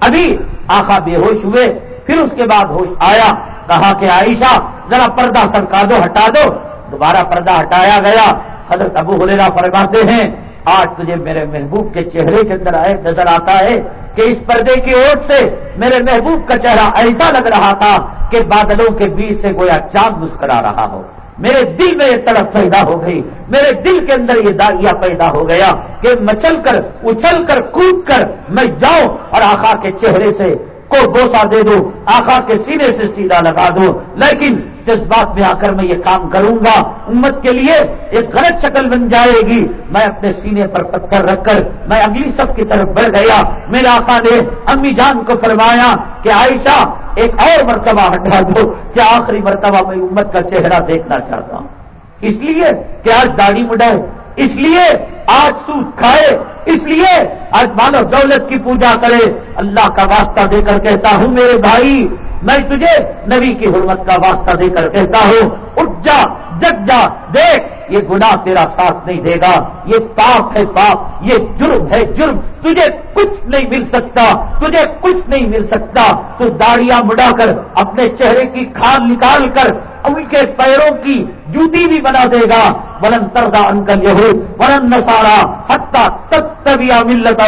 ابھی آخا بے ہوش ہوئے، پھر اس کے بعد ہوش آیا، کہا کہ عائشہ، ذرا پردہ سرکا دو، ہٹا دو۔ دوبارہ پردہ ہٹایا گیا۔ حضرت ابو حلیرا فرماتے ہیں آج تجھے میرے محبوب کے چہرے کے اندر آئے نظر آتا ہے کہ اس پردے کی اوٹ سے میرے محبوب کا چہرہ ایسا لگ رہا تھا کہ بادلوں کے بیچ سے گویا چاند مسکرا رہا ہو۔ میرے دل میں یہ تڑپ پیدا ہو گئی۔ میرے دل کے اندر یہ داغیا پیدا ہو گیا کہ مچل کر، اچھل کر، کود کر میں جاؤں اور آخا کے چہرے سے کو بوسا دے دو آخا کے سینے سے سیدھا لگا دو لیکن جذبات میں آ کر میں یہ کام کروں گا، امت کے لیے ایک غلط شکل بن جائے گی۔ میں اپنے سینے پر پتھر رکھ کر میں اگلی سب کی طرف بڑھ گیا۔ میرے آقا نے امی جان کو فرمایا کہ عائشہ، ایک اور مرتبہ ہٹا دو کہ آخری مرتبہ میں امت کا چہرہ دیکھنا چاہتا ہوں۔ اس لیے کہ آج داڑھی مڈائے اس لیے آج سود کھائے۔ اس لیے آج مانو دولت کی پوجا کرے۔ اللہ کا واسطہ دے کر کہتا ہوں، میرے بھائی میں تجھے نبی کی حرمت کا واسطہ دے کر کہتا ہوں اٹھ جا جگ جا، دیکھ، یہ گناہ تیرا ساتھ نہیں دے گا، یہ پاپ ہے پاپ یہ جرم ہے جرم، تجھے کچھ نہیں مل سکتا، تجھے کچھ نہیں مل سکتا۔ تو داڑیاں مڈا کر، اپنے چہرے کی کھان نکال کر، ان کے پیروں کی جوتی بھی بنا دے گا۔ ولن تردا انکل یہود ولن نسارا حتہ تب تبیا ملت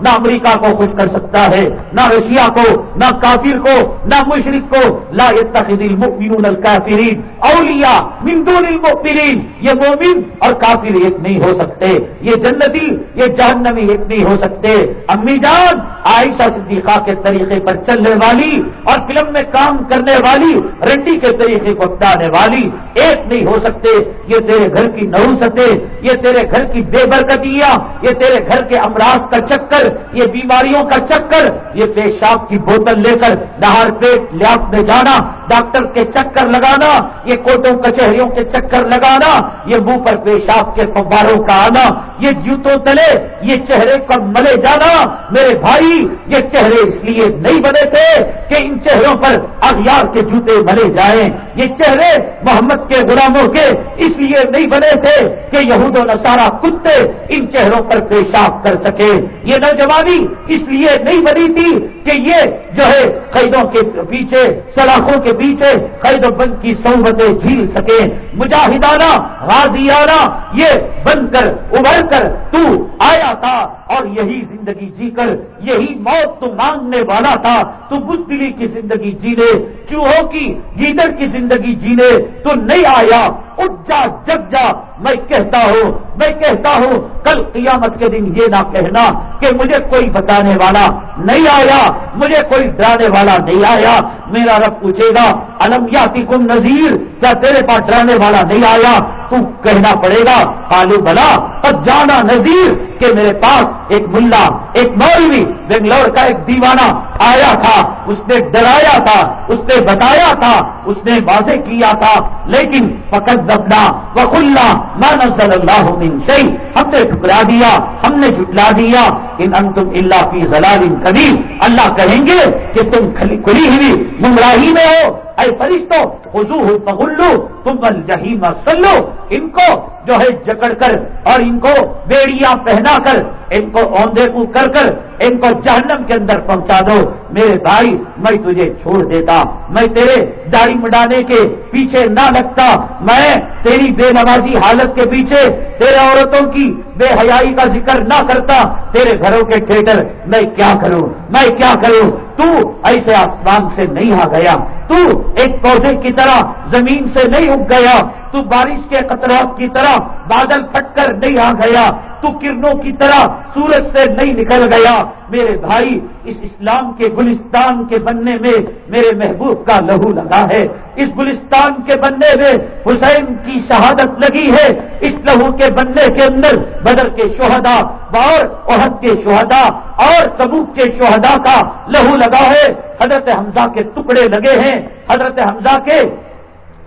نہ امریکہ کو خوش کر سکتا ہے، نہ رشیا کو، نہ کافر کو، نہ مشرق کو۔ لا يتخذ المؤمنون الكافرین اولیاء من دون المؤمنین، یہ مومن اور کافر ایک نہیں ہو سکتے، یہ جنتی، یہ جہنمی ایک نہیں ہو سکتے۔ امی جان، عائشہ صدیقہ کے طریقے پر چلنے والی اور فلم میں کام کرنے والی، رنڈی کے طریقے کو اپنانے والی ایک نہیں ہو سکتے۔ یہ تیرے گھر کی نوسطیں یہ تیرے گھر کی بے برکتیاں، یہ تیرے گھر کے امراض کا چکر، یہ بیماریوں کا چکر، یہ پیشاب کی بوتل لے کر نہار پیٹ لیاب میں جانا، ڈاکٹر کے چکر لگانا، یہ کوٹوں کچہریوں کے چکر لگانا، یہ منہ پر پیشاب کے فواروں کا آنا، یہ جوتوں تلے، یہ چہرے کا ملے جانا۔ میرے بھائی، یہ چہرے اس لیے نہیں بنے تھے کہ ان چہروں پر اغیار کے جوتے ملے جائیں۔ یہ چہرے محمد کے غلاموں کے اس لیے نہیں بنے تھے کہ یہود و نصارہ کتے ان چہروں پر پیشاب کر سکے۔ یہ نوجوانی اس لیے نہیں بنی تھی کہ یہ جو ہے قیدوں کے پیچھے، سلاخوں کے پیچھے قید و بند کی صحبتیں جھیل سکے مجاہدانہ غازیانہ یہ بن کر ابھر کر تو آیا تھا۔ اور یہی زندگی جی کر، یہی موت تو مانگنے والا تھا، تو بزدلی کی زندگی جینے چوہوں کی گیدڑ کی زندگی جینے، تو نہیں آیا، اٹھ جا، جگ جا، میں کہتا ہوں، میں کہتا ہوں، کل قیامت کے دن یہ نہ کہنا کہ مجھے کوئی بتانے والا نہیں آیا، مجھے کوئی ڈرانے والا نہیں آیا، میرا رب پوچھے گا المیاتی کم نذیر، کیا تیرے پاس ڈرانے والا نہیں آیا؟ تو کہنا پڑے گا کالو بلا اور جانا نذیر کہ میرے پاس ایک ملا، ایک مولوی بنگلور کا ایک دیوانہ آیا تھا، اس نے ڈرایا تھا، اس نے بتایا تھا، اس نے واضح کیا تھا، لیکن فقط دبنا وکلا مانا صلی اللہ صحیح ہم نے ٹھکرا دیا، ہم نے جٹلا دیا، ان انتم اللہ فی ضلال کبھی اللہ کہیں گے کہ تم کھلی ہوئی گمراہی میں ہو۔ اے فرشتوں خزو پگلو تم الجہیم سلو ان کو جو ہے جکڑ کر اور ان کو بیڑیاں پہنا کر، ان کو اوندے کو کر کر، ان کو جہنم کے اندر پہنچا دو۔ میرے بھائی، میں تجھے چھوڑ دیتا۔ میں تیرے داڑھی مڈانے کے پیچھے نہ لگتا۔ میں تیری بے نمازی حالت کے پیچھے تیرے عورتوں کی بے حیائی کا ذکر نہ کرتا، تیرے گھروں کے ٹھیٹر میں کیا کروں؟ میں کیا کروں؟ تو ایسے آسمان سے نہیں آ گیا۔ تو ایک پودے کی طرح زمین سے نہیں اگ گیا۔ تو بارش کے قطرات کی طرح بادل پھٹ کر نہیں آ گیا، تو کرنوں کی طرح سورج سے نہیں نکل گیا۔ میرے بھائی، اس اسلام کے گلستان کے بننے میں میرے محبوب کا لہو لگا ہے۔ اس گلستان کے بننے میں حسین کی شہادت لگی ہے۔ اس لہو کے بننے کے اندر بدر کے شہدا اور عہد کے شہدا اور تبوک کے شہدا کا لہو لگا ہے۔ حضرت حمزہ کے ٹکڑے لگے ہیں۔ حضرت حمزہ کے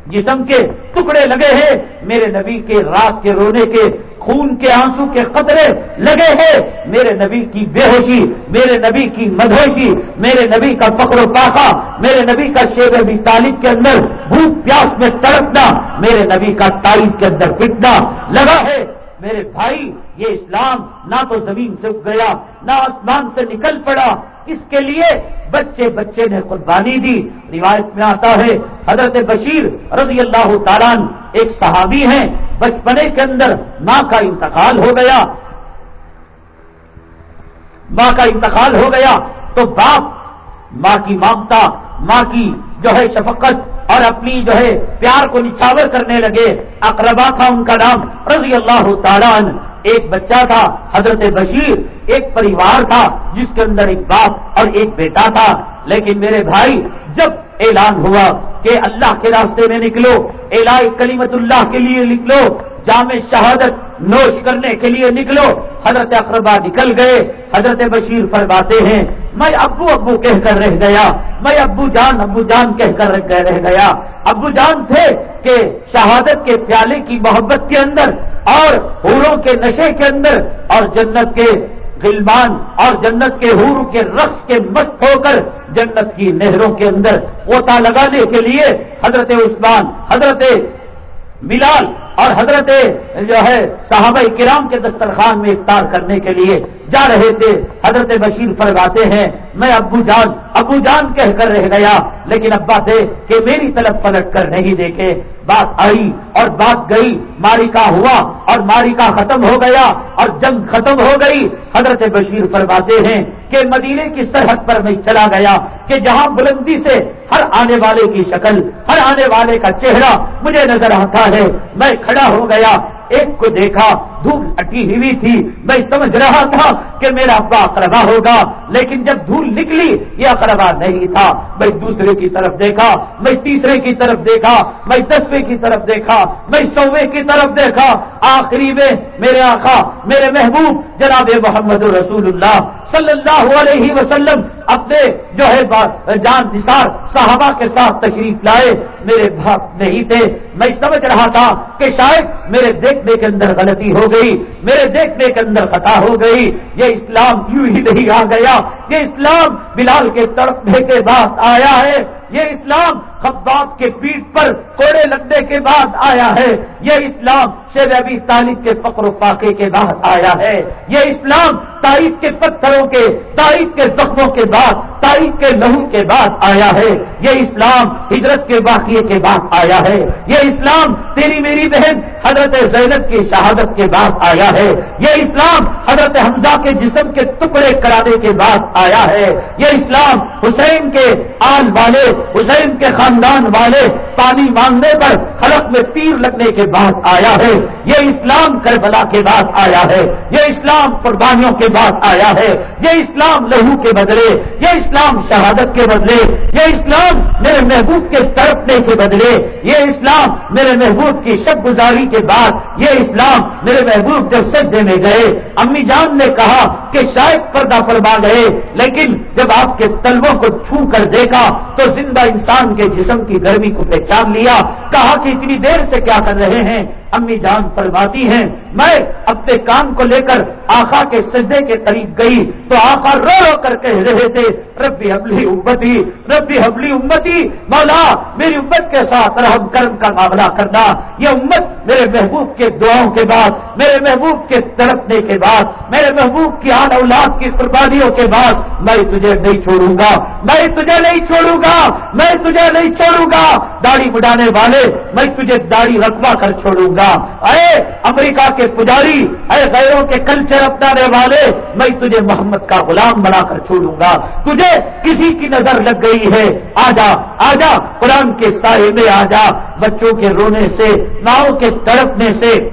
جسم کے ٹکڑے لگے ہیں، میرے نبی کے رات کے رونے کے، خون کے آنسو کے قطرے لگے ہیں۔ میرے نبی کی بے ہوشی میرے نبی کی مدہوشی، میرے نبی کا پکڑ و پاخا میرے نبی کا شیر ابھی تعلیم کے اندر بھوک پیاس میں تڑپنا، میرے نبی کا تعریف کے اندر پٹنا لگا ہے۔ میرے بھائی، یہ اسلام نہ تو زمین سے گیا، نہ آسمان سے نکل پڑا اس کے لیے بچے بچے نے قربانی دی۔ روایت میں آتا ہے، حضرت بشیر رضی اللہ تعالیٰ ایک صحابی ہیں، بچپنے کے اندر ماں کا انتقال ہو گیا۔ ماں کا انتقال ہو گیا تو باپ ماں کی مامتا، ماں کی جو ہے شفقت اور اپنی جو ہے پیار کو نچھاور کرنے لگے۔ اقربا تھا ان کا نام، رضی اللہ تعالیٰ ایک بچہ تھا، حضرت بشیر، ایک پریوار تھا، جس کے اندر ایک باپ اور ایک بیٹا تھا۔ لیکن میرے بھائی، جب اعلان ہوا کہ اللہ کے راستے میں نکلو الا کلیمت اللہ کے لیے نکلو، جامع شہادت نوش کرنے کے لیے نکلو، حضرت اقربا نکل گئے۔ حضرت بشیر فرماتے ہیں میں ابو ابو کہہ کر رہ گیا۔ میں ابو جان ابو جان کہہ کر رہ گیا۔ ابو جان تھے کہ شہادت کے پیالے کی محبت کے اندر اور حوروں کے نشے کے اندر اور جنت کے غلمان اور جنت کے حور کے رقص کے مست ہو کر جنت کی نہروں کے اندر اوتا لگانے کے لیے حضرت عثمان، حضرت بلال اور حضرت جو ہے صحابہ کرام کے دسترخوان میں افطار کرنے کے لیے جا رہے تھے۔ حضرت بشیر فرماتے ہیں، میں ابو جان ابو جان کہہ کر رہ گیا، لیکن ابا تھے کہ میری طرف پلٹ کر نہیں دیکھے۔ بات آئی اور بات گئی ماری کا ہوا اور ماری کا ختم ہو گیا اور جنگ ختم ہو گئی۔ حضرت بشیر فرماتے ہیں کہ مدینے کی سرحد پر میں چلا گیا کہ جہاں بلندی سے ہر آنے والے کی شکل، ہر آنے والے کا چہرہ مجھے نظر آتا ہے۔ میں کھڑا ہو گیا ایک کو دیکھا دھول اٹی ہوئی تھی۔ میں سمجھ رہا تھا کہ میرا ابا اقربا ہوگا، لیکن جب دھول نکلی، یہ اقربا نہیں تھا۔ میں دوسرے کی طرف دیکھا، میں تیسرے کی طرف دیکھا، میں دسویں کی طرف دیکھا، میں سوے کی طرف دیکھا۔ آخری میں میرے آقا، میرے محبوب جناب محمد رسول اللہ صلی اللہ علیہ وسلم اپنے جو ہے جان نثار صحابہ کے ساتھ تشریف لائے۔ میرے باپ نہیں تھے۔ میں سمجھ رہا تھا کہ شاید میرے دیکھنے کے اندر غلطی ہو گئی، میرے دیکھنے کے اندر خطا ہو گئی، یہ اسلام یوں ہی نہیں آ گیا، یہ اسلام بلال کے تڑپنے کے بعد آیا ہے، یہ اسلام خباب کے پیٹ پر کوڑے لگنے کے بعد آیا ہے، یہ اسلام شیر ابھی طالب کے فقر و فاقے کے بعد آیا ہے۔ یہ اسلام تاریخ کے پتھروں کے، تاریخ کے زخموں کے بعد، تاریخ کے لہو کے بعد آیا ہے۔ یہ اسلام ہجرت کے واقعے کے بعد آیا ہے۔ یہ اسلام تیری میری بہن حضرت زینب کی شہادت کے بعد آیا ہے۔ یہ اسلام حضرت حمزہ کے جسم کے ٹکڑے کرانے کے بعد آیا ہے۔ یہ اسلام حسین کے آل والے، حسین کے خاندان والے پانی مانگنے پر خلق میں تیر لگنے کے بعد آیا ہے۔ یہ اسلام کربلا کے بعد آیا ہے، یہ اسلام قربانیوں کے بعد آیا ہے، یہ اسلام لہو کے بدلے، یہ اسلام شہادت کے بدلے، یہ اسلام میرے محبوب کے تڑپنے کے بدلے، یہ اسلام میرے محبوب کی شب گزاری کے بعد، یہ اسلام میرے محبوب جب سجدے میں گئے۔ امی جان نے کہا کہ شاید پردہ فرما گئے، لیکن جب آپ کے تلبوں کو چھو کر دیکھا تو زندہ انسان کے جسم کی گرمی کو پہچان لیا۔ کہا کہ اتنی دیر سے کیا کر رہے ہیں؟ امی جان فرماتی ہیں۔ میں اپنے کام کو لے کر آخا کے سجدے کے قریب گئی تو آخا رو رو کر کہہ رہے تھے، ربی حبلی امتی، ربی حبلی امتی، مولا میری امت کے ساتھ رحم کرم کا معاملہ کرنا۔ یہ امت میرے محبوب کے دعاؤں کے بعد، میرے محبوب کے تڑپنے کے بعد، میرے محبوب کی آن اولاد کی قربانیوں کے بعد میں تجھے نہیں چھوڑوں گا۔ میں تجھے نہیں چھوڑوں گا۔ میں تجھے نہیں چھوڑوں گا۔ داڑھی بڑھانے والے، میں تجھے داڑھی رکھوا کر چھوڑوں گا۔ اے امریکہ کے پجاری، اے غیروں کے کلچر اپنانے والے، میں تجھے محمد کا غلام بنا کر چھوڑوں گا۔ تجھے کسی کی نظر لگ گئی ہے۔ آجا آجا، قرآن کے سائے میں آجا۔ بچوں کے رونے سے ناؤں کے تڑپنے سے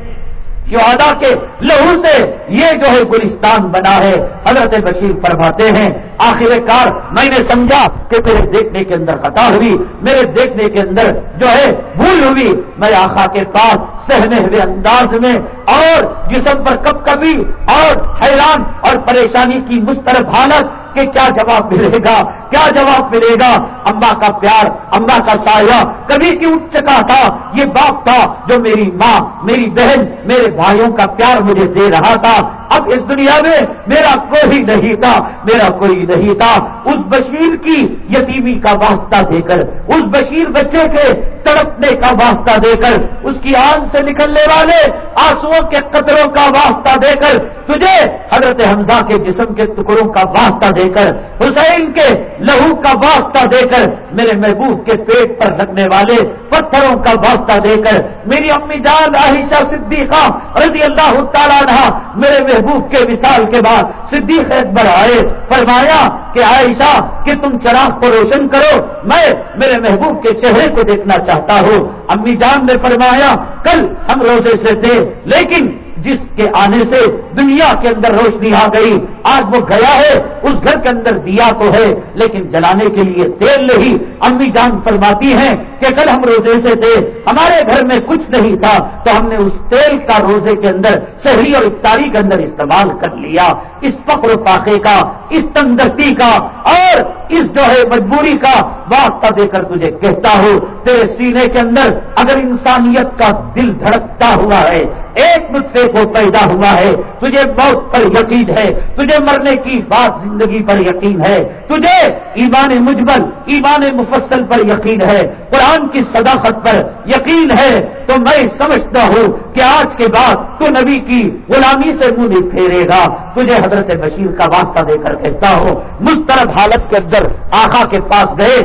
شہدا کے لہو سے یہ جو ہے گلستان بنا ہے۔ حضرت بشیر فرماتے ہیں، آخر کار میں نے سمجھا کہ میرے دیکھنے کے اندر خطا ہوئی، میرے دیکھنے کے اندر جو ہے بھول ہوئی۔ میں آخا کے پاس سہنے ہوئے انداز میں اور جسم پر کب کبھی اور حیران اور پریشانی کی مسترد حالت کہ کیا جواب ملے گا؟ کیا جواب ملے گا؟ امبا کا پیار امبا کا سایہ کبھی کیوں اٹھ چکا تھا؟ یہ باپ تھا جو میری ماں، میری بہن، میرے بھائیوں کا پیار مجھے دے رہا تھا۔ اب اس دنیا میں میرا کوئی نہیں تھا، میرا کوئی نہیں تھا۔ اس بشیر کی یتیمی کا واسطہ دے کر، اس بشیر بچے کے تڑپنے کا واسطہ دے کر، اس کی آنکھ سے نکلنے والے آنسو کے قطروں کا واسطہ دے کر، تجھے حضرت حمزہ کے جسم کے ٹکڑوں کا واسطہ دے کر، حسین کے لہو کا واسطہ دے کر، میرے محبوب کے پیٹ پر لگنے والے پتھروں کا واسطہ دے کر، میری امی جان عائشہ صدیقہ رضی اللہ تعالیٰ رہا میرے محبوب کے مثال کے بعد صدیق اکبر آئے، فرمایا کہ عائشہ، کہ تم چراغ کو روشن کرو، میں میرے محبوب کے چہرے کو دیکھنا چاہتا ہوں۔ امی جان نے فرمایا، کل ہم روزے سے تھے، لیکن جس کے آنے سے دنیا کے اندر روشنی آ گئی، آج وہ گیا ہے، اس گھر کے اندر دیا تو ہے، لیکن جلانے کے لیے تیل نہیں امی جان فرماتی ہیں کہ کل ہم روزے سے تھے، ہمارے گھر میں کچھ نہیں تھا، تو ہم نے اس تیل کا روزے کے اندر صحیح اور افطاری کے اندر استعمال کر لیا۔ اس فقر و پاخے کا، اس تندرستی کا اور اس جو ہے مجبوری کا واسطہ دے کر تجھے کہتا ہوں۔ تیرے سینے کے اندر اگر انسانیت کا دل دھڑکتا ہوا ہے، ایک نسخے کو پیدا ہوا ہے، تجھے موت پر یقین ہے، تجھے مرنے کی بات زندگی پر یقین ہے، تجھے ایمان مجمل، ایمان مفصل پر یقین ہے، قرآن کی صداقت پر یقین ہے، تو میں سمجھتا ہوں کہ آج کے بعد تو نبی کی غلامی سے منہ نہیں پھیرے گا، تجھے حضرت بشیر کا واسطہ دے کر کہتا ہوں، مسترد حالت کے اندر آخا کے پاس گئے،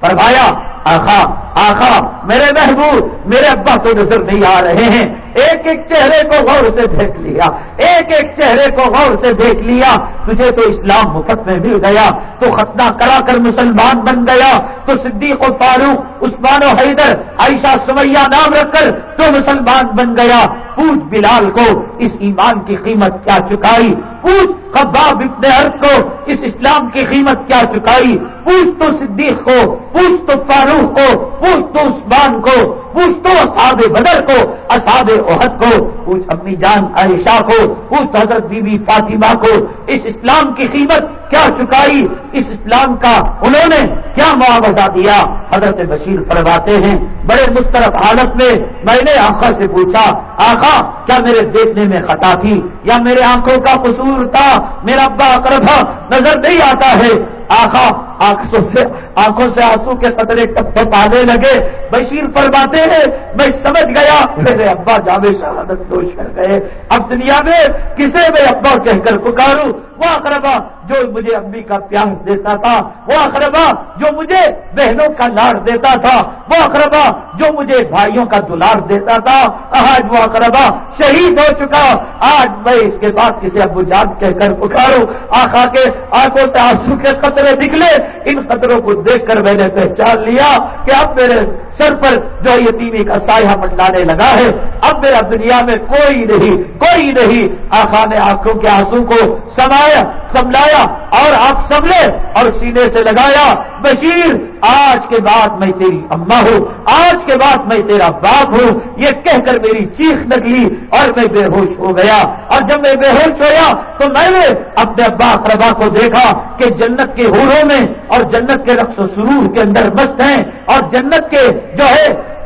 فرمایا آخا آخا، میرے محبوب، میرے ابا تو نظر نہیں آ رہے ہیں۔ ایک ایک چہرے کو غور سے دیکھ لیا، ایک ایک چہرے کو غور سے دیکھ لیا۔ تجھے تو اسلام مفت میں مل گیا، تو ختنہ کرا کر مسلمان بن گیا۔ تو صدیق و فاروق، عثمان و حیدر، عائشہ سمیا نام رکھ کر تو مسلمان بن گیا؟ پوچھ بلال کو، اس ایمان کی قیمت کیا چکائی؟ پوچھ خباب ابن عرض کو، اس اسلام کی قیمت کیا چکائی؟ پوچھ تو صدیق کو، پوچھ تو فاروق کو پوچھ تو عثمان کو پوچھ تو اصحاب بدر کو، اصحاب عہد کو، پوچھ اپنی جان عائشہ کو، پوچھ حضرت بی بی فاطمہ کو، اس اسلام کی قیمت کیا چکائی؟ اس اسلام کا انہوں نے کیا معاوضہ دیا؟ حضرت بشیر فرماتے ہیں، بڑے مسترف حالت میں میں نے آخا سے پوچھا آخا کیا میرے دیکھنے میں خطا تھی؟ یا میرے آنکھوں کا قصور تھا؟ میرا ابا اکربا نظر نہیں آتا ہے۔ آخا آنکھوں سے آنکھوں سے آنسو کے قطرے ٹپ آنے لگے۔ بشیر فرماتے ہیں، میں سمجھ گیا، میرے ابا جاوے شہادت دوش کر گئے۔ اب دنیا میں کسے میں ابا کہہ کر پکاروں؟ وہ اقربا جو مجھے امی کا پیار دیتا تھا۔ وہ اقربا جو مجھے بہنوں کا لاڑ دیتا تھا۔ وہ اقربا جو مجھے بھائیوں کا دلار دیتا تھا۔ آج وہ اقربا شہید ہو چکا۔ آج میں اس کے بعد کسی ابو جان کہہ کر پکاروں۔ آخا کے آنکھوں سے آنسو کے قطرے نکلے۔ ان خطروں کو دیکھ کر میں نے پہچان لیا کہ اب میرے سر پر جو یتیمی کا سایہ منڈانے لگا ہے۔ اب میرا دنیا میں کوئی نہیں کوئی نہیں۔ آخا نے آنکھوں کے آنسو کو سمایا، سملایا اور آپ سملے اور سینے سے لگایا۔ بشیر، آج کے بعد میں تیری اما ہوں، آج کے بعد میں تیرا باپ ہوں۔ یہ کہہ کر میری چیخ نکلی اور میں بے ہوش ہو گیا۔ اور جب میں بے ہوش ہوا تو میں نے اپنے ابا اقربا کو دیکھا کہ جنت کے ہوروں میں اور جنت کے رقص و سرور کے اندر مست ہیں اور جنت کے جو ہے،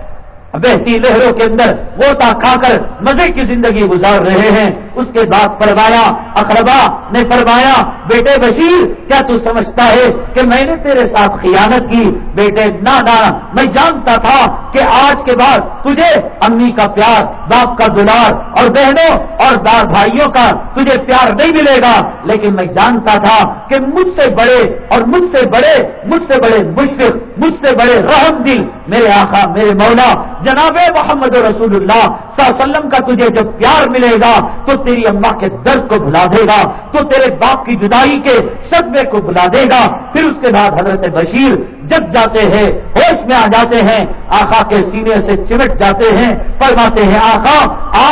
بہتی لہروں کے اندر گوتا کھا کر مزے کی زندگی گزار رہے ہیں۔ اس کے بعد فرمایا، اقربا نے فرمایا بیٹے بشیر، کیا تو سمجھتا ہے کہ میں نے تیرے ساتھ خیانت کی؟ بیٹے نہ میں جانتا تھا کہ آج کے بعد تجھے امی کا پیار، باپ کا دلار اور بہنوں اور دار بھائیوں کا تجھے پیار نہیں ملے گا۔ لیکن میں جانتا تھا کہ مجھ سے بڑے اور مجھ سے بڑے، مجھ سے بڑے مشفق، مجھ سے بڑے رحم دل۔ میرے آخا میرے مولا، جناب محمد رسول اللہ صلی اللہ علیہ وسلم کا تجھے جب پیار ملے گا، تو تیری اما کے درد کو بھلا دے گا، تو تیرے باپ کی خدائی کے صدمے کو بلا دے گا۔ پھر اس کے بعد حضرت بشیر جگ جاتے ہیں، ہوش میں آ جاتے ہیں، آقا کے سینے سے چمٹ جاتے ہیں، فرماتے ہیں، آقا،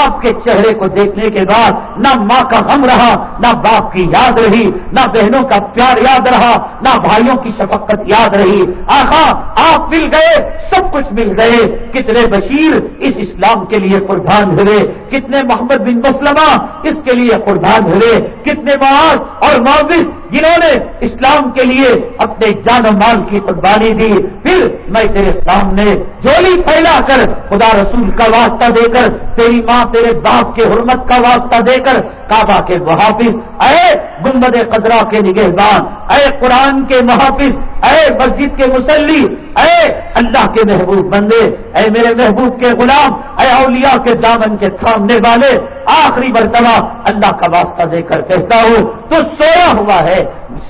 آپ کے چہرے کو دیکھنے کے بعد نہ ماں کا غم رہا، نہ باپ کی یاد رہی، نہ بہنوں کا پیار یاد رہا، نہ بھائیوں کی شفقت یاد رہی۔ آقا، آپ مل گئے، سب کچھ مل گئے۔ کتنے بشیر اس اسلام کے لیے قربان ہوئے، کتنے محمد بن مسلمہ اس کے لیے قربان ہوئے، کتنے معاذ اور معاوض، جنہوں نے اسلام کے لیے اپنے جان و مال کی قربانی دی پھر میں تیرے سامنے جولی پھیلا کر خدا رسول کا واسطہ دے کر، تیری ماں تیرے باپ کے حرمت کا واسطہ دے کر کعبہ کے محافظ، اے گنبد قدرا کے نگہبان، اے قرآن کے محافظ، اے مسجد کے مسلی، اے اللہ کے محبوب بندے، اے میرے محبوب کے غلام، اے اولیاء کے دامن کے تھامنے والے، آخری مرتبہ اللہ کا واسطہ دے کر کہتا ہوں، تو سویا ہوا ہے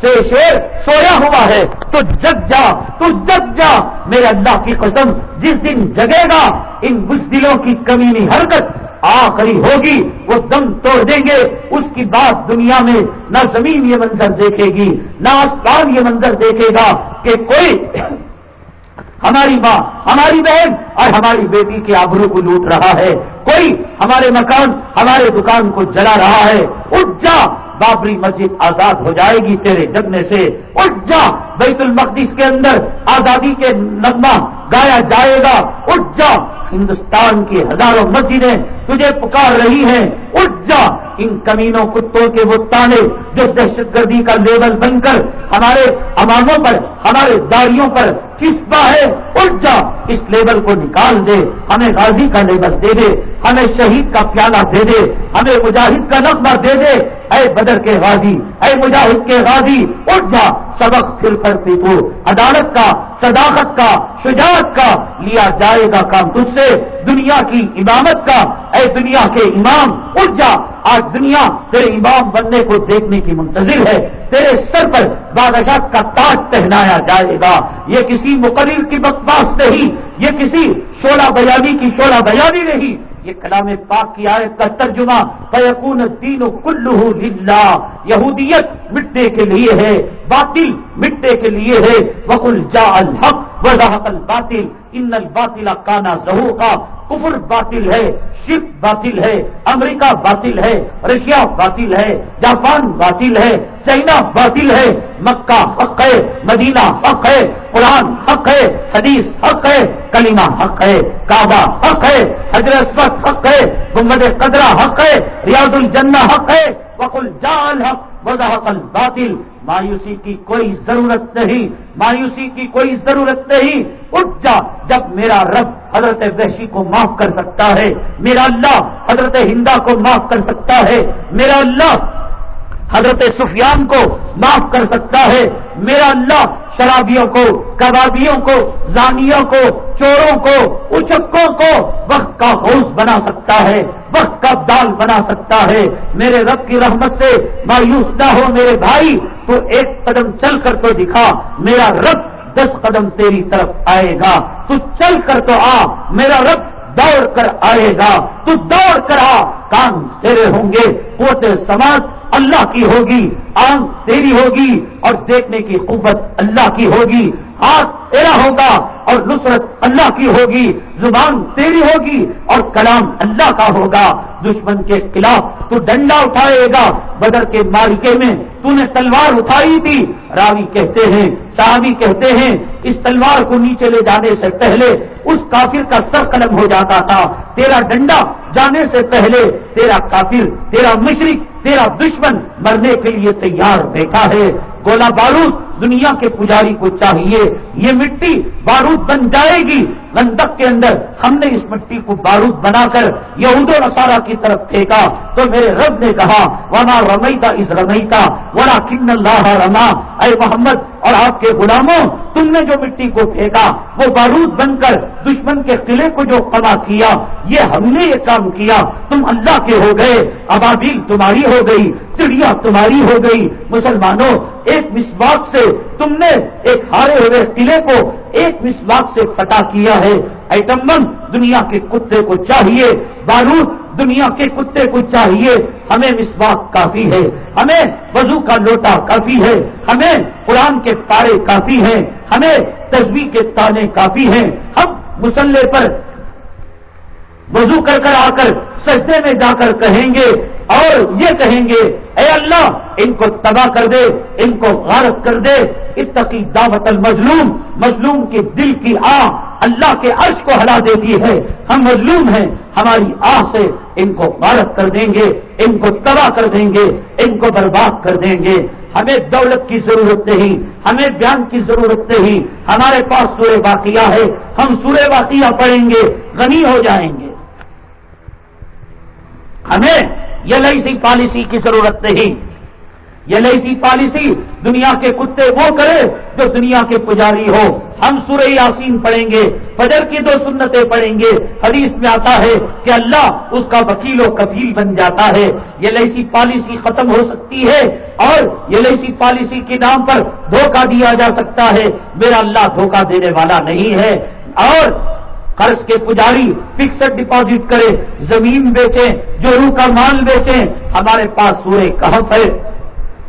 سے شیر سویا ہوا ہے۔ تو جگ جا، تو جگ جا۔ میرے اللہ کی قسم، جس دن جگے گا، ان بزدلوں کی کمینی حرکت آخری ہوگی، وہ دم توڑ دیں گے۔ اس کی بات دنیا میں نہ زمین یہ منظر دیکھے گی، نہ آسمان یہ منظر دیکھے گا کہ کوئی ہماری ماں، ہماری بہن اور ہماری بیٹی کے آبرو کو لوٹ رہا ہے۔ کوئی ہمارے مکان، ہمارے دکان کو جلا رہا ہے۔ اٹھ جا بابری مسجد آزاد ہو جائے گی تیرے جگنے سے۔ اٹھ جا بیت المقدس کے اندر، آزادی کے نغمہ گایا جائے گا۔ اٹھ جا ہندوستان کی ہزاروں مسجدیں تجھے پکار رہی ہیں اٹھ جا۔ ان کمینوں کتوں کے وہ تانے جو دہشت گردی کا لیبل بن کر ہمارے اماموں پر، ہمارے داڑیوں پر چسپا ہے۔ اٹھ جا، اس لیبل کو نکال دے۔ ہمیں غازی کا لیبل دے دے۔ ہمیں شہید کا پیالہ دے دے۔ ہمیں مجاہد کا نقبہ دے دے۔ اے بدر کے غازی، اے مجاہد کے غازی، اٹھ جا۔ سبق پھر کر تو۔ عدالت کا، صداقت کا، شجاعت کا، لیا جائے گا کام تجھ سے۔ دنیا کی امامت کا۔ اے دنیا کے امام اٹھ جا۔ آج دنیا تیرے امام بننے کو دیکھنے کی منتظر ہے۔ تیرے سر پر بادشاہ کا تاج پہنایا جائے گا۔ یہ کسی مقرر کی بکواس نہیں۔ یہ کسی شولہ بیانی کی شولہ بیانی نہیں۔ یہ کلام پاک کی آیت کا ترجمہ فیقون دین و کلو للہ یہودیت مٹنے کے لیے ہے، باطل مٹنے کے لیے ہے۔ وکل جا الحق۔ وضاحت الباطل ان الباطل کانا زہو کا کفر باطل ہے، شرک باطل ہے، امریکہ باطل ہے، رشیا باطل ہے، جاپان باطل ہے، چائنا باطل ہے، مکہ حق ہے، مدینہ حق ہے، قرآن حق ہے، حدیث حق ہے کلیمہ حق ہے، کعبہ حق ہے، حضرت حق ہے محمد قدرہ حق ہے، ریاض الجنہ حق ہے وکل جال حق وضاحت الباطل مایوسی کی کوئی ضرورت نہیں، مایوسی کی کوئی ضرورت نہیں۔ اٹھ جا جب میرا رب حضرت وحشی کو معاف کر سکتا ہے، میرا اللہ حضرت ہندا کو معاف کر سکتا ہے، میرا اللہ حضرت سفیان کو معاف کر سکتا ہے، میرا اللہ شرابیوں کو، کبابیوں کو، زانیوں کو، چوروں کو، اچکوں کو وقت کا حوض بنا سکتا ہے۔ وقت کا دال بنا سکتا ہے۔ میرے رب کی رحمت سے مایوس نہ ہو میرے بھائی، تو ایک قدم چل کر تو دکھا۔ میرا رب دس قدم تیری طرف آئے گا۔ تو چل کر تو آ۔ میرا رب دوڑ کر آئے گا۔ تو دوڑ کر آ۔ کام تیرے ہوں گے پوتے سماج اللہ کی ہوگی۔ آنکھ تیری ہوگی اور دیکھنے کی قوت اللہ کی ہوگی۔ ہاتھ تیرا ہوگا اور نصرت اللہ کی ہوگی، زبان تیری ہوگی اور کلام اللہ کا ہوگا۔ دشمن کے خلاف تو ڈنڈا اٹھائے گا۔ بدر کے مارکے میں تو نے تلوار اٹھائی تھی۔ راوی کہتے ہیں، صحابی کہتے ہیں، اس تلوار کو نیچے لے جانے سے پہلے اس کافر کا سر قلم ہو جاتا تھا۔ تیرا ڈنڈا جانے سے پہلے تیرا کافر، تیرا مشرق تیرا دشمن مرنے کے لیے تیار بیٹھا ہے۔ گولا بارود دنیا کے پجاری کو چاہیے یہ مٹی بارود بن جائے گی۔ گندک کے اندر ہم نے اس مٹی کو بارود بنا کر یہود و نسارا کی طرف پھینکا تو میرے رب نے کہا ونا رمیتا اس رمیتا ونا کن اللہ رما. اے محمد، اور آپ کے غلاموں، تم نے جو مٹی کو پھینکا، وہ بارود بن کر دشمن کے قلعے کو جو قبا کیا، یہ ہم نے یہ کام کیا۔ تم اللہ کے ہو گئے، ابابیل تمہاری ہو گئی، چڑیا تمہاری ہو گئی۔ مسلمانوں، ایک مسواک سے تم نے ایک ہارے ہوئے قلعے کو ایک مسواک سے فتح کیا۔ ہے۔ ایٹم بم دنیا کے کتے کو چاہیے۔ بارود، دنیا کے کتے کو چاہیے۔ ہمیں مسواک کافی ہے۔ ہمیں وضو کا لوٹا کافی ہے۔ ہمیں قرآن کے پارے کافی ہیں۔ ہمیں تصویر کے تانے کافی ہیں۔ ہم مسلح پر وضو کر کر آ کر سجدے میں جا کر کہیں گے اور یہ کہیں گے، اے اللہ، ان کو تباہ کر دے، ان کو غارت کر دے۔ اتقی دعوت المظلوم، مظلوم کے دل کی آہ اللہ کے عرش کو ہلا دیتی ہے۔ ہم مظلوم ہیں، ہماری آہ سے ان کو غارت کر دیں گے، ان کو تباہ کر دیں گے، ان کو برباد کر دیں گے۔ ہمیں دولت کی ضرورت نہیں، ہمیں بیان کی ضرورت نہیں۔ ہمارے پاس سورہ واقعہ ہے، ہم سورہ واقعہ پڑھیں گے، غنی ہو جائیں گے۔ ہمیں یہ لئی پالیسی کی ضرورت نہیں۔ یہ لئی پالیسی دنیا کے کتے وہ کرے جو دنیا کے پجاری ہو۔ ہم سورہ یاسین پڑھیں گے، فجر کی دو سنتیں پڑھیں گے۔ حدیث میں آتا ہے کہ اللہ اس کا وکیل و کفیل بن جاتا ہے۔ یہ لئی پالیسی ختم ہو سکتی ہے اور یہ لئی پالیسی کے نام پر دھوکہ دیا جا سکتا ہے۔ میرا اللہ دھوکہ دینے والا نہیں ہے۔ اور قرض کے پجاری فکسڈ ڈپازٹ کرے، زمین بیچیں جو روح کا مال بیچیں۔ ہمارے پاس سورہ کہف ہے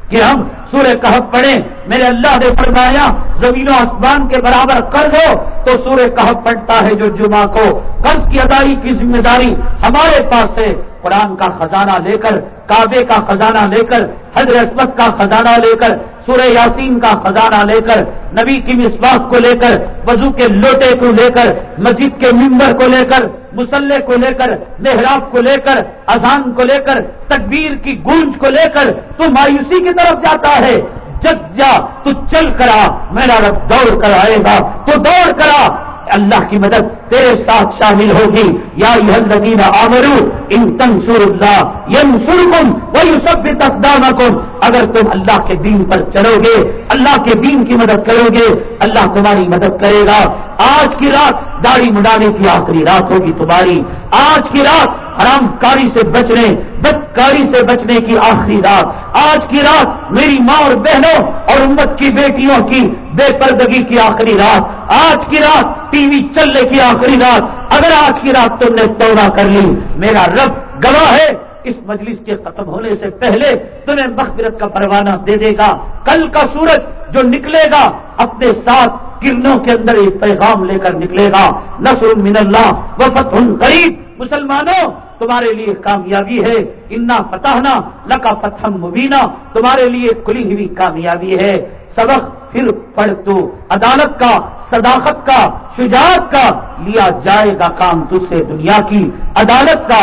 کہ ہم سورہ کہف پڑھیں میرے اللہ نے فرمایا زمین و آسمان کے برابر قرض ہو تو سورہ کہف پڑھتا ہے جو جمعہ کو قرض کی ادائی کی ذمہ داری ہمارے پاس ہے قرآن کا خزانہ لے کر کعبے کا خزانہ لے کر حضر عصمت کا خزانہ لے کر سورہ یاسین کا خزانہ لے کر نبی کی مسواق کو لے کر وضو کے لوٹے کو لے کر مسجد کے ممبر کو لے کر مسلح کو لے کر محراب کو لے کر اذان کو لے کر تکبیر کی گونج کو لے کر تو مایوسی کی طرف جاتا ہے جگ جا، تو چل کرا، میرا رب دوڑ کر آئے گا، تو دوڑ کرا۔ اللہ کی مدد تیرے ساتھ شامل ہوگی۔ یا یہ آمرو ان تنسور اللہ یم سرکم وہی سب تقدام اگر تم اللہ کے دین پر چلو گے، اللہ کے دین کی مدد کرو گے، اللہ تمہاری مدد کرے گا۔ آج کی رات داڑھی مڈانے کی آخری رات ہوگی تمہاری۔ آج کی رات حرام کاری سے بچنے، بدکاری سے بچنے کی آخری رات۔ آج کی رات میری ماں اور بہنوں اور امت کی بیٹیوں کی بے پردگی کی آخری رات۔ آج کی رات ٹی وی چلنے کی آخری رات۔ اگر آج کی رات تم نے توڑا کر لی، میرا رب گواہ ہے۔ اس مجلس کے ختم ہونے سے پہلے تمہیں مغفرت کا پروانہ دے دے گا۔ کل کا سورج جو نکلے گا، اپنے ساتھ کرنوں کے اندر ایک پیغام لے کر نکلے گا۔ نصر من اللہ و فتح قریب۔ مسلمانوں تمہارے لیے کامیابی ہے، انا فتحنا لکا فتح مبینہ تمہارے لیے کھلی ہوئی کامیابی ہے۔ سبق پھر پڑھ تو، عدالت کا، صداقت کا، شجاعت کا، لیا جائے گا کام دوسرے دنیا کی۔ عدالت کا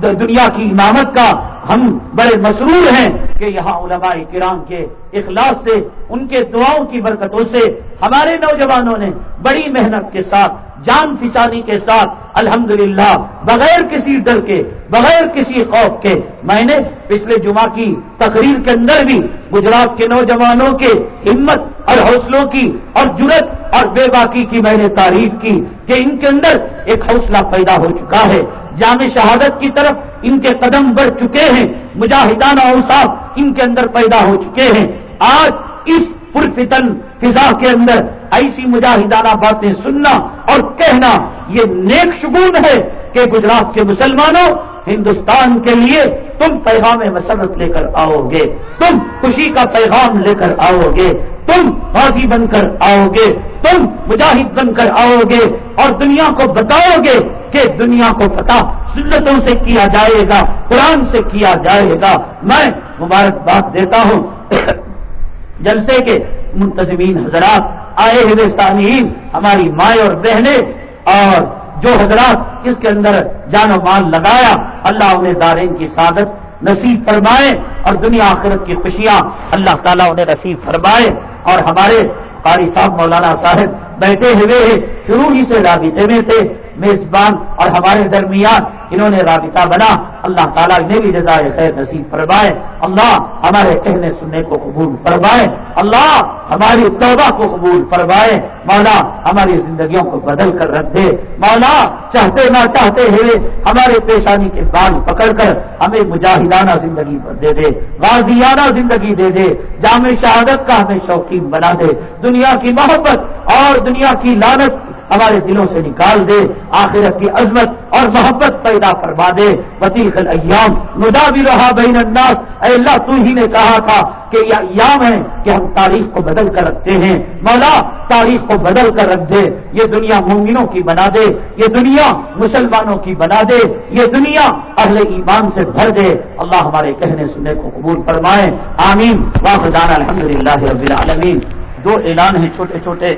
دنیا کی امامت کا ہم بڑے مسرور ہیں کہ یہاں علماء کرام کے اخلاص سے، ان کے دعاؤں کی برکتوں سے ہمارے نوجوانوں نے بڑی محنت کے ساتھ، جان فسانی کے ساتھ، الحمدللہ، بغیر کسی ڈر کے، بغیر کسی خوف کے، میں نے پچھلے جمعہ کی تقریر کے اندر بھی گجرات کے نوجوانوں کے ہمت اور حوصلوں کی اور جرت اور بے باقی کی میں نے تعریف کی کہ ان کے اندر ایک حوصلہ پیدا ہو چکا ہے۔ جامع شہادت کی طرف ان کے قدم بڑھ چکے ہیں مجاہدانہ اوساف ان کے اندر پیدا ہو چکے ہیں۔ آج اس پرفتن فضا کے اندر ایسی مجاہدانہ باتیں سننا اور کہنا یہ نیک شگون ہے کہ گجرات کے مسلمانوں ہندوستان کے لیے تم پیغام مسرت لے کر آؤ گے۔ تم خوشی کا پیغام لے کر آؤ گے۔ تم غازی بن کر آؤ گے۔ تم مجاہد بن کر آؤ گے۔ اور دنیا کو بتاؤ گے کہ دنیا کو پتا سنتوں سے کیا جائے گا، قرآن سے کیا جائے گا۔ میں مبارکباد دیتا ہوں۔ جلسے کے منتظمین حضرات، آئے ہوئے سامعین، ہماری مائیں اور بہنیں اور جو حضرات اس کے اندر جان و مال لگایا، اللہ انہیں دارین کی سعادت نصیب فرمائے اور دنیا آخرت کی خوشیاں اللہ تعالیٰ انہیں نصیب فرمائے اور ہمارے قاری صاحب مولانا صاحب بیٹھے ہوئے شروع ہی سے رابطے میں تھے میزبان اور ہمارے درمیان انہوں نے رابطہ بنا۔ اللہ تعالیٰ نے بھی رضا خیر نصیب فرمائے۔ اللہ ہمارے کہنے سننے کو قبول فرمائے۔ اللہ ہماری توبہ کو قبول فرمائے۔ مولا ہماری زندگیوں کو بدل کر رکھ دے۔ مولا چاہتے نہ چاہتے ہوئے ہمارے پیشانی کے بال پکڑ کر ہمیں مجاہدانہ زندگی دے دے۔ غازیانہ زندگی دے دے۔ جامع شہادت کا ہمیں شوقین بنا دے۔ دنیا کی محبت اور دنیا کی لانت ہمارے دلوں سے نکال دے، آخرت کی عظمت اور محبت پیدا فرما دے۔ وطیق ایام مدا بھی رہا بین الناس۔ اے اللہ، تو ہی نے کہا تھا کہ یہ ایام ہے کہ ہم تاریخ کو بدل کر رکھتے ہیں۔ مولا، تاریخ کو بدل کر رکھ دے۔ یہ دنیا مومنوں کی بنا دے۔ یہ دنیا مسلمانوں کی بنا دے۔ یہ دنیا اہل ایمان سے بھر دے۔ اللہ ہمارے کہنے سننے کو قبول فرمائے۔ آمین۔ واقع الحمد للہ رب العالمین۔ دو اعلان ہیں چھوٹے چھوٹے۔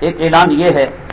ایک اعلان یہ ہے